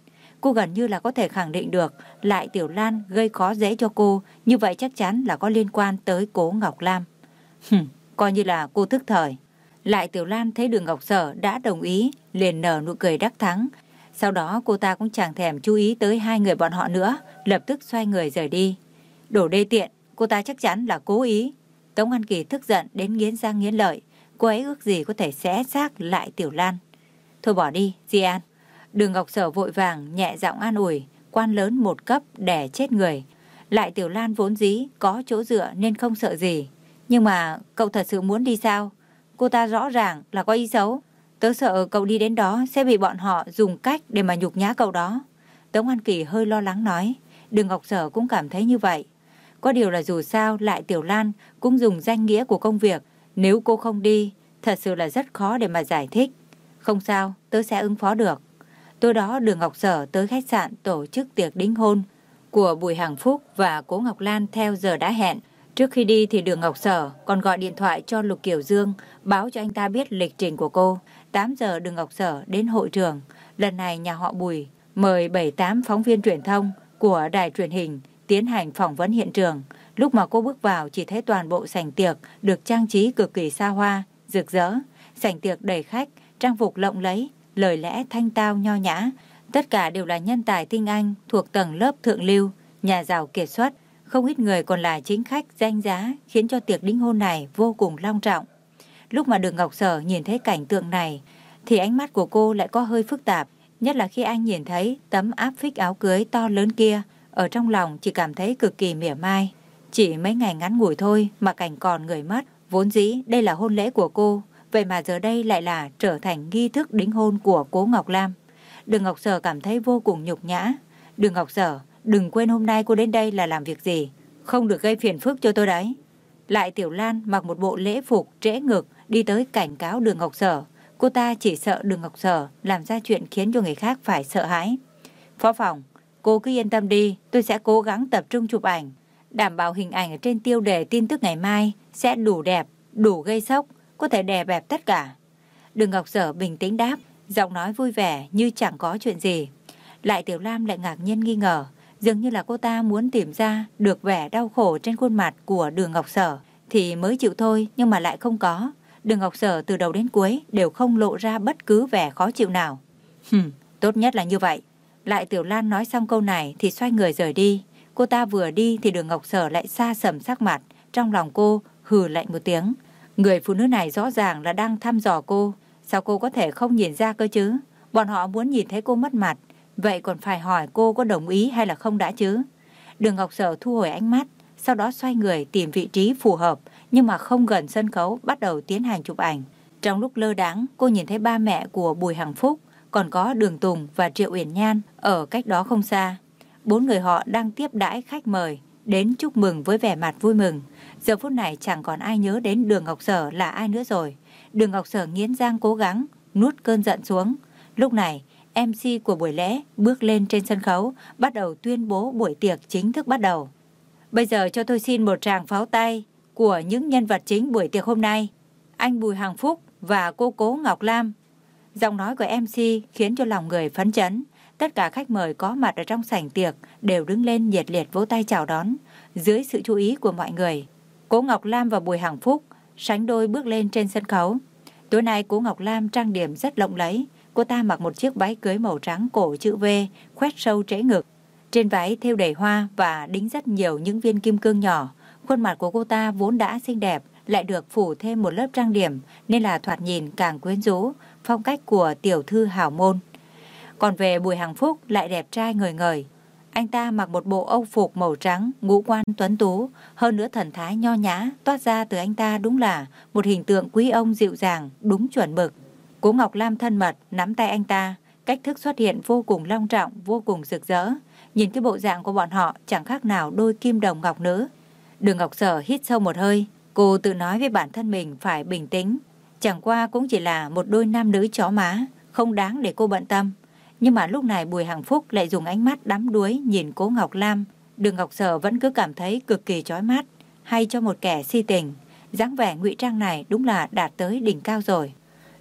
Cô gần như là có thể khẳng định được Lại Tiểu Lan gây khó dễ cho cô như vậy chắc chắn là có liên quan tới cố Ngọc Lam. [LAUGHS] Hừm, coi như là cô thức thời. Lại Tiểu Lan thấy đường Ngọc Sở đã đồng ý, liền nở nụ cười đắc thắng. Sau đó cô ta cũng chẳng thèm chú ý tới hai người bọn họ nữa, lập tức xoay người rời đi. Đổ đê tiện, cô ta chắc chắn là cố ý. Tống An Kỳ tức giận đến nghiến răng nghiến lợi, cô ấy ước gì có thể xé xác lại Tiểu Lan. Thôi bỏ đi, Di An. Đường Ngọc Sở vội vàng, nhẹ giọng an ủi, quan lớn một cấp đẻ chết người. Lại Tiểu Lan vốn dĩ có chỗ dựa nên không sợ gì. Nhưng mà cậu thật sự muốn đi sao? Cô ta rõ ràng là có ý xấu. Tớ sợ cậu đi đến đó sẽ bị bọn họ dùng cách để mà nhục nhã cậu đó. Tống An Kỳ hơi lo lắng nói. Đường Ngọc Sở cũng cảm thấy như vậy. Có điều là dù sao lại Tiểu Lan cũng dùng danh nghĩa của công việc. Nếu cô không đi, thật sự là rất khó để mà giải thích. Không sao, tớ sẽ ứng phó được. Tối đó Đường Ngọc Sở tới khách sạn tổ chức tiệc đính hôn của Bùi Hằng Phúc và Cố Ngọc Lan theo giờ đã hẹn. Trước khi đi thì Đường Ngọc Sở còn gọi điện thoại cho Lục Kiều Dương báo cho anh ta biết lịch trình của cô. 8 giờ Đường Ngọc Sở đến hội trường. Lần này nhà họ Bùi mời 7-8 phóng viên truyền thông của đài truyền hình tiến hành phỏng vấn hiện trường. Lúc mà cô bước vào chỉ thấy toàn bộ sảnh tiệc được trang trí cực kỳ xa hoa, rực rỡ. Sảnh tiệc đầy khách, trang phục lộng lẫy, lời lẽ thanh tao nho nhã. Tất cả đều là nhân tài tinh anh thuộc tầng lớp thượng lưu, nhà giàu kiệt xuất. Không ít người còn là chính khách danh giá khiến cho tiệc đính hôn này vô cùng long trọng. Lúc mà đường Ngọc Sở nhìn thấy cảnh tượng này thì ánh mắt của cô lại có hơi phức tạp. Nhất là khi anh nhìn thấy tấm áp phích áo cưới to lớn kia ở trong lòng chỉ cảm thấy cực kỳ mỉa mai. Chỉ mấy ngày ngắn ngủi thôi mà cảnh còn người mất. Vốn dĩ đây là hôn lễ của cô Vậy mà giờ đây lại là trở thành nghi thức đính hôn của cố Ngọc Lam. Đường Ngọc Sở cảm thấy vô cùng nhục nhã. Đường Ngọc Sở, đừng quên hôm nay cô đến đây là làm việc gì. Không được gây phiền phức cho tôi đấy. Lại Tiểu Lan mặc một bộ lễ phục trễ ngực đi tới cảnh cáo đường Ngọc Sở. Cô ta chỉ sợ đường Ngọc Sở làm ra chuyện khiến cho người khác phải sợ hãi. Phó phòng, cô cứ yên tâm đi, tôi sẽ cố gắng tập trung chụp ảnh. Đảm bảo hình ảnh ở trên tiêu đề tin tức ngày mai sẽ đủ đẹp, đủ gây sốc, có thể đè bẹp tất cả. Đường Ngọc Sở bình tĩnh đáp, giọng nói vui vẻ như chẳng có chuyện gì. Lại Tiểu Lam lại ngạc nhiên nghi ngờ, dường như là cô ta muốn tìm ra được vẻ đau khổ trên khuôn mặt của đường Ngọc Sở thì mới chịu thôi nhưng mà lại không có. Đường Ngọc Sở từ đầu đến cuối đều không lộ ra bất cứ vẻ khó chịu nào. Hừm, tốt nhất là như vậy. Lại Tiểu Lan nói xong câu này thì xoay người rời đi. Cô ta vừa đi thì đường Ngọc Sở lại xa sầm sắc mặt. Trong lòng cô hừ lạnh một tiếng. Người phụ nữ này rõ ràng là đang thăm dò cô. Sao cô có thể không nhìn ra cơ chứ? Bọn họ muốn nhìn thấy cô mất mặt. Vậy còn phải hỏi cô có đồng ý hay là không đã chứ? Đường Ngọc Sở thu hồi ánh mắt, sau đó xoay người tìm vị trí phù hợp, nhưng mà không gần sân khấu, bắt đầu tiến hành chụp ảnh. Trong lúc lơ đáng, cô nhìn thấy ba mẹ của Bùi Hằng Phúc, còn có Đường Tùng và Triệu Uyển Nhan ở cách đó không xa. Bốn người họ đang tiếp đãi khách mời, đến chúc mừng với vẻ mặt vui mừng. Giờ phút này chẳng còn ai nhớ đến Đường Ngọc Sở là ai nữa rồi. Đường Ngọc Sở nghiến răng cố gắng, nuốt cơn giận xuống. Lúc này, MC của buổi lễ bước lên trên sân khấu, bắt đầu tuyên bố buổi tiệc chính thức bắt đầu. Bây giờ cho tôi xin một tràng pháo tay của những nhân vật chính buổi tiệc hôm nay. Anh Bùi Hằng Phúc và cô Cố Ngọc Lam. Giọng nói của MC khiến cho lòng người phấn chấn. Tất cả khách mời có mặt ở trong sảnh tiệc đều đứng lên nhiệt liệt vỗ tay chào đón. Dưới sự chú ý của mọi người, Cố Ngọc Lam và Bùi Hằng Phúc sánh đôi bước lên trên sân khấu. Tối nay Cố Ngọc Lam trang điểm rất lộng lẫy. Cô ta mặc một chiếc váy cưới màu trắng cổ chữ V, khoét sâu trễ ngực. Trên váy thêu đầy hoa và đính rất nhiều những viên kim cương nhỏ. Khuôn mặt của cô ta vốn đã xinh đẹp, lại được phủ thêm một lớp trang điểm nên là thoạt nhìn càng quyến rũ, phong cách của tiểu thư hảo môn. Còn về Bùi Hằng Phúc lại đẹp trai người ngời. Anh ta mặc một bộ âu phục màu trắng, ngũ quan tuấn tú, hơn nữa thần thái nho nhã, toát ra từ anh ta đúng là một hình tượng quý ông dịu dàng, đúng chuẩn mực. Cố Ngọc Lam thân mật, nắm tay anh ta, cách thức xuất hiện vô cùng long trọng, vô cùng rực rỡ. Nhìn cái bộ dạng của bọn họ chẳng khác nào đôi kim đồng ngọc nữ. Đường Ngọc Sở hít sâu một hơi, cô tự nói với bản thân mình phải bình tĩnh. Chẳng qua cũng chỉ là một đôi nam nữ chó má, không đáng để cô bận tâm. Nhưng mà lúc này Bùi Hằng Phúc lại dùng ánh mắt đắm đuối nhìn cố Ngọc Lam. Đường Ngọc Sở vẫn cứ cảm thấy cực kỳ chói mắt, hay cho một kẻ si tình. dáng vẻ ngụy trang này đúng là đạt tới đỉnh cao rồi.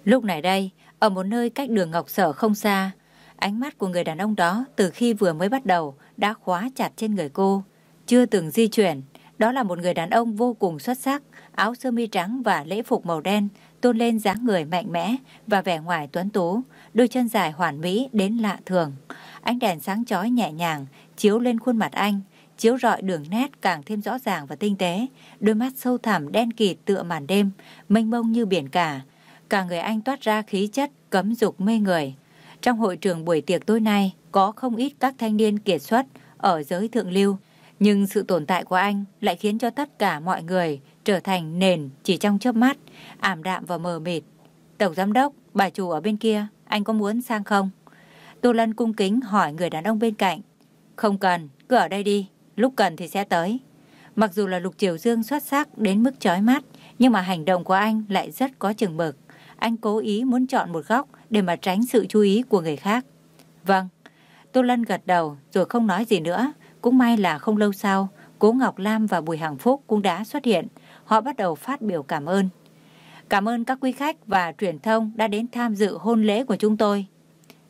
Lúc này đây, ở một nơi cách đường Ngọc Sở không xa, ánh mắt của người đàn ông đó từ khi vừa mới bắt đầu đã khóa chặt trên người cô, chưa từng di chuyển. Đó là một người đàn ông vô cùng xuất sắc, áo sơ mi trắng và lễ phục màu đen, tôn lên dáng người mạnh mẽ và vẻ ngoài tuấn tú, đôi chân dài hoàn mỹ đến lạ thường. Ánh đèn sáng chói nhẹ nhàng chiếu lên khuôn mặt anh, chiếu rọi đường nét càng thêm rõ ràng và tinh tế, đôi mắt sâu thẳm đen kịt tựa màn đêm, mênh mông như biển cả, Cả người anh toát ra khí chất cấm dục mê người. Trong hội trường buổi tiệc tối nay có không ít các thanh niên kiệt xuất ở giới thượng lưu, nhưng sự tồn tại của anh lại khiến cho tất cả mọi người trở thành nền chỉ trong chớp mắt, ảm đạm và mờ mịt. Tổng giám đốc, bà chủ ở bên kia, anh có muốn sang không? Tô Lân cung kính hỏi người đàn ông bên cạnh. Không cần, cứ ở đây đi, lúc cần thì sẽ tới. Mặc dù là Lục Triều Dương xuất sắc đến mức chói mắt, nhưng mà hành động của anh lại rất có chừng mực anh cố ý muốn chọn một góc để mà tránh sự chú ý của người khác. Vâng, Tô Lân gật đầu rồi không nói gì nữa. Cũng may là không lâu sau, Cố Ngọc Lam và Bùi Hằng Phúc cũng đã xuất hiện. Họ bắt đầu phát biểu cảm ơn. Cảm ơn các quý khách và truyền thông đã đến tham dự hôn lễ của chúng tôi.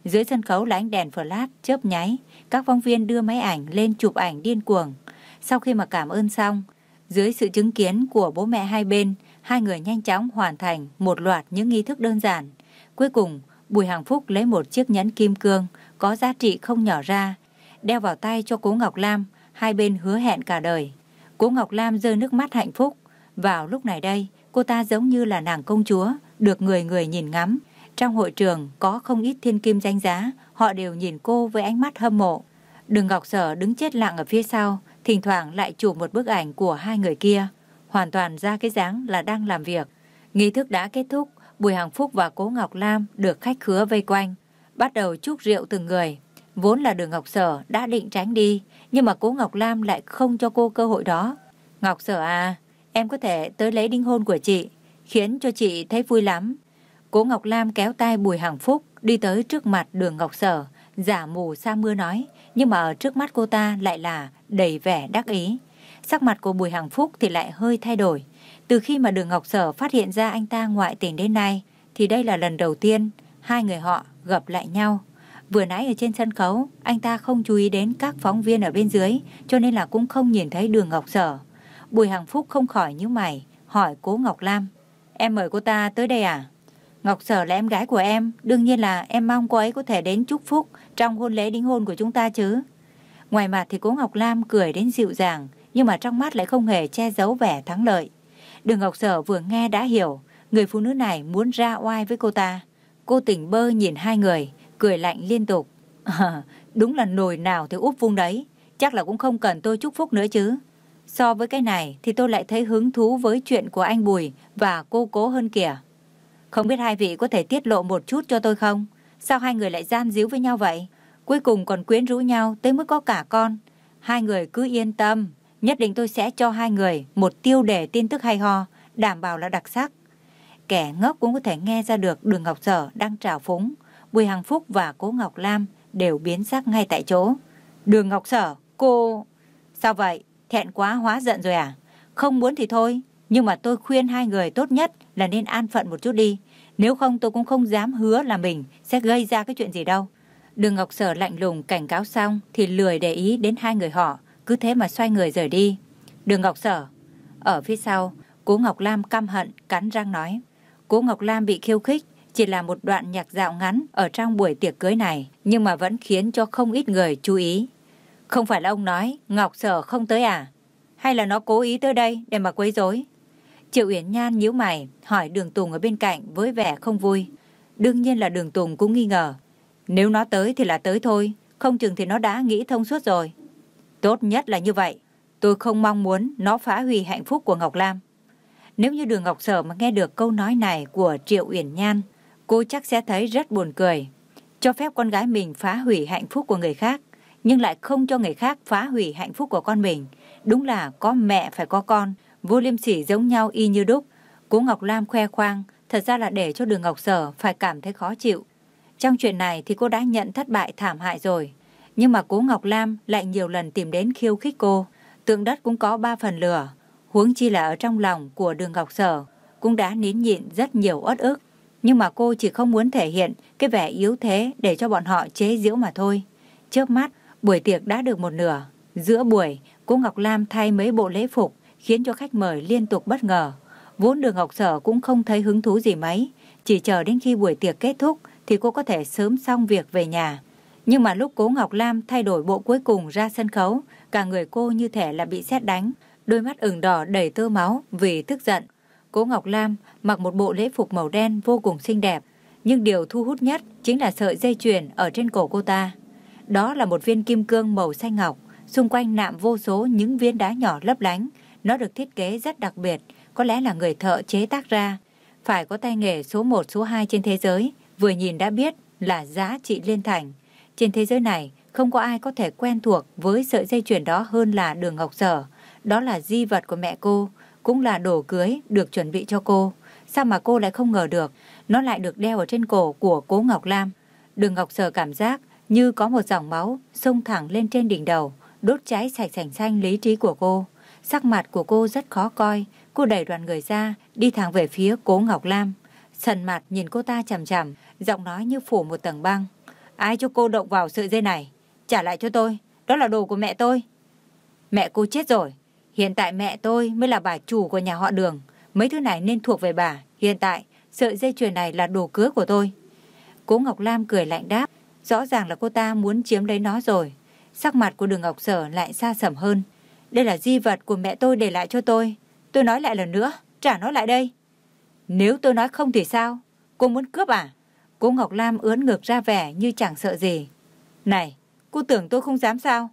Dưới sân khấu là ánh đèn flash chớp nháy, các phóng viên đưa máy ảnh lên chụp ảnh điên cuồng. Sau khi mà cảm ơn xong, dưới sự chứng kiến của bố mẹ hai bên, hai người nhanh chóng hoàn thành một loạt những nghi thức đơn giản. Cuối cùng, Bùi Hằng Phúc lấy một chiếc nhẫn kim cương có giá trị không nhỏ ra, đeo vào tay cho Cố Ngọc Lam, hai bên hứa hẹn cả đời. Cố Ngọc Lam rơi nước mắt hạnh phúc. Vào lúc này đây, cô ta giống như là nàng công chúa, được người người nhìn ngắm. Trong hội trường có không ít thiên kim danh giá, họ đều nhìn cô với ánh mắt hâm mộ. Đường Ngọc Sở đứng chết lặng ở phía sau, thỉnh thoảng lại chụp một bức ảnh của hai người kia hoàn toàn ra cái dáng là đang làm việc. Nghi thức đã kết thúc, Bùi Hằng Phúc và Cố Ngọc Lam được khách khứa vây quanh, bắt đầu chúc rượu từng người. Vốn là đường Ngọc Sở đã định tránh đi, nhưng mà Cố Ngọc Lam lại không cho cô cơ hội đó. Ngọc Sở à, em có thể tới lấy đính hôn của chị, khiến cho chị thấy vui lắm. Cố Ngọc Lam kéo tay Bùi Hằng Phúc đi tới trước mặt đường Ngọc Sở, giả mù sa mưa nói, nhưng mà ở trước mắt cô ta lại là đầy vẻ đắc ý. Sắc mặt của Bùi Hằng Phúc thì lại hơi thay đổi. Từ khi mà Đường Ngọc Sở phát hiện ra anh ta ngoại tình đến nay, thì đây là lần đầu tiên hai người họ gặp lại nhau. Vừa nãy ở trên sân khấu, anh ta không chú ý đến các phóng viên ở bên dưới, cho nên là cũng không nhìn thấy Đường Ngọc Sở. Bùi Hằng Phúc không khỏi nhíu mày, hỏi Cố Ngọc Lam. Em mời cô ta tới đây à? Ngọc Sở là em gái của em, đương nhiên là em mong cô ấy có thể đến chúc phúc trong hôn lễ đính hôn của chúng ta chứ. Ngoài mặt thì cố Ngọc Lam cười đến dịu dàng, nhưng mà trong mắt lại không hề che giấu vẻ thắng lợi. Đường Ngọc Sở vừa nghe đã hiểu, người phụ nữ này muốn ra oai với cô ta. Cô tỉnh bơ nhìn hai người, cười lạnh liên tục. À, [LAUGHS] đúng là nồi nào thì úp vung đấy, chắc là cũng không cần tôi chúc phúc nữa chứ. So với cái này thì tôi lại thấy hứng thú với chuyện của anh Bùi và cô cố hơn kìa. Không biết hai vị có thể tiết lộ một chút cho tôi không? Sao hai người lại gian díu với nhau vậy? Cuối cùng còn quyến rũ nhau tới mức có cả con. Hai người cứ yên tâm, nhất định tôi sẽ cho hai người một tiêu đề tin tức hay ho, đảm bảo là đặc sắc. Kẻ ngốc cũng có thể nghe ra được đường Ngọc Sở đang trào phúng. Bùi Hằng Phúc và cố Ngọc Lam đều biến sắc ngay tại chỗ. Đường Ngọc Sở, cô... Sao vậy? Thẹn quá hóa giận rồi à? Không muốn thì thôi, nhưng mà tôi khuyên hai người tốt nhất là nên an phận một chút đi. Nếu không tôi cũng không dám hứa là mình sẽ gây ra cái chuyện gì đâu. Đường Ngọc Sở lạnh lùng cảnh cáo xong thì lười để ý đến hai người họ, cứ thế mà xoay người rời đi. Đường Ngọc Sở, ở phía sau, Cố Ngọc Lam căm hận, cắn răng nói. Cố Ngọc Lam bị khiêu khích, chỉ là một đoạn nhạc dạo ngắn ở trong buổi tiệc cưới này, nhưng mà vẫn khiến cho không ít người chú ý. Không phải là ông nói Ngọc Sở không tới à? Hay là nó cố ý tới đây để mà quấy rối? Triệu Uyển Nhan nhíu mày, hỏi Đường Tùng ở bên cạnh với vẻ không vui. Đương nhiên là Đường Tùng cũng nghi ngờ. Nếu nó tới thì là tới thôi, không chừng thì nó đã nghĩ thông suốt rồi. Tốt nhất là như vậy. Tôi không mong muốn nó phá hủy hạnh phúc của Ngọc Lam. Nếu như Đường Ngọc Sở mà nghe được câu nói này của Triệu Uyển Nhan, cô chắc sẽ thấy rất buồn cười. Cho phép con gái mình phá hủy hạnh phúc của người khác, nhưng lại không cho người khác phá hủy hạnh phúc của con mình. Đúng là có mẹ phải có con, vô liêm sỉ giống nhau y như đúc. Cố Ngọc Lam khoe khoang, thật ra là để cho đường Ngọc Sở phải cảm thấy khó chịu. Trong chuyện này thì cô đã nhận thất bại thảm hại rồi. Nhưng mà cố Ngọc Lam lại nhiều lần tìm đến khiêu khích cô. Tượng đất cũng có ba phần lửa. Huống chi là ở trong lòng của đường Ngọc Sở cũng đã nín nhịn rất nhiều uất ức. Nhưng mà cô chỉ không muốn thể hiện cái vẻ yếu thế để cho bọn họ chế giễu mà thôi. chớp mắt, buổi tiệc đã được một nửa. Giữa buổi, cô Ngọc Lam thay mấy bộ lễ phục khiến cho khách mời liên tục bất ngờ. Vốn đường Ngọc Sở cũng không thấy hứng thú gì mấy, chỉ chờ đến khi buổi tiệc kết thúc thì cô có thể sớm xong việc về nhà. Nhưng mà lúc cố Ngọc Lam thay đổi bộ cuối cùng ra sân khấu, cả người cô như thể là bị sét đánh, đôi mắt ửng đỏ đầy tơ máu vì tức giận. Cố Ngọc Lam mặc một bộ lễ phục màu đen vô cùng xinh đẹp, nhưng điều thu hút nhất chính là sợi dây chuyền ở trên cổ cô ta. Đó là một viên kim cương màu xanh ngọc, xung quanh nạm vô số những viên đá nhỏ lấp lánh, nó được thiết kế rất đặc biệt, có lẽ là người thợ chế tác ra. Phải có tay nghề số 1, số 2 trên thế giới, vừa nhìn đã biết là giá trị liên thành. Trên thế giới này, không có ai có thể quen thuộc với sợi dây chuyền đó hơn là đường Ngọc Sở. Đó là di vật của mẹ cô, cũng là đồ cưới được chuẩn bị cho cô. Sao mà cô lại không ngờ được, nó lại được đeo ở trên cổ của cố Ngọc Lam. Đường Ngọc Sở cảm giác như có một dòng máu xông thẳng lên trên đỉnh đầu, đốt cháy sạch sành xanh lý trí của cô. Sắc mặt của cô rất khó coi, cô đẩy đoàn người ra, đi thẳng về phía cố Ngọc Lam. Sần mặt nhìn cô ta chằm chằm, giọng nói như phủ một tầng băng. Ai cho cô động vào sợi dây này? Trả lại cho tôi, đó là đồ của mẹ tôi. Mẹ cô chết rồi, hiện tại mẹ tôi mới là bà chủ của nhà họ đường. Mấy thứ này nên thuộc về bà, hiện tại sợi dây chuyền này là đồ cưới của tôi. Cố Ngọc Lam cười lạnh đáp, rõ ràng là cô ta muốn chiếm lấy nó rồi. Sắc mặt của đường Ngọc Sở lại xa sầm hơn. Đây là di vật của mẹ tôi để lại cho tôi. Tôi nói lại lần nữa, trả nó lại đây. Nếu tôi nói không thì sao? Cô muốn cướp à? Cô Ngọc Lam ướn ngược ra vẻ như chẳng sợ gì. Này, cô tưởng tôi không dám sao?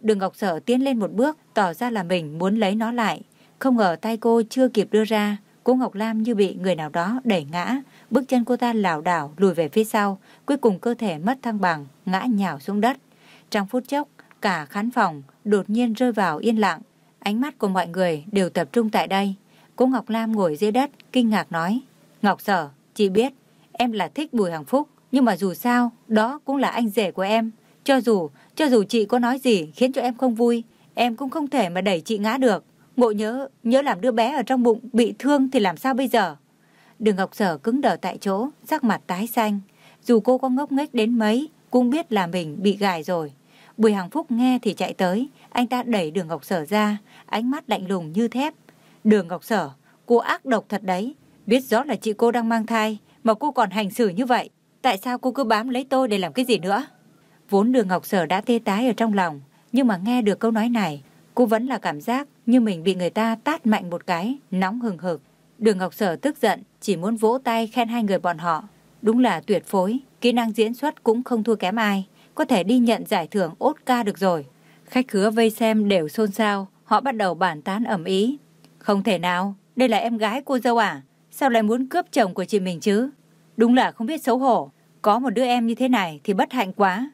Đường Ngọc Sở tiến lên một bước, tỏ ra là mình muốn lấy nó lại. Không ngờ tay cô chưa kịp đưa ra, cô Ngọc Lam như bị người nào đó đẩy ngã. Bước chân cô ta lảo đảo lùi về phía sau, cuối cùng cơ thể mất thăng bằng, ngã nhào xuống đất. Trong phút chốc, cả khán phòng đột nhiên rơi vào yên lặng. Ánh mắt của mọi người đều tập trung tại đây. Cô Ngọc Lam ngồi dưới đất, kinh ngạc nói. Ngọc Sở, chị biết, em là thích Bùi Hằng Phúc, nhưng mà dù sao, đó cũng là anh rể của em. Cho dù, cho dù chị có nói gì khiến cho em không vui, em cũng không thể mà đẩy chị ngã được. Ngộ nhớ, nhớ làm đứa bé ở trong bụng bị thương thì làm sao bây giờ? Đường Ngọc Sở cứng đờ tại chỗ, sắc mặt tái xanh. Dù cô có ngốc nghếch đến mấy, cũng biết là mình bị gài rồi. Bùi Hằng Phúc nghe thì chạy tới, anh ta đẩy đường Ngọc Sở ra, ánh mắt lạnh lùng như thép. Đường Ngọc Sở, cô ác độc thật đấy. Biết rõ là chị cô đang mang thai, mà cô còn hành xử như vậy. Tại sao cô cứ bám lấy tôi để làm cái gì nữa? Vốn đường Ngọc Sở đã tê tái ở trong lòng, nhưng mà nghe được câu nói này, cô vẫn là cảm giác như mình bị người ta tát mạnh một cái, nóng hừng hực. Đường Ngọc Sở tức giận, chỉ muốn vỗ tay khen hai người bọn họ. Đúng là tuyệt phối, kỹ năng diễn xuất cũng không thua kém ai, có thể đi nhận giải thưởng Oscar được rồi. Khách khứa vây xem đều xôn xao, họ bắt đầu bàn tán ẩm ý. Không thể nào, đây là em gái cô dâu à? Sao lại muốn cướp chồng của chị mình chứ? Đúng là không biết xấu hổ. Có một đứa em như thế này thì bất hạnh quá.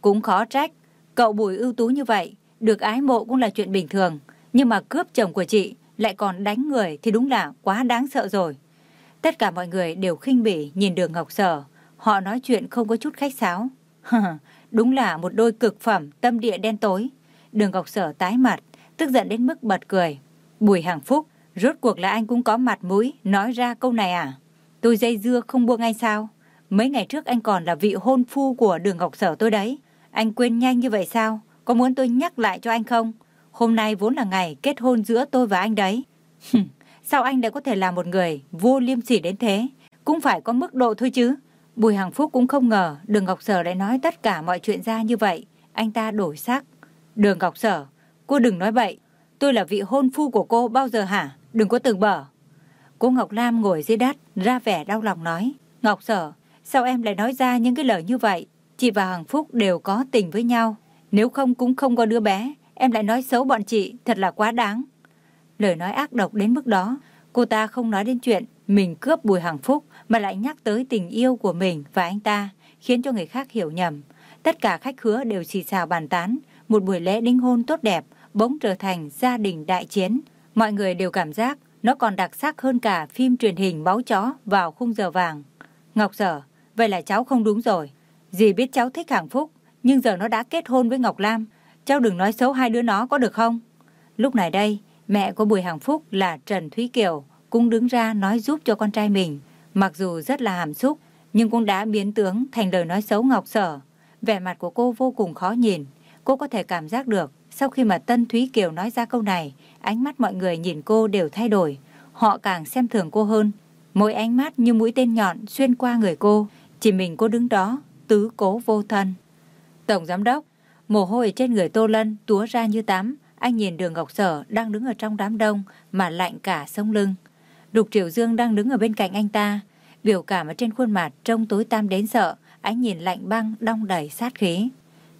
Cũng khó trách. Cậu Bùi ưu tú như vậy, được ái mộ cũng là chuyện bình thường. Nhưng mà cướp chồng của chị lại còn đánh người thì đúng là quá đáng sợ rồi. Tất cả mọi người đều khinh bỉ nhìn đường Ngọc Sở. Họ nói chuyện không có chút khách sáo. [LAUGHS] đúng là một đôi cực phẩm tâm địa đen tối. Đường Ngọc Sở tái mặt, tức giận đến mức bật cười. Bùi Hàng Phúc, rốt cuộc là anh cũng có mặt mũi nói ra câu này à? Tôi dây dưa không buông anh sao? Mấy ngày trước anh còn là vị hôn phu của đường Ngọc Sở tôi đấy. Anh quên nhanh như vậy sao? Có muốn tôi nhắc lại cho anh không? Hôm nay vốn là ngày kết hôn giữa tôi và anh đấy. sao anh lại có thể là một người vô liêm sỉ đến thế? Cũng phải có mức độ thôi chứ. Bùi Hằng Phúc cũng không ngờ Đường Ngọc Sở lại nói tất cả mọi chuyện ra như vậy. Anh ta đổi sắc. Đường Ngọc Sở, cô đừng nói vậy. Tôi là vị hôn phu của cô bao giờ hả? Đừng có tưởng bở. Cô Ngọc Lam ngồi dưới đất, ra vẻ đau lòng nói. Ngọc Sở, sao em lại nói ra những cái lời như vậy? Chị và Hằng Phúc đều có tình với nhau. Nếu không cũng không có đứa bé, em lại nói xấu bọn chị, thật là quá đáng. Lời nói ác độc đến mức đó, cô ta không nói đến chuyện mình cướp Bùi Hằng Phúc mà lại nhắc tới tình yêu của mình và anh ta, khiến cho người khác hiểu nhầm. Tất cả khách khứa đều xì xào bàn tán, một buổi lễ đính hôn tốt đẹp bỗng trở thành gia đình đại chiến. Mọi người đều cảm giác nó còn đặc sắc hơn cả phim truyền hình báo chó vào khung giờ vàng. Ngọc Sở, vậy là cháu không đúng rồi. Dì biết cháu thích Hằng Phúc, nhưng giờ nó đã kết hôn với Ngọc Lam. Cháu đừng nói xấu hai đứa nó có được không? Lúc này đây, mẹ của Bùi Hằng Phúc là Trần Thúy Kiều cũng đứng ra nói giúp cho con trai mình. Mặc dù rất là hàm xúc, nhưng cũng đã biến tướng thành lời nói xấu Ngọc Sở. Vẻ mặt của cô vô cùng khó nhìn. Cô có thể cảm giác được, sau khi mà Tân Thúy Kiều nói ra câu này, ánh mắt mọi người nhìn cô đều thay đổi. Họ càng xem thường cô hơn. Mỗi ánh mắt như mũi tên nhọn xuyên qua người cô. Chỉ mình cô đứng đó, tứ cố vô thân. Tổng giám đốc, mồ hôi trên người Tô Lân túa ra như tắm. Anh nhìn đường Ngọc Sở đang đứng ở trong đám đông mà lạnh cả sông lưng. Lục Triều Dương đang đứng ở bên cạnh anh ta. Biểu cảm ở trên khuôn mặt trông tối tăm đến sợ. Ánh nhìn lạnh băng đong đầy sát khí.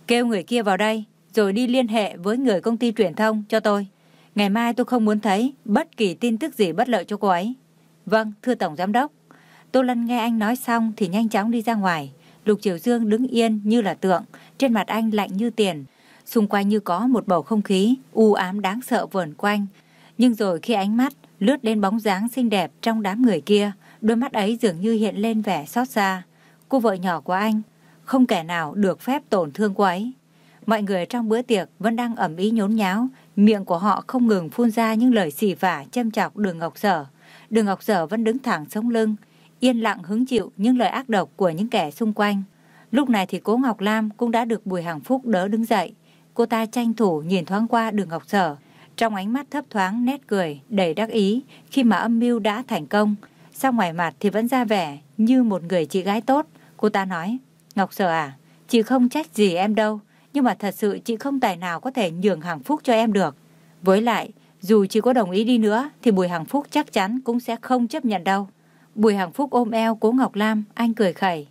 Kêu người kia vào đây, rồi đi liên hệ với người công ty truyền thông cho tôi. Ngày mai tôi không muốn thấy bất kỳ tin tức gì bất lợi cho cô ấy. Vâng, thưa Tổng Giám đốc. Tô Lân nghe anh nói xong thì nhanh chóng đi ra ngoài. Lục Triều Dương đứng yên như là tượng, trên mặt anh lạnh như tiền. Xung quanh như có một bầu không khí u ám đáng sợ vờn quanh. Nhưng rồi khi ánh mắt lướt lên bóng dáng xinh đẹp trong đám người kia, đôi mắt ấy dường như hiện lên vẻ xót xa. Cô vợ nhỏ của anh, không kẻ nào được phép tổn thương cô ấy. Mọi người trong bữa tiệc vẫn đang ẩm ý nhốn nháo, miệng của họ không ngừng phun ra những lời xỉ vả châm chọc đường Ngọc Sở. Đường Ngọc Sở vẫn đứng thẳng sống lưng, yên lặng hứng chịu những lời ác độc của những kẻ xung quanh. Lúc này thì cố Ngọc Lam cũng đã được Bùi Hằng Phúc đỡ đứng dậy. Cô ta tranh thủ nhìn thoáng qua đường Ngọc Sở, trong ánh mắt thấp thoáng nét cười, đầy đắc ý khi mà âm mưu đã thành công. Sau ngoài mặt thì vẫn ra vẻ như một người chị gái tốt. Cô ta nói, Ngọc Sở à, chị không trách gì em đâu, nhưng mà thật sự chị không tài nào có thể nhường Hằng Phúc cho em được. Với lại, dù chị có đồng ý đi nữa thì Bùi Hằng Phúc chắc chắn cũng sẽ không chấp nhận đâu. Bùi Hằng Phúc ôm eo cố Ngọc Lam, anh cười khẩy.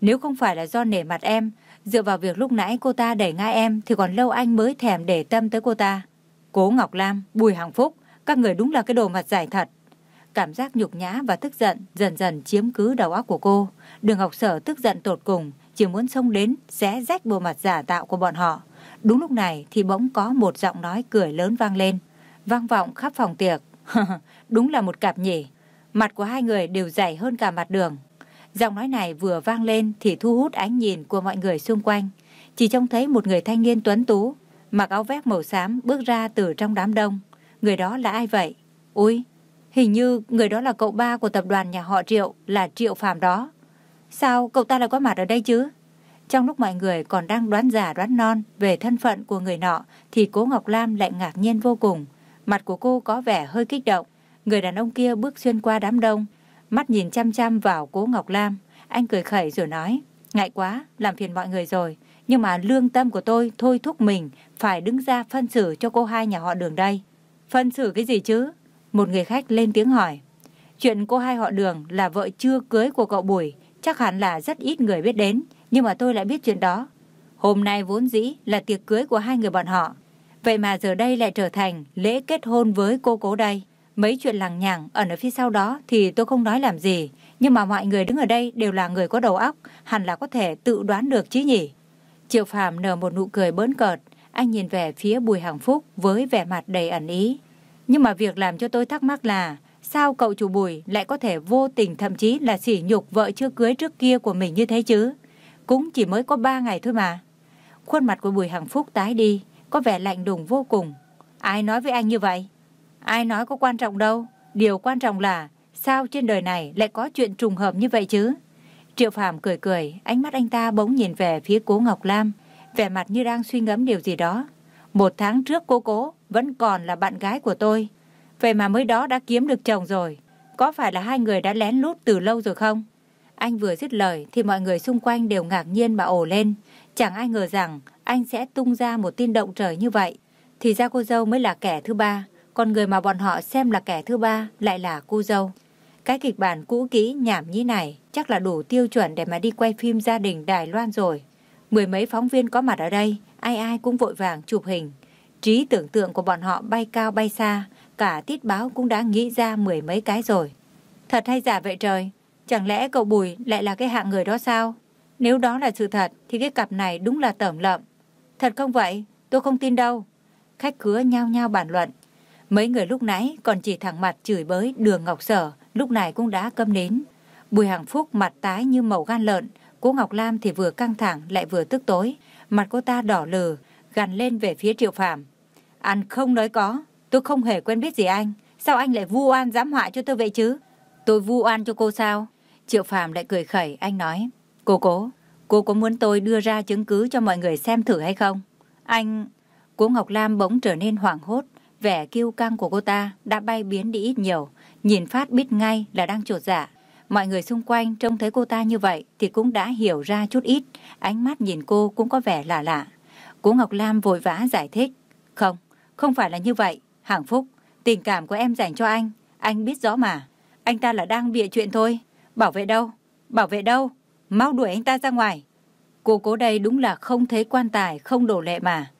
Nếu không phải là do nể mặt em, dựa vào việc lúc nãy cô ta đẩy ngã em thì còn lâu anh mới thèm để tâm tới cô ta. Cố Ngọc Lam, Bùi Hằng Phúc, các người đúng là cái đồ mặt dài thật. Cảm giác nhục nhã và tức giận dần dần chiếm cứ đầu óc của cô. Đường Ngọc Sở tức giận tột cùng, chỉ muốn xông đến xé rách bộ mặt giả tạo của bọn họ. Đúng lúc này thì bỗng có một giọng nói cười lớn vang lên, vang vọng khắp phòng tiệc. [LAUGHS] Đúng là một cặp nhỉ. Mặt của hai người đều dày hơn cả mặt đường. Giọng nói này vừa vang lên thì thu hút ánh nhìn của mọi người xung quanh. Chỉ trông thấy một người thanh niên tuấn tú, mặc áo vest màu xám bước ra từ trong đám đông. Người đó là ai vậy? Ui, hình như người đó là cậu ba của tập đoàn nhà họ Triệu, là Triệu Phàm đó. Sao cậu ta lại có mặt ở đây chứ? Trong lúc mọi người còn đang đoán giả đoán non về thân phận của người nọ, thì cố Ngọc Lam lại ngạc nhiên vô cùng. Mặt của cô có vẻ hơi kích động. Người đàn ông kia bước xuyên qua đám đông, mắt nhìn chăm chăm vào cố Ngọc Lam. Anh cười khẩy rồi nói, ngại quá, làm phiền mọi người rồi. Nhưng mà lương tâm của tôi thôi thúc mình phải đứng ra phân xử cho cô hai nhà họ đường đây. Phân xử cái gì chứ? Một người khách lên tiếng hỏi. Chuyện cô hai họ đường là vợ chưa cưới của cậu Bùi, chắc hẳn là rất ít người biết đến, nhưng mà tôi lại biết chuyện đó. Hôm nay vốn dĩ là tiệc cưới của hai người bọn họ. Vậy mà giờ đây lại trở thành lễ kết hôn với cô cố đây. Mấy chuyện lằng nhằng ẩn ở phía sau đó thì tôi không nói làm gì. Nhưng mà mọi người đứng ở đây đều là người có đầu óc, hẳn là có thể tự đoán được chứ nhỉ. Triệu Phàm nở một nụ cười bỡn cợt, anh nhìn về phía Bùi Hằng Phúc với vẻ mặt đầy ẩn ý. Nhưng mà việc làm cho tôi thắc mắc là sao cậu chủ Bùi lại có thể vô tình thậm chí là sỉ nhục vợ chưa cưới trước kia của mình như thế chứ? Cũng chỉ mới có ba ngày thôi mà. Khuôn mặt của Bùi Hằng Phúc tái đi, có vẻ lạnh lùng vô cùng. Ai nói với anh như vậy? Ai nói có quan trọng đâu. Điều quan trọng là sao trên đời này lại có chuyện trùng hợp như vậy chứ? Triệu Phạm cười cười, ánh mắt anh ta bỗng nhìn về phía cố Ngọc Lam, vẻ mặt như đang suy ngẫm điều gì đó. Một tháng trước cô cố vẫn còn là bạn gái của tôi. Vậy mà mới đó đã kiếm được chồng rồi. Có phải là hai người đã lén lút từ lâu rồi không? Anh vừa dứt lời thì mọi người xung quanh đều ngạc nhiên mà ồ lên. Chẳng ai ngờ rằng anh sẽ tung ra một tin động trời như vậy. Thì ra cô dâu mới là kẻ thứ ba, còn người mà bọn họ xem là kẻ thứ ba lại là cô dâu. Cái kịch bản cũ kỹ nhảm nhí này chắc là đủ tiêu chuẩn để mà đi quay phim gia đình Đài Loan rồi. Mười mấy phóng viên có mặt ở đây, ai ai cũng vội vàng chụp hình. Trí tưởng tượng của bọn họ bay cao bay xa, cả tiết báo cũng đã nghĩ ra mười mấy cái rồi. Thật hay giả vậy trời, chẳng lẽ cậu Bùi lại là cái hạng người đó sao? Nếu đó là sự thật thì cái cặp này đúng là tẩm lợm. Thật không vậy? Tôi không tin đâu. Khách khứa nhao nhao bàn luận. Mấy người lúc nãy còn chỉ thẳng mặt chửi bới đường Ngọc Sở, lúc này cũng đã câm nín. Bùi Hằng Phúc mặt tái như màu gan lợn, cô Ngọc Lam thì vừa căng thẳng lại vừa tức tối. Mặt cô ta đỏ lừ, gằn lên về phía Triệu Phạm. Anh không nói có, tôi không hề quen biết gì anh. Sao anh lại vu oan dám họa cho tôi vậy chứ? Tôi vu oan cho cô sao? Triệu Phạm lại cười khẩy, anh nói. Cô cố, cô có muốn tôi đưa ra chứng cứ cho mọi người xem thử hay không? Anh... Cô Ngọc Lam bỗng trở nên hoảng hốt, vẻ kiêu căng của cô ta đã bay biến đi ít nhiều, nhìn phát biết ngay là đang trột dạ. Mọi người xung quanh trông thấy cô ta như vậy thì cũng đã hiểu ra chút ít, ánh mắt nhìn cô cũng có vẻ lạ lạ. Cô Ngọc Lam vội vã giải thích. Không, không phải là như vậy, Hằng Phúc, tình cảm của em dành cho anh, anh biết rõ mà. Anh ta là đang bịa chuyện thôi. Bảo vệ đâu? Bảo vệ đâu? Mau đuổi anh ta ra ngoài. Cô cố đây đúng là không thấy quan tài, không đổ lệ mà.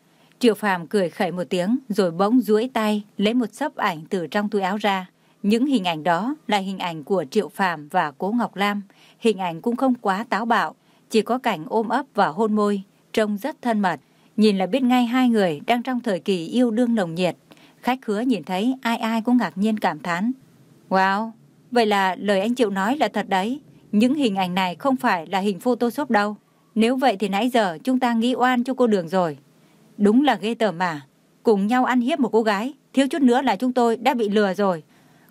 Triệu Phàm cười khẩy một tiếng rồi bỗng duỗi tay lấy một sấp ảnh từ trong túi áo ra. Những hình ảnh đó là hình ảnh của Triệu Phàm và Cố Ngọc Lam. Hình ảnh cũng không quá táo bạo, chỉ có cảnh ôm ấp và hôn môi, trông rất thân mật. Nhìn là biết ngay hai người đang trong thời kỳ yêu đương nồng nhiệt. Khách khứa nhìn thấy ai ai cũng ngạc nhiên cảm thán. Wow, vậy là lời anh Triệu nói là thật đấy. Những hình ảnh này không phải là hình photoshop đâu. Nếu vậy thì nãy giờ chúng ta nghĩ oan cho cô Đường rồi. Đúng là ghê tởm mà. Cùng nhau ăn hiếp một cô gái, thiếu chút nữa là chúng tôi đã bị lừa rồi.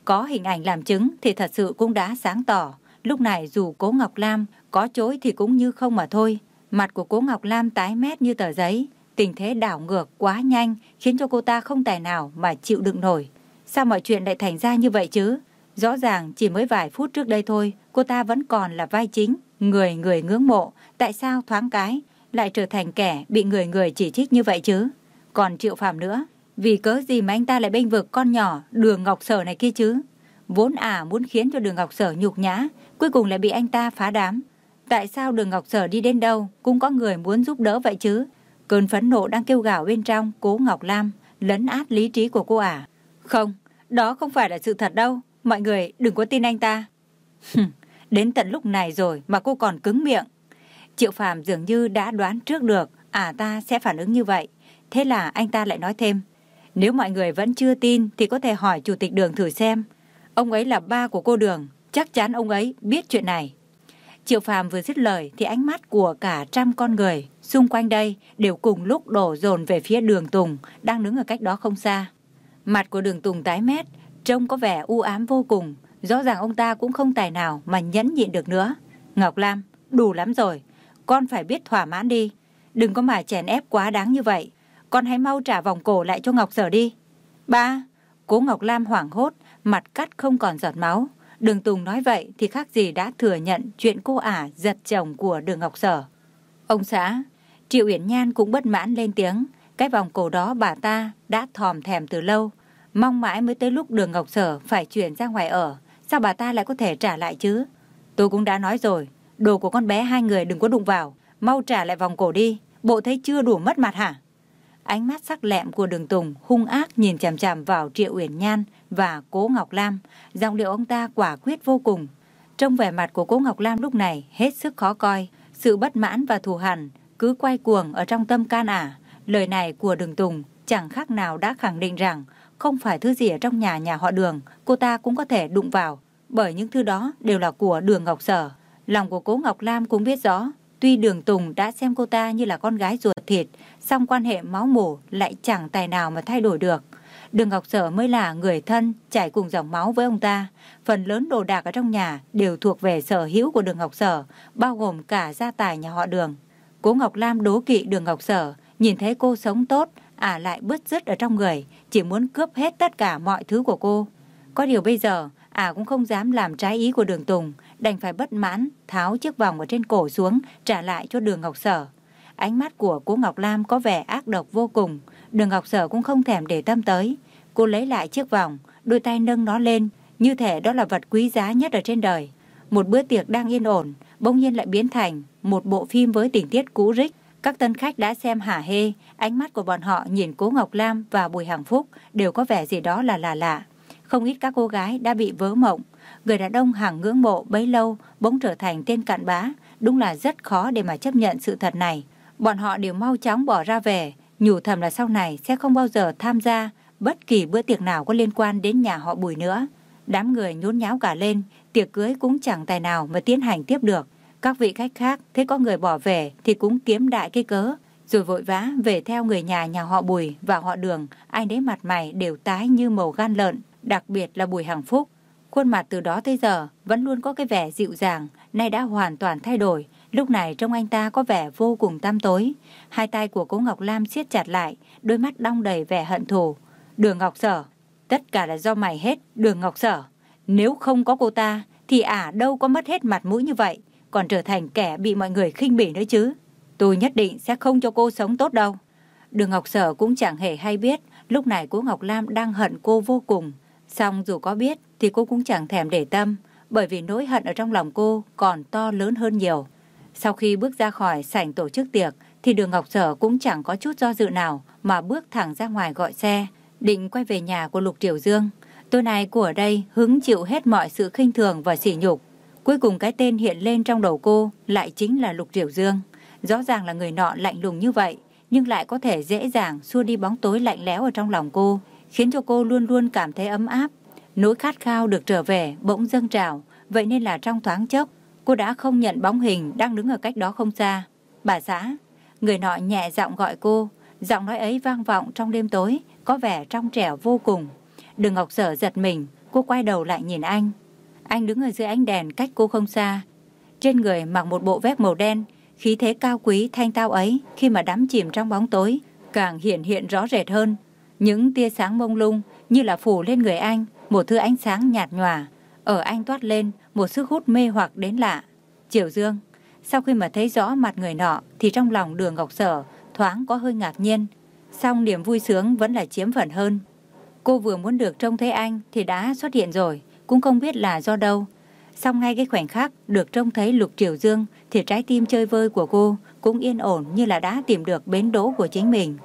Có hình ảnh làm chứng thì thật sự cũng đã sáng tỏ. Lúc này dù cố Ngọc Lam có chối thì cũng như không mà thôi. Mặt của cố Ngọc Lam tái mét như tờ giấy. Tình thế đảo ngược quá nhanh khiến cho cô ta không tài nào mà chịu đựng nổi. Sao mọi chuyện lại thành ra như vậy chứ? Rõ ràng chỉ mới vài phút trước đây thôi, cô ta vẫn còn là vai chính, người người ngưỡng mộ. Tại sao thoáng cái lại trở thành kẻ bị người người chỉ trích như vậy chứ? Còn Triệu Phạm nữa, vì cớ gì mà anh ta lại bênh vực con nhỏ đường Ngọc Sở này kia chứ? Vốn À muốn khiến cho đường Ngọc Sở nhục nhã, cuối cùng lại bị anh ta phá đám. Tại sao đường Ngọc Sở đi đến đâu cũng có người muốn giúp đỡ vậy chứ? Cơn phẫn nộ đang kêu gào bên trong cố Ngọc Lam, lấn át lý trí của cô À. Không, đó không phải là sự thật đâu. Mọi người đừng có tin anh ta. Đến tận lúc này rồi mà cô còn cứng miệng. Triệu Phạm dường như đã đoán trước được à ta sẽ phản ứng như vậy. Thế là anh ta lại nói thêm. Nếu mọi người vẫn chưa tin thì có thể hỏi Chủ tịch Đường thử xem. Ông ấy là ba của cô Đường, chắc chắn ông ấy biết chuyện này. Triệu Phàm vừa dứt lời thì ánh mắt của cả trăm con người xung quanh đây đều cùng lúc đổ dồn về phía đường Tùng đang đứng ở cách đó không xa. Mặt của đường Tùng tái mét, trông có vẻ u ám vô cùng. Rõ ràng ông ta cũng không tài nào mà nhẫn nhịn được nữa. Ngọc Lam, đủ lắm rồi. Con phải biết thỏa mãn đi. Đừng có mà chèn ép quá đáng như vậy. Con hãy mau trả vòng cổ lại cho Ngọc Sở đi. Ba, Cố Ngọc Lam hoảng hốt, mặt cắt không còn giọt máu. Đường Tùng nói vậy thì khác gì đã thừa nhận chuyện cô ả giật chồng của đường Ngọc Sở. Ông xã, Triệu Uyển Nhan cũng bất mãn lên tiếng. Cái vòng cổ đó bà ta đã thòm thèm từ lâu. Mong mãi mới tới lúc đường Ngọc Sở phải chuyển ra ngoài ở. Sao bà ta lại có thể trả lại chứ? Tôi cũng đã nói rồi, đồ của con bé hai người đừng có đụng vào. Mau trả lại vòng cổ đi, bộ thấy chưa đủ mất mặt hả? Ánh mắt sắc lẹm của đường Tùng hung ác nhìn chằm chằm vào Triệu Uyển Nhan và Cố Ngọc Lam. Giọng điệu ông ta quả quyết vô cùng. Trong vẻ mặt của Cố Ngọc Lam lúc này hết sức khó coi. Sự bất mãn và thù hằn cứ quay cuồng ở trong tâm can ả. Lời này của đường Tùng chẳng khác nào đã khẳng định rằng không phải thứ gì ở trong nhà nhà họ đường cô ta cũng có thể đụng vào. Bởi những thứ đó đều là của đường Ngọc Sở. Lòng của Cố Ngọc Lam cũng biết rõ Tuy Đường Tùng đã xem cô ta như là con gái ruột thịt, song quan hệ máu mủ lại chẳng tài nào mà thay đổi được. Đường Ngọc Sở mới là người thân chảy cùng dòng máu với ông ta. Phần lớn đồ đạc ở trong nhà đều thuộc về sở hữu của Đường Ngọc Sở, bao gồm cả gia tài nhà họ Đường. Cố Ngọc Lam đố kỵ Đường Ngọc Sở, nhìn thấy cô sống tốt, ả lại bứt rứt ở trong người, chỉ muốn cướp hết tất cả mọi thứ của cô. Có điều bây giờ, ả cũng không dám làm trái ý của Đường Tùng, đành phải bất mãn, tháo chiếc vòng ở trên cổ xuống, trả lại cho đường Ngọc Sở. Ánh mắt của cô Ngọc Lam có vẻ ác độc vô cùng, đường Ngọc Sở cũng không thèm để tâm tới. Cô lấy lại chiếc vòng, đôi tay nâng nó lên, như thể đó là vật quý giá nhất ở trên đời. Một bữa tiệc đang yên ổn, bỗng nhiên lại biến thành một bộ phim với tình tiết cũ rích. Các tân khách đã xem hả hê, ánh mắt của bọn họ nhìn cố Ngọc Lam và Bùi Hằng Phúc đều có vẻ gì đó là lạ lạ. Không ít các cô gái đã bị vớ mộng, người đàn ông hàng ngưỡng mộ bấy lâu bỗng trở thành tên cặn bã, đúng là rất khó để mà chấp nhận sự thật này. Bọn họ đều mau chóng bỏ ra về, nhủ thầm là sau này sẽ không bao giờ tham gia bất kỳ bữa tiệc nào có liên quan đến nhà họ Bùi nữa. Đám người nhốn nháo cả lên, tiệc cưới cũng chẳng tài nào mà tiến hành tiếp được. Các vị khách khác thấy có người bỏ về thì cũng kiếm đại cái cớ, rồi vội vã về theo người nhà nhà họ Bùi và họ Đường, ai nấy mặt mày đều tái như màu gan lợn, đặc biệt là Bùi Hằng Phúc. Khuôn mặt từ đó tới giờ vẫn luôn có cái vẻ dịu dàng, nay đã hoàn toàn thay đổi. Lúc này trông anh ta có vẻ vô cùng tăm tối. Hai tay của cố Ngọc Lam siết chặt lại, đôi mắt đong đầy vẻ hận thù. Đường Ngọc Sở, tất cả là do mày hết, Đường Ngọc Sở. Nếu không có cô ta, thì ả đâu có mất hết mặt mũi như vậy, còn trở thành kẻ bị mọi người khinh bỉ nữa chứ. Tôi nhất định sẽ không cho cô sống tốt đâu. Đường Ngọc Sở cũng chẳng hề hay biết, lúc này cô Ngọc Lam đang hận cô vô cùng. Xong dù có biết thì cô cũng chẳng thèm để tâm, bởi vì nỗi hận ở trong lòng cô còn to lớn hơn nhiều. Sau khi bước ra khỏi sảnh tổ chức tiệc, thì đường Ngọc Sở cũng chẳng có chút do dự nào mà bước thẳng ra ngoài gọi xe, định quay về nhà của Lục Triều Dương. Tối nay cô ở đây hứng chịu hết mọi sự khinh thường và sỉ nhục. Cuối cùng cái tên hiện lên trong đầu cô lại chính là Lục Triều Dương. Rõ ràng là người nọ lạnh lùng như vậy, nhưng lại có thể dễ dàng xua đi bóng tối lạnh lẽo ở trong lòng cô, khiến cho cô luôn luôn cảm thấy ấm áp Nỗi khát khao được trở về bỗng dâng trào, vậy nên là trong thoáng chốc, cô đã không nhận bóng hình đang đứng ở cách đó không xa. Bà xã, người nọ nhẹ giọng gọi cô, giọng nói ấy vang vọng trong đêm tối, có vẻ trong trẻo vô cùng. Đường Ngọc Sở giật mình, cô quay đầu lại nhìn anh. Anh đứng ở dưới ánh đèn cách cô không xa. Trên người mặc một bộ vest màu đen, khí thế cao quý thanh tao ấy khi mà đắm chìm trong bóng tối, càng hiện hiện rõ rệt hơn. Những tia sáng mông lung như là phủ lên người anh, một thứ ánh sáng nhạt nhòa, ở anh toát lên một sức hút mê hoặc đến lạ. Triều Dương, sau khi mà thấy rõ mặt người nọ thì trong lòng đường Ngọc Sở thoáng có hơi ngạc nhiên, song niềm vui sướng vẫn là chiếm phần hơn. Cô vừa muốn được trông thấy anh thì đã xuất hiện rồi, cũng không biết là do đâu. Song ngay cái khoảnh khắc được trông thấy Lục Triều Dương thì trái tim chơi vơi của cô cũng yên ổn như là đã tìm được bến đỗ của chính mình.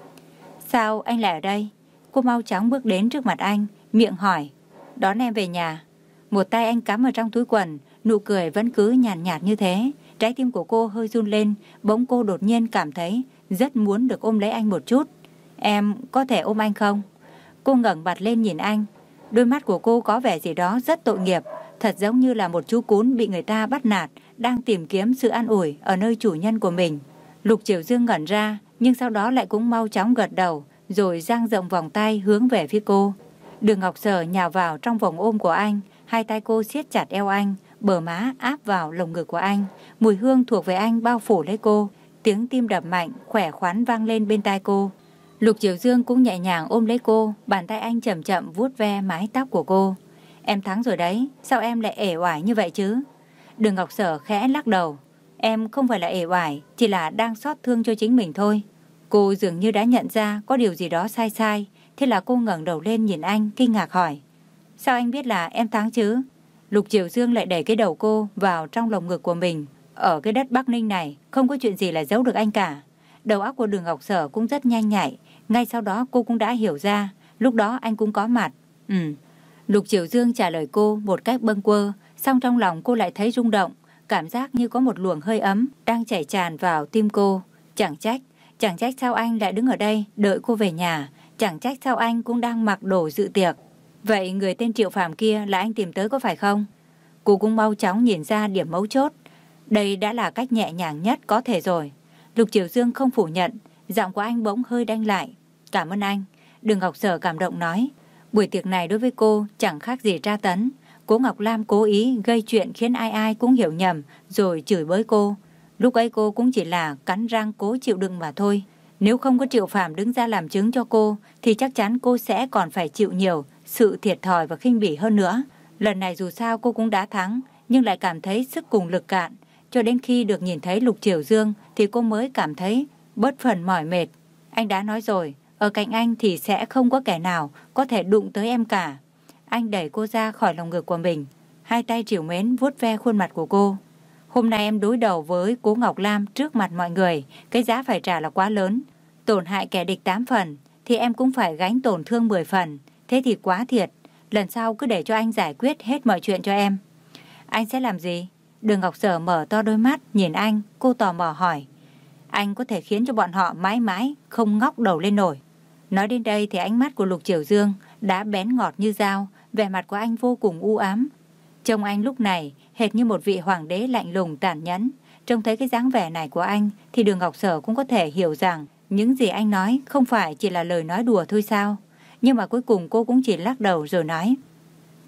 Sao anh lại ở đây? Cô mau chóng bước đến trước mặt anh, miệng hỏi đón em về nhà. Một tay anh cắm ở trong túi quần, nụ cười vẫn cứ nhàn nhạt, nhạt như thế. Trái tim của cô hơi run lên, bỗng cô đột nhiên cảm thấy rất muốn được ôm lấy anh một chút. Em có thể ôm anh không? Cô ngẩng mặt lên nhìn anh. Đôi mắt của cô có vẻ gì đó rất tội nghiệp, thật giống như là một chú cún bị người ta bắt nạt, đang tìm kiếm sự an ủi ở nơi chủ nhân của mình. Lục Triều Dương ngẩn ra, nhưng sau đó lại cũng mau chóng gật đầu, rồi giang rộng vòng tay hướng về phía cô. Đường Ngọc Sở nhào vào trong vòng ôm của anh, hai tay cô siết chặt eo anh, bờ má áp vào lồng ngực của anh, mùi hương thuộc về anh bao phủ lấy cô, tiếng tim đập mạnh, khỏe khoắn vang lên bên tai cô. Lục Triều Dương cũng nhẹ nhàng ôm lấy cô, bàn tay anh chậm chậm vuốt ve mái tóc của cô. Em thắng rồi đấy, sao em lại ể oải như vậy chứ? Đường Ngọc Sở khẽ lắc đầu. Em không phải là ể oải, chỉ là đang xót thương cho chính mình thôi. Cô dường như đã nhận ra có điều gì đó sai sai, thế là cô ngẩng đầu lên nhìn anh, kinh ngạc hỏi. Sao anh biết là em thắng chứ? Lục Triều Dương lại đẩy cái đầu cô vào trong lồng ngực của mình. Ở cái đất Bắc Ninh này, không có chuyện gì là giấu được anh cả. Đầu óc của đường Ngọc Sở cũng rất nhanh nhạy. Ngay sau đó cô cũng đã hiểu ra, lúc đó anh cũng có mặt. Ừ. Lục Triều Dương trả lời cô một cách bâng quơ, xong trong lòng cô lại thấy rung động, cảm giác như có một luồng hơi ấm đang chảy tràn vào tim cô. Chẳng trách, chẳng trách sao anh lại đứng ở đây đợi cô về nhà, chẳng trách sao anh cũng đang mặc đồ dự tiệc. Vậy người tên Triệu Phạm kia là anh tìm tới có phải không? Cô cũng mau chóng nhìn ra điểm mấu chốt. Đây đã là cách nhẹ nhàng nhất có thể rồi. Lục Triều Dương không phủ nhận, giọng của anh bỗng hơi đanh lại. Cảm ơn anh. Đường Ngọc Sở cảm động nói. Buổi tiệc này đối với cô chẳng khác gì tra tấn. Cố Ngọc Lam cố ý gây chuyện khiến ai ai cũng hiểu nhầm rồi chửi bới cô. Lúc ấy cô cũng chỉ là cắn răng cố chịu đựng mà thôi. Nếu không có Triệu Phạm đứng ra làm chứng cho cô thì chắc chắn cô sẽ còn phải chịu nhiều sự thiệt thòi và khinh bỉ hơn nữa. Lần này dù sao cô cũng đã thắng nhưng lại cảm thấy sức cùng lực cạn. Cho đến khi được nhìn thấy Lục Triều Dương thì cô mới cảm thấy bớt phần mỏi mệt. Anh đã nói rồi, ở cạnh anh thì sẽ không có kẻ nào có thể đụng tới em cả. Anh đẩy cô ra khỏi lòng ngực của mình. Hai tay triều mến vuốt ve khuôn mặt của cô. Hôm nay em đối đầu với cố Ngọc Lam trước mặt mọi người. Cái giá phải trả là quá lớn. Tổn hại kẻ địch 8 phần thì em cũng phải gánh tổn thương 10 phần. Thế thì quá thiệt. Lần sau cứ để cho anh giải quyết hết mọi chuyện cho em. Anh sẽ làm gì? Đường Ngọc Sở mở to đôi mắt nhìn anh. Cô tò mò hỏi. Anh có thể khiến cho bọn họ mãi mãi không ngóc đầu lên nổi. Nói đến đây thì ánh mắt của Lục Triều Dương đã bén ngọt như dao, vẻ mặt của anh vô cùng u ám. Trông anh lúc này hệt như một vị hoàng đế lạnh lùng tàn nhẫn. Trông thấy cái dáng vẻ này của anh thì Đường Ngọc Sở cũng có thể hiểu rằng những gì anh nói không phải chỉ là lời nói đùa thôi sao. Nhưng mà cuối cùng cô cũng chỉ lắc đầu rồi nói.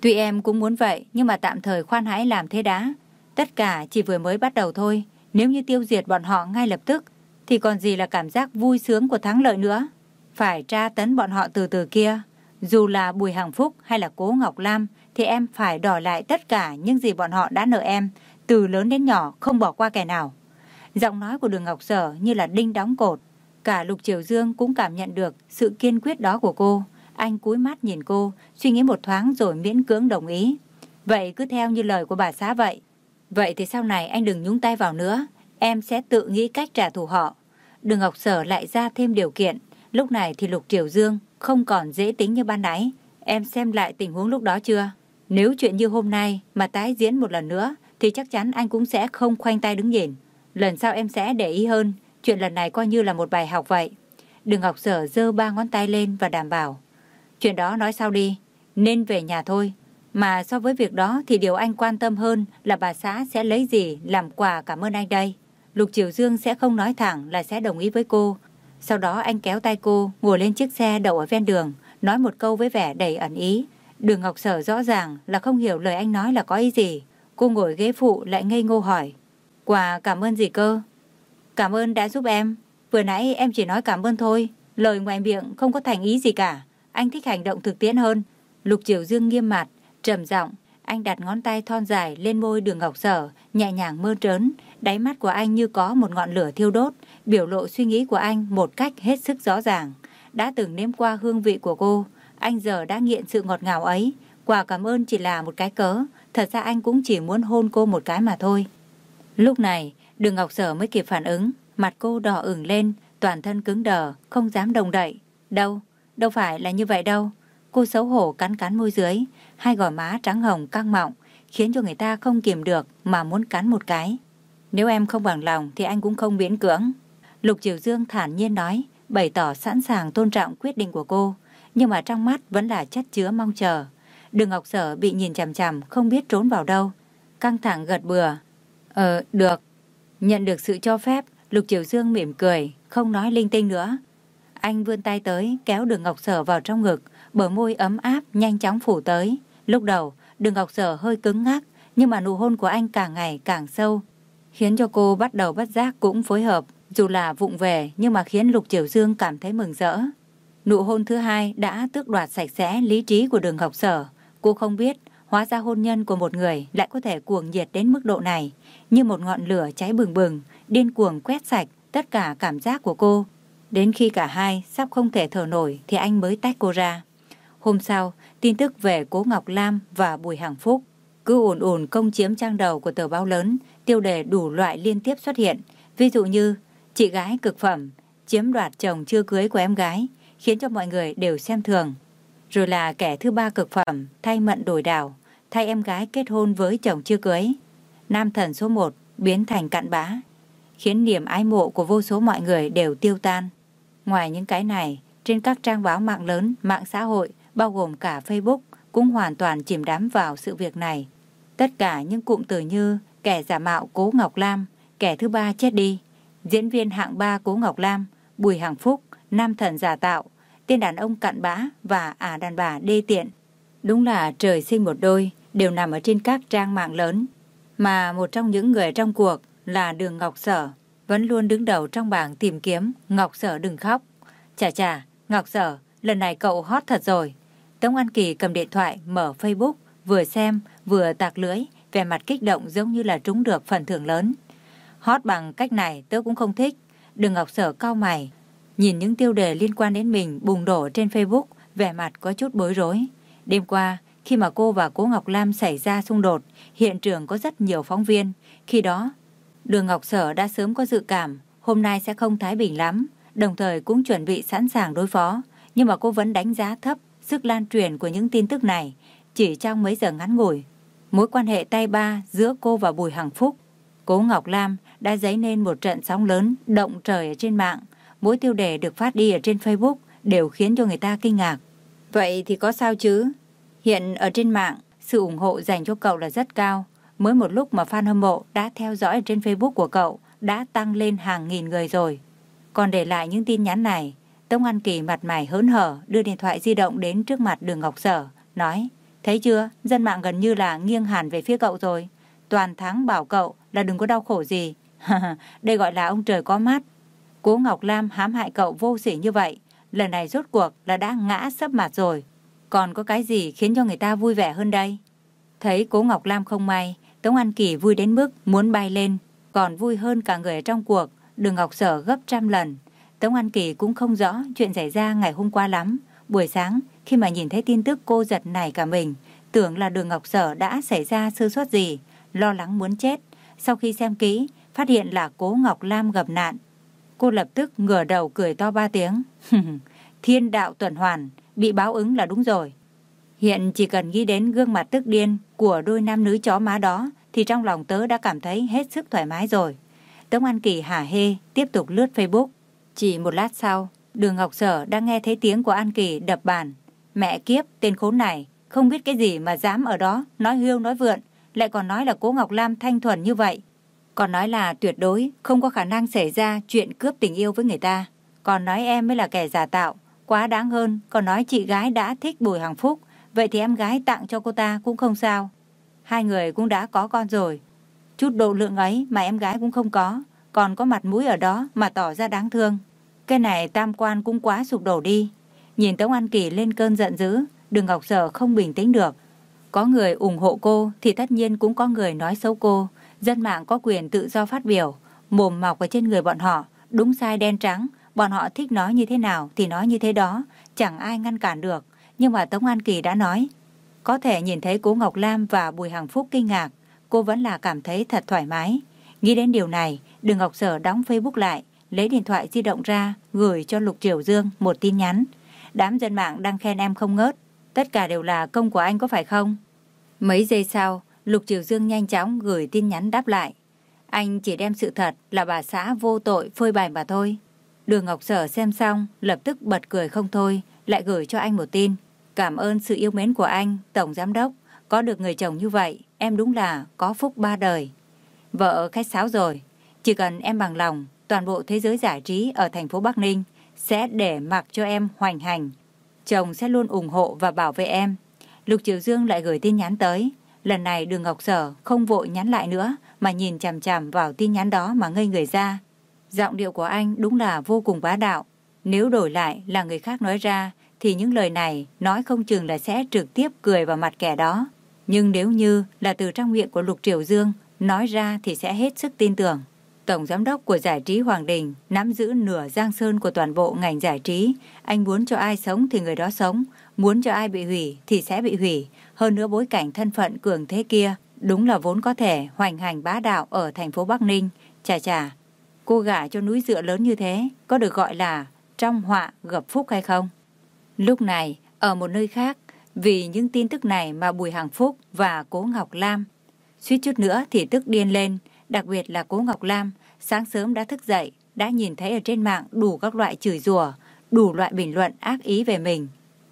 Tuy em cũng muốn vậy, nhưng mà tạm thời khoan hãy làm thế đã. Tất cả chỉ vừa mới bắt đầu thôi. Nếu như tiêu diệt bọn họ ngay lập tức, thì còn gì là cảm giác vui sướng của thắng lợi nữa. Phải tra tấn bọn họ từ từ kia. Dù là Bùi Hằng Phúc hay là Cố Ngọc Lam thì em phải đòi lại tất cả những gì bọn họ đã nợ em, từ lớn đến nhỏ không bỏ qua kẻ nào. Giọng nói của đường Ngọc Sở như là đinh đóng cột. Cả Lục Triều Dương cũng cảm nhận được sự kiên quyết đó của cô. Anh cúi mắt nhìn cô, suy nghĩ một thoáng rồi miễn cưỡng đồng ý. Vậy cứ theo như lời của bà xã vậy. Vậy thì sau này anh đừng nhúng tay vào nữa. Em sẽ tự nghĩ cách trả thù họ. Đường Ngọc Sở lại ra thêm điều kiện. Lúc này thì Lục Triều Dương không còn dễ tính như ban nãy. Em xem lại tình huống lúc đó chưa? Nếu chuyện như hôm nay mà tái diễn một lần nữa thì chắc chắn anh cũng sẽ không khoanh tay đứng nhìn. Lần sau em sẽ để ý hơn. Chuyện lần này coi như là một bài học vậy. Đường Ngọc Sở giơ ba ngón tay lên và đảm bảo. Chuyện đó nói sau đi. Nên về nhà thôi. Mà so với việc đó thì điều anh quan tâm hơn là bà xã sẽ lấy gì làm quà cảm ơn anh đây. Lục Triều Dương sẽ không nói thẳng là sẽ đồng ý với cô. Sau đó anh kéo tay cô, ngồi lên chiếc xe đậu ở ven đường, nói một câu với vẻ đầy ẩn ý. Đường Ngọc Sở rõ ràng là không hiểu lời anh nói là có ý gì. Cô ngồi ghế phụ lại ngây ngô hỏi. Quà cảm ơn gì cơ? Cảm ơn đã giúp em. Vừa nãy em chỉ nói cảm ơn thôi. Lời ngoài miệng không có thành ý gì cả. Anh thích hành động thực tiễn hơn. Lục Triều Dương nghiêm mặt, trầm giọng anh đặt ngón tay thon dài lên môi đường ngọc sở, nhẹ nhàng mơ trớn. Đáy mắt của anh như có một ngọn lửa thiêu đốt, biểu lộ suy nghĩ của anh một cách hết sức rõ ràng. Đã từng nếm qua hương vị của cô, anh giờ đã nghiện sự ngọt ngào ấy. Quả cảm ơn chỉ là một cái cớ, thật ra anh cũng chỉ muốn hôn cô một cái mà thôi. Lúc này, đường ngọc sở mới kịp phản ứng, mặt cô đỏ ửng lên, toàn thân cứng đờ, không dám đồng đậy. Đâu, đâu phải là như vậy đâu. Cô xấu hổ cắn cắn môi dưới, hai gò má trắng hồng căng mọng, khiến cho người ta không kiềm được mà muốn cắn một cái. Nếu em không bằng lòng thì anh cũng không miễn cưỡng. Lục Triều Dương thản nhiên nói, bày tỏ sẵn sàng tôn trọng quyết định của cô, nhưng mà trong mắt vẫn là chất chứa mong chờ. Đường Ngọc Sở bị nhìn chằm chằm, không biết trốn vào đâu. Căng thẳng gật bừa. Ờ, được. Nhận được sự cho phép, Lục Triều Dương mỉm cười, không nói linh tinh nữa. Anh vươn tay tới, kéo đường Ngọc Sở vào trong ngực, bờ môi ấm áp nhanh chóng phủ tới. Lúc đầu, đường Ngọc Sở hơi cứng ngắc, nhưng mà nụ hôn của anh càng ngày càng sâu, khiến cho cô bắt đầu bắt giác cũng phối hợp, dù là vụng về nhưng mà khiến Lục Triều Dương cảm thấy mừng rỡ. Nụ hôn thứ hai đã tước đoạt sạch sẽ lý trí của đường Ngọc Sở. Cô không biết, hóa ra hôn nhân của một người lại có thể cuồng nhiệt đến mức độ này, như một ngọn lửa cháy bừng bừng, điên cuồng quét sạch tất cả cảm giác của cô. Đến khi cả hai sắp không thể thở nổi thì anh mới tách cô ra. Hôm sau, tin tức về Cố Ngọc Lam và Bùi Hằng Phúc cứ ồn ồn công chiếm trang đầu của tờ báo lớn, tiêu đề đủ loại liên tiếp xuất hiện. Ví dụ như, chị gái cực phẩm, chiếm đoạt chồng chưa cưới của em gái, khiến cho mọi người đều xem thường. Rồi là kẻ thứ ba cực phẩm, thay mận đổi đảo, thay em gái kết hôn với chồng chưa cưới. Nam thần số một biến thành cặn bã, khiến niềm ái mộ của vô số mọi người đều tiêu tan. Ngoài những cái này, trên các trang báo mạng lớn, mạng xã hội, bao gồm cả Facebook, cũng hoàn toàn chìm đắm vào sự việc này. Tất cả những cụm từ như kẻ giả mạo Cố Ngọc Lam, kẻ thứ ba chết đi, diễn viên hạng ba Cố Ngọc Lam, Bùi Hằng Phúc, nam thần giả tạo, tên đàn ông cặn bã và ả đàn bà đê tiện. Đúng là trời sinh một đôi, đều nằm ở trên các trang mạng lớn. Mà một trong những người trong cuộc là Đường Ngọc Sở, vẫn luôn đứng đầu trong bảng tìm kiếm Ngọc Sở đừng khóc. Chà chà, Ngọc Sở, lần này cậu hot thật rồi. Tống An Kỳ cầm điện thoại, mở Facebook, vừa xem, vừa tạc lưỡi, vẻ mặt kích động giống như là trúng được phần thưởng lớn. Hot bằng cách này tớ cũng không thích. Đường Ngọc Sở cao mày, nhìn những tiêu đề liên quan đến mình bùng đổ trên Facebook, vẻ mặt có chút bối rối. Đêm qua, khi mà cô và cố Ngọc Lam xảy ra xung đột, hiện trường có rất nhiều phóng viên. Khi đó, Đường Ngọc Sở đã sớm có dự cảm hôm nay sẽ không thái bình lắm, đồng thời cũng chuẩn bị sẵn sàng đối phó. Nhưng mà cô vẫn đánh giá thấp sức lan truyền của những tin tức này. Chỉ trong mấy giờ ngắn ngủi, mối quan hệ tay ba giữa cô và Bùi Hằng Phúc, Cố Ngọc Lam đã dấy nên một trận sóng lớn động trời ở trên mạng. Mỗi tiêu đề được phát đi ở trên Facebook đều khiến cho người ta kinh ngạc. Vậy thì có sao chứ? Hiện ở trên mạng, sự ủng hộ dành cho cậu là rất cao. Mới một lúc mà fan hâm mộ đã theo dõi trên Facebook của cậu đã tăng lên hàng nghìn người rồi. Còn để lại những tin nhắn này, Tống An Kỳ mặt mày hớn hở đưa điện thoại di động đến trước mặt đường Ngọc Sở, nói Thấy chưa, dân mạng gần như là nghiêng hẳn về phía cậu rồi. Toàn thắng bảo cậu là đừng có đau khổ gì. [LAUGHS] Đây gọi là ông trời có mắt. Cố Ngọc Lam hãm hại cậu vô sỉ như vậy. Lần này rốt cuộc là đã ngã sấp mặt rồi. Còn có cái gì khiến cho người ta vui vẻ hơn đây? Thấy cố Ngọc Lam không may, Tống An Kỳ vui đến mức muốn bay lên. Còn vui hơn cả người ở trong cuộc, đường Ngọc Sở gấp trăm lần. Tống An Kỳ cũng không rõ chuyện xảy ra ngày hôm qua lắm. Buổi sáng, khi mà nhìn thấy tin tức cô giật nảy cả mình, tưởng là đường Ngọc Sở đã xảy ra sơ suất gì, lo lắng muốn chết. Sau khi xem kỹ, phát hiện là cố Ngọc Lam gặp nạn. Cô lập tức ngửa đầu cười to ba tiếng. [LAUGHS] Thiên đạo tuần hoàn, bị báo ứng là đúng rồi. Hiện chỉ cần nghĩ đến gương mặt tức điên của đôi nam nữ chó má đó thì trong lòng tớ đã cảm thấy hết sức thoải mái rồi. Tống An Kỳ hả hê tiếp tục lướt Facebook. Chỉ một lát sau, đường Ngọc Sở đang nghe thấy tiếng của An Kỳ đập bàn. Mẹ kiếp, tên khốn này, không biết cái gì mà dám ở đó nói hưu nói vượn, lại còn nói là cố Ngọc Lam thanh thuần như vậy. Còn nói là tuyệt đối không có khả năng xảy ra chuyện cướp tình yêu với người ta. Còn nói em mới là kẻ giả tạo, quá đáng hơn, còn nói chị gái đã thích Bùi Hằng Phúc, vậy thì em gái tặng cho cô ta cũng không sao. Hai người cũng đã có con rồi. Chút độ lượng ấy mà em gái cũng không có, còn có mặt mũi ở đó mà tỏ ra đáng thương. Cái này tam quan cũng quá sụp đổ đi. Nhìn Tống An Kỳ lên cơn giận dữ, Đường Ngọc Sở không bình tĩnh được. Có người ủng hộ cô thì tất nhiên cũng có người nói xấu cô. Dân mạng có quyền tự do phát biểu, mồm mọc ở trên người bọn họ, đúng sai đen trắng. Bọn họ thích nói như thế nào thì nói như thế đó, chẳng ai ngăn cản được. Nhưng mà Tống An Kỳ đã nói, có thể nhìn thấy cố Ngọc Lam và Bùi Hằng Phúc kinh ngạc, cô vẫn là cảm thấy thật thoải mái. Nghĩ đến điều này, Đường Ngọc Sở đóng Facebook lại, lấy điện thoại di động ra, gửi cho Lục Triều Dương một tin nhắn. Đám dân mạng đang khen em không ngớt, tất cả đều là công của anh có phải không? Mấy giây sau, Lục Triều Dương nhanh chóng gửi tin nhắn đáp lại. Anh chỉ đem sự thật là bà xã vô tội phơi bày mà thôi. Đường Ngọc Sở xem xong, lập tức bật cười không thôi, lại gửi cho anh một tin. Cảm ơn sự yêu mến của anh, Tổng Giám Đốc. Có được người chồng như vậy, em đúng là có phúc ba đời. Vợ khách sáo rồi, chỉ cần em bằng lòng, toàn bộ thế giới giải trí ở thành phố Bắc Ninh sẽ để mặc cho em hoành hành. Chồng sẽ luôn ủng hộ và bảo vệ em. Lục Triều Dương lại gửi tin nhắn tới. Lần này đường Ngọc Sở không vội nhắn lại nữa mà nhìn chằm chằm vào tin nhắn đó mà ngây người ra. Giọng điệu của anh đúng là vô cùng bá đạo. Nếu đổi lại là người khác nói ra, thì những lời này nói không chừng là sẽ trực tiếp cười vào mặt kẻ đó. Nhưng nếu như là từ trong miệng của Lục Triều Dương, nói ra thì sẽ hết sức tin tưởng. Tổng giám đốc của giải trí Hoàng Đình nắm giữ nửa giang sơn của toàn bộ ngành giải trí. Anh muốn cho ai sống thì người đó sống, muốn cho ai bị hủy thì sẽ bị hủy. Hơn nữa bối cảnh thân phận cường thế kia, đúng là vốn có thể hoành hành bá đạo ở thành phố Bắc Ninh. Chà chà, cô gả cho núi dựa lớn như thế, có được gọi là trong họa gặp phúc hay không? Lúc này, ở một nơi khác, vì những tin tức này mà Bùi Hằng Phúc và Cố Ngọc Lam suýt chút nữa thì tức điên lên, đặc biệt là Cố Ngọc Lam sáng sớm đã thức dậy, đã nhìn thấy ở trên mạng đủ các loại chửi rủa, đủ loại bình luận ác ý về mình.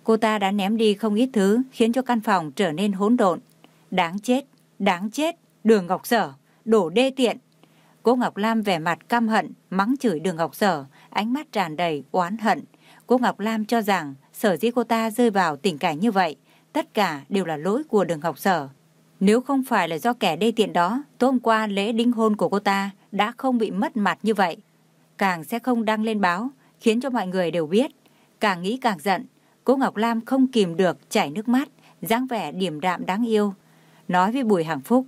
Cô ta đã ném đi không ít thứ khiến cho căn phòng trở nên hỗn độn. Đáng chết, đáng chết, đường Ngọc Sở, đổ đê tiện. cô Ngọc Lam vẻ mặt căm hận, mắng chửi đường Ngọc Sở, ánh mắt tràn đầy oán hận. Cô Ngọc Lam cho rằng sở dĩ cô ta rơi vào tình cảnh như vậy, tất cả đều là lỗi của đường Ngọc Sở. Nếu không phải là do kẻ đê tiện đó, tối hôm qua lễ đính hôn của cô ta đã không bị mất mặt như vậy. Càng sẽ không đăng lên báo, khiến cho mọi người đều biết. Càng nghĩ càng giận, cô Ngọc Lam không kìm được chảy nước mắt, dáng vẻ điềm đạm đáng yêu. Nói với Bùi Hằng Phúc,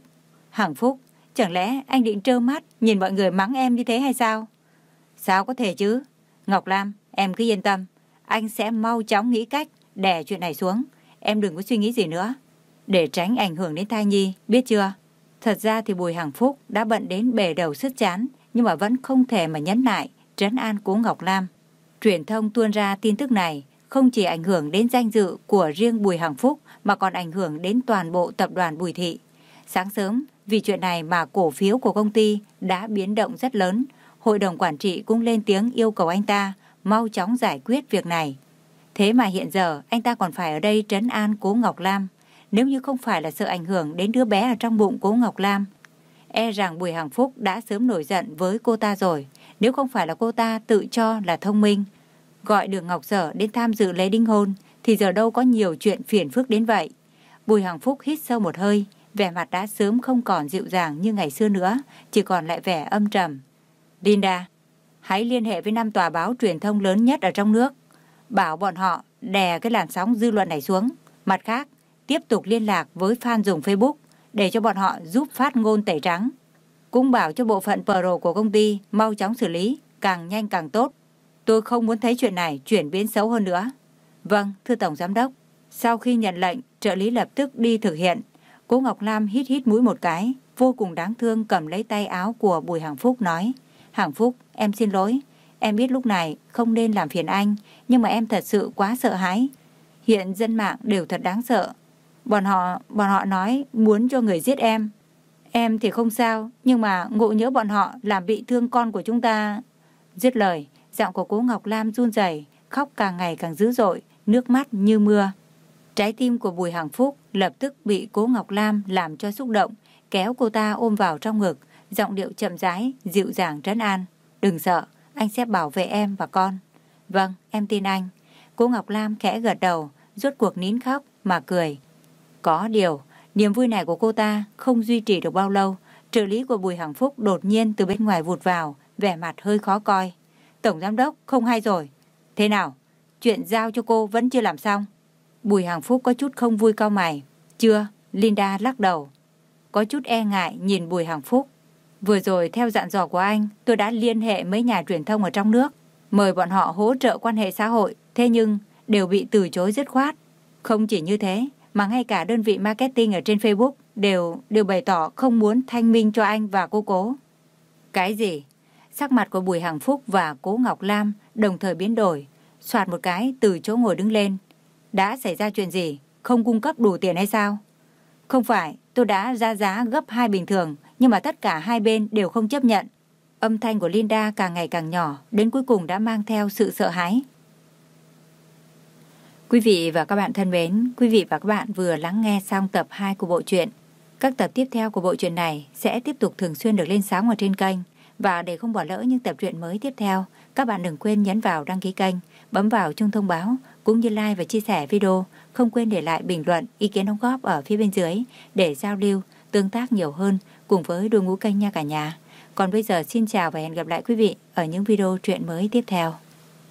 Hằng Phúc, chẳng lẽ anh định trơ mắt nhìn mọi người mắng em như thế hay sao? Sao có thể chứ? Ngọc Lam, em cứ yên tâm, anh sẽ mau chóng nghĩ cách đè chuyện này xuống. Em đừng có suy nghĩ gì nữa, để tránh ảnh hưởng đến thai nhi, biết chưa? Thật ra thì Bùi Hằng Phúc đã bận đến bể đầu sứt chán, nhưng mà vẫn không thể mà nhấn lại, trấn an cố Ngọc Lam. Truyền thông tuôn ra tin tức này không chỉ ảnh hưởng đến danh dự của riêng Bùi Hằng Phúc mà còn ảnh hưởng đến toàn bộ tập đoàn Bùi Thị. Sáng sớm, vì chuyện này mà cổ phiếu của công ty đã biến động rất lớn, hội đồng quản trị cũng lên tiếng yêu cầu anh ta mau chóng giải quyết việc này. Thế mà hiện giờ anh ta còn phải ở đây trấn an cố Ngọc Lam. Nếu như không phải là sợ ảnh hưởng đến đứa bé ở trong bụng cố Ngọc Lam, e rằng Bùi Hằng Phúc đã sớm nổi giận với cô ta rồi. Nếu không phải là cô ta tự cho là thông minh, gọi đường Ngọc Sở đến tham dự lễ đính hôn, thì giờ đâu có nhiều chuyện phiền phức đến vậy. Bùi Hằng Phúc hít sâu một hơi, vẻ mặt đã sớm không còn dịu dàng như ngày xưa nữa, chỉ còn lại vẻ âm trầm. Linda, hãy liên hệ với năm tòa báo truyền thông lớn nhất ở trong nước, bảo bọn họ đè cái làn sóng dư luận này xuống. Mặt khác, tiếp tục liên lạc với fan dùng Facebook để cho bọn họ giúp phát ngôn tẩy trắng. Cũng bảo cho bộ phận pro của công ty mau chóng xử lý, càng nhanh càng tốt. Tôi không muốn thấy chuyện này chuyển biến xấu hơn nữa. Vâng, thưa Tổng Giám đốc. Sau khi nhận lệnh, trợ lý lập tức đi thực hiện. Cố Ngọc Lam hít hít mũi một cái, vô cùng đáng thương cầm lấy tay áo của Bùi Hằng Phúc nói. Hằng Phúc, em xin lỗi. Em biết lúc này không nên làm phiền anh, nhưng mà em thật sự quá sợ hãi. Hiện dân mạng đều thật đáng sợ. Bọn họ, bọn họ nói muốn cho người giết em. Em thì không sao, nhưng mà ngộ nhớ bọn họ làm bị thương con của chúng ta. Dứt lời, giọng của cố Ngọc Lam run rẩy, khóc càng ngày càng dữ dội, nước mắt như mưa. Trái tim của Bùi Hằng Phúc lập tức bị cố Ngọc Lam làm cho xúc động, kéo cô ta ôm vào trong ngực, giọng điệu chậm rãi, dịu dàng trấn an. Đừng sợ, anh sẽ bảo vệ em và con. Vâng, em tin anh. Cố Ngọc Lam khẽ gật đầu, rốt cuộc nín khóc mà cười. Có điều, niềm vui này của cô ta không duy trì được bao lâu. Trợ lý của Bùi Hằng Phúc đột nhiên từ bên ngoài vụt vào, vẻ mặt hơi khó coi. Tổng giám đốc không hay rồi. Thế nào? Chuyện giao cho cô vẫn chưa làm xong. Bùi Hằng Phúc có chút không vui cao mày. Chưa, Linda lắc đầu. Có chút e ngại nhìn Bùi Hằng Phúc. Vừa rồi theo dặn dò của anh, tôi đã liên hệ mấy nhà truyền thông ở trong nước, mời bọn họ hỗ trợ quan hệ xã hội, thế nhưng đều bị từ chối dứt khoát. Không chỉ như thế, mà ngay cả đơn vị marketing ở trên Facebook đều đều bày tỏ không muốn thanh minh cho anh và cô cố. Cái gì? Sắc mặt của Bùi Hằng Phúc và cố Ngọc Lam đồng thời biến đổi, soạt một cái từ chỗ ngồi đứng lên. Đã xảy ra chuyện gì? Không cung cấp đủ tiền hay sao? Không phải, tôi đã ra giá gấp hai bình thường, nhưng mà tất cả hai bên đều không chấp nhận. Âm thanh của Linda càng ngày càng nhỏ, đến cuối cùng đã mang theo sự sợ hãi. Quý vị và các bạn thân mến, quý vị và các bạn vừa lắng nghe xong tập 2 của bộ truyện. Các tập tiếp theo của bộ truyện này sẽ tiếp tục thường xuyên được lên sóng ở trên kênh. Và để không bỏ lỡ những tập truyện mới tiếp theo, các bạn đừng quên nhấn vào đăng ký kênh, bấm vào chuông thông báo, cũng như like và chia sẻ video. Không quên để lại bình luận, ý kiến đóng góp ở phía bên dưới để giao lưu, tương tác nhiều hơn cùng với đội ngũ kênh nha cả nhà. Còn bây giờ xin chào và hẹn gặp lại quý vị ở những video truyện mới tiếp theo.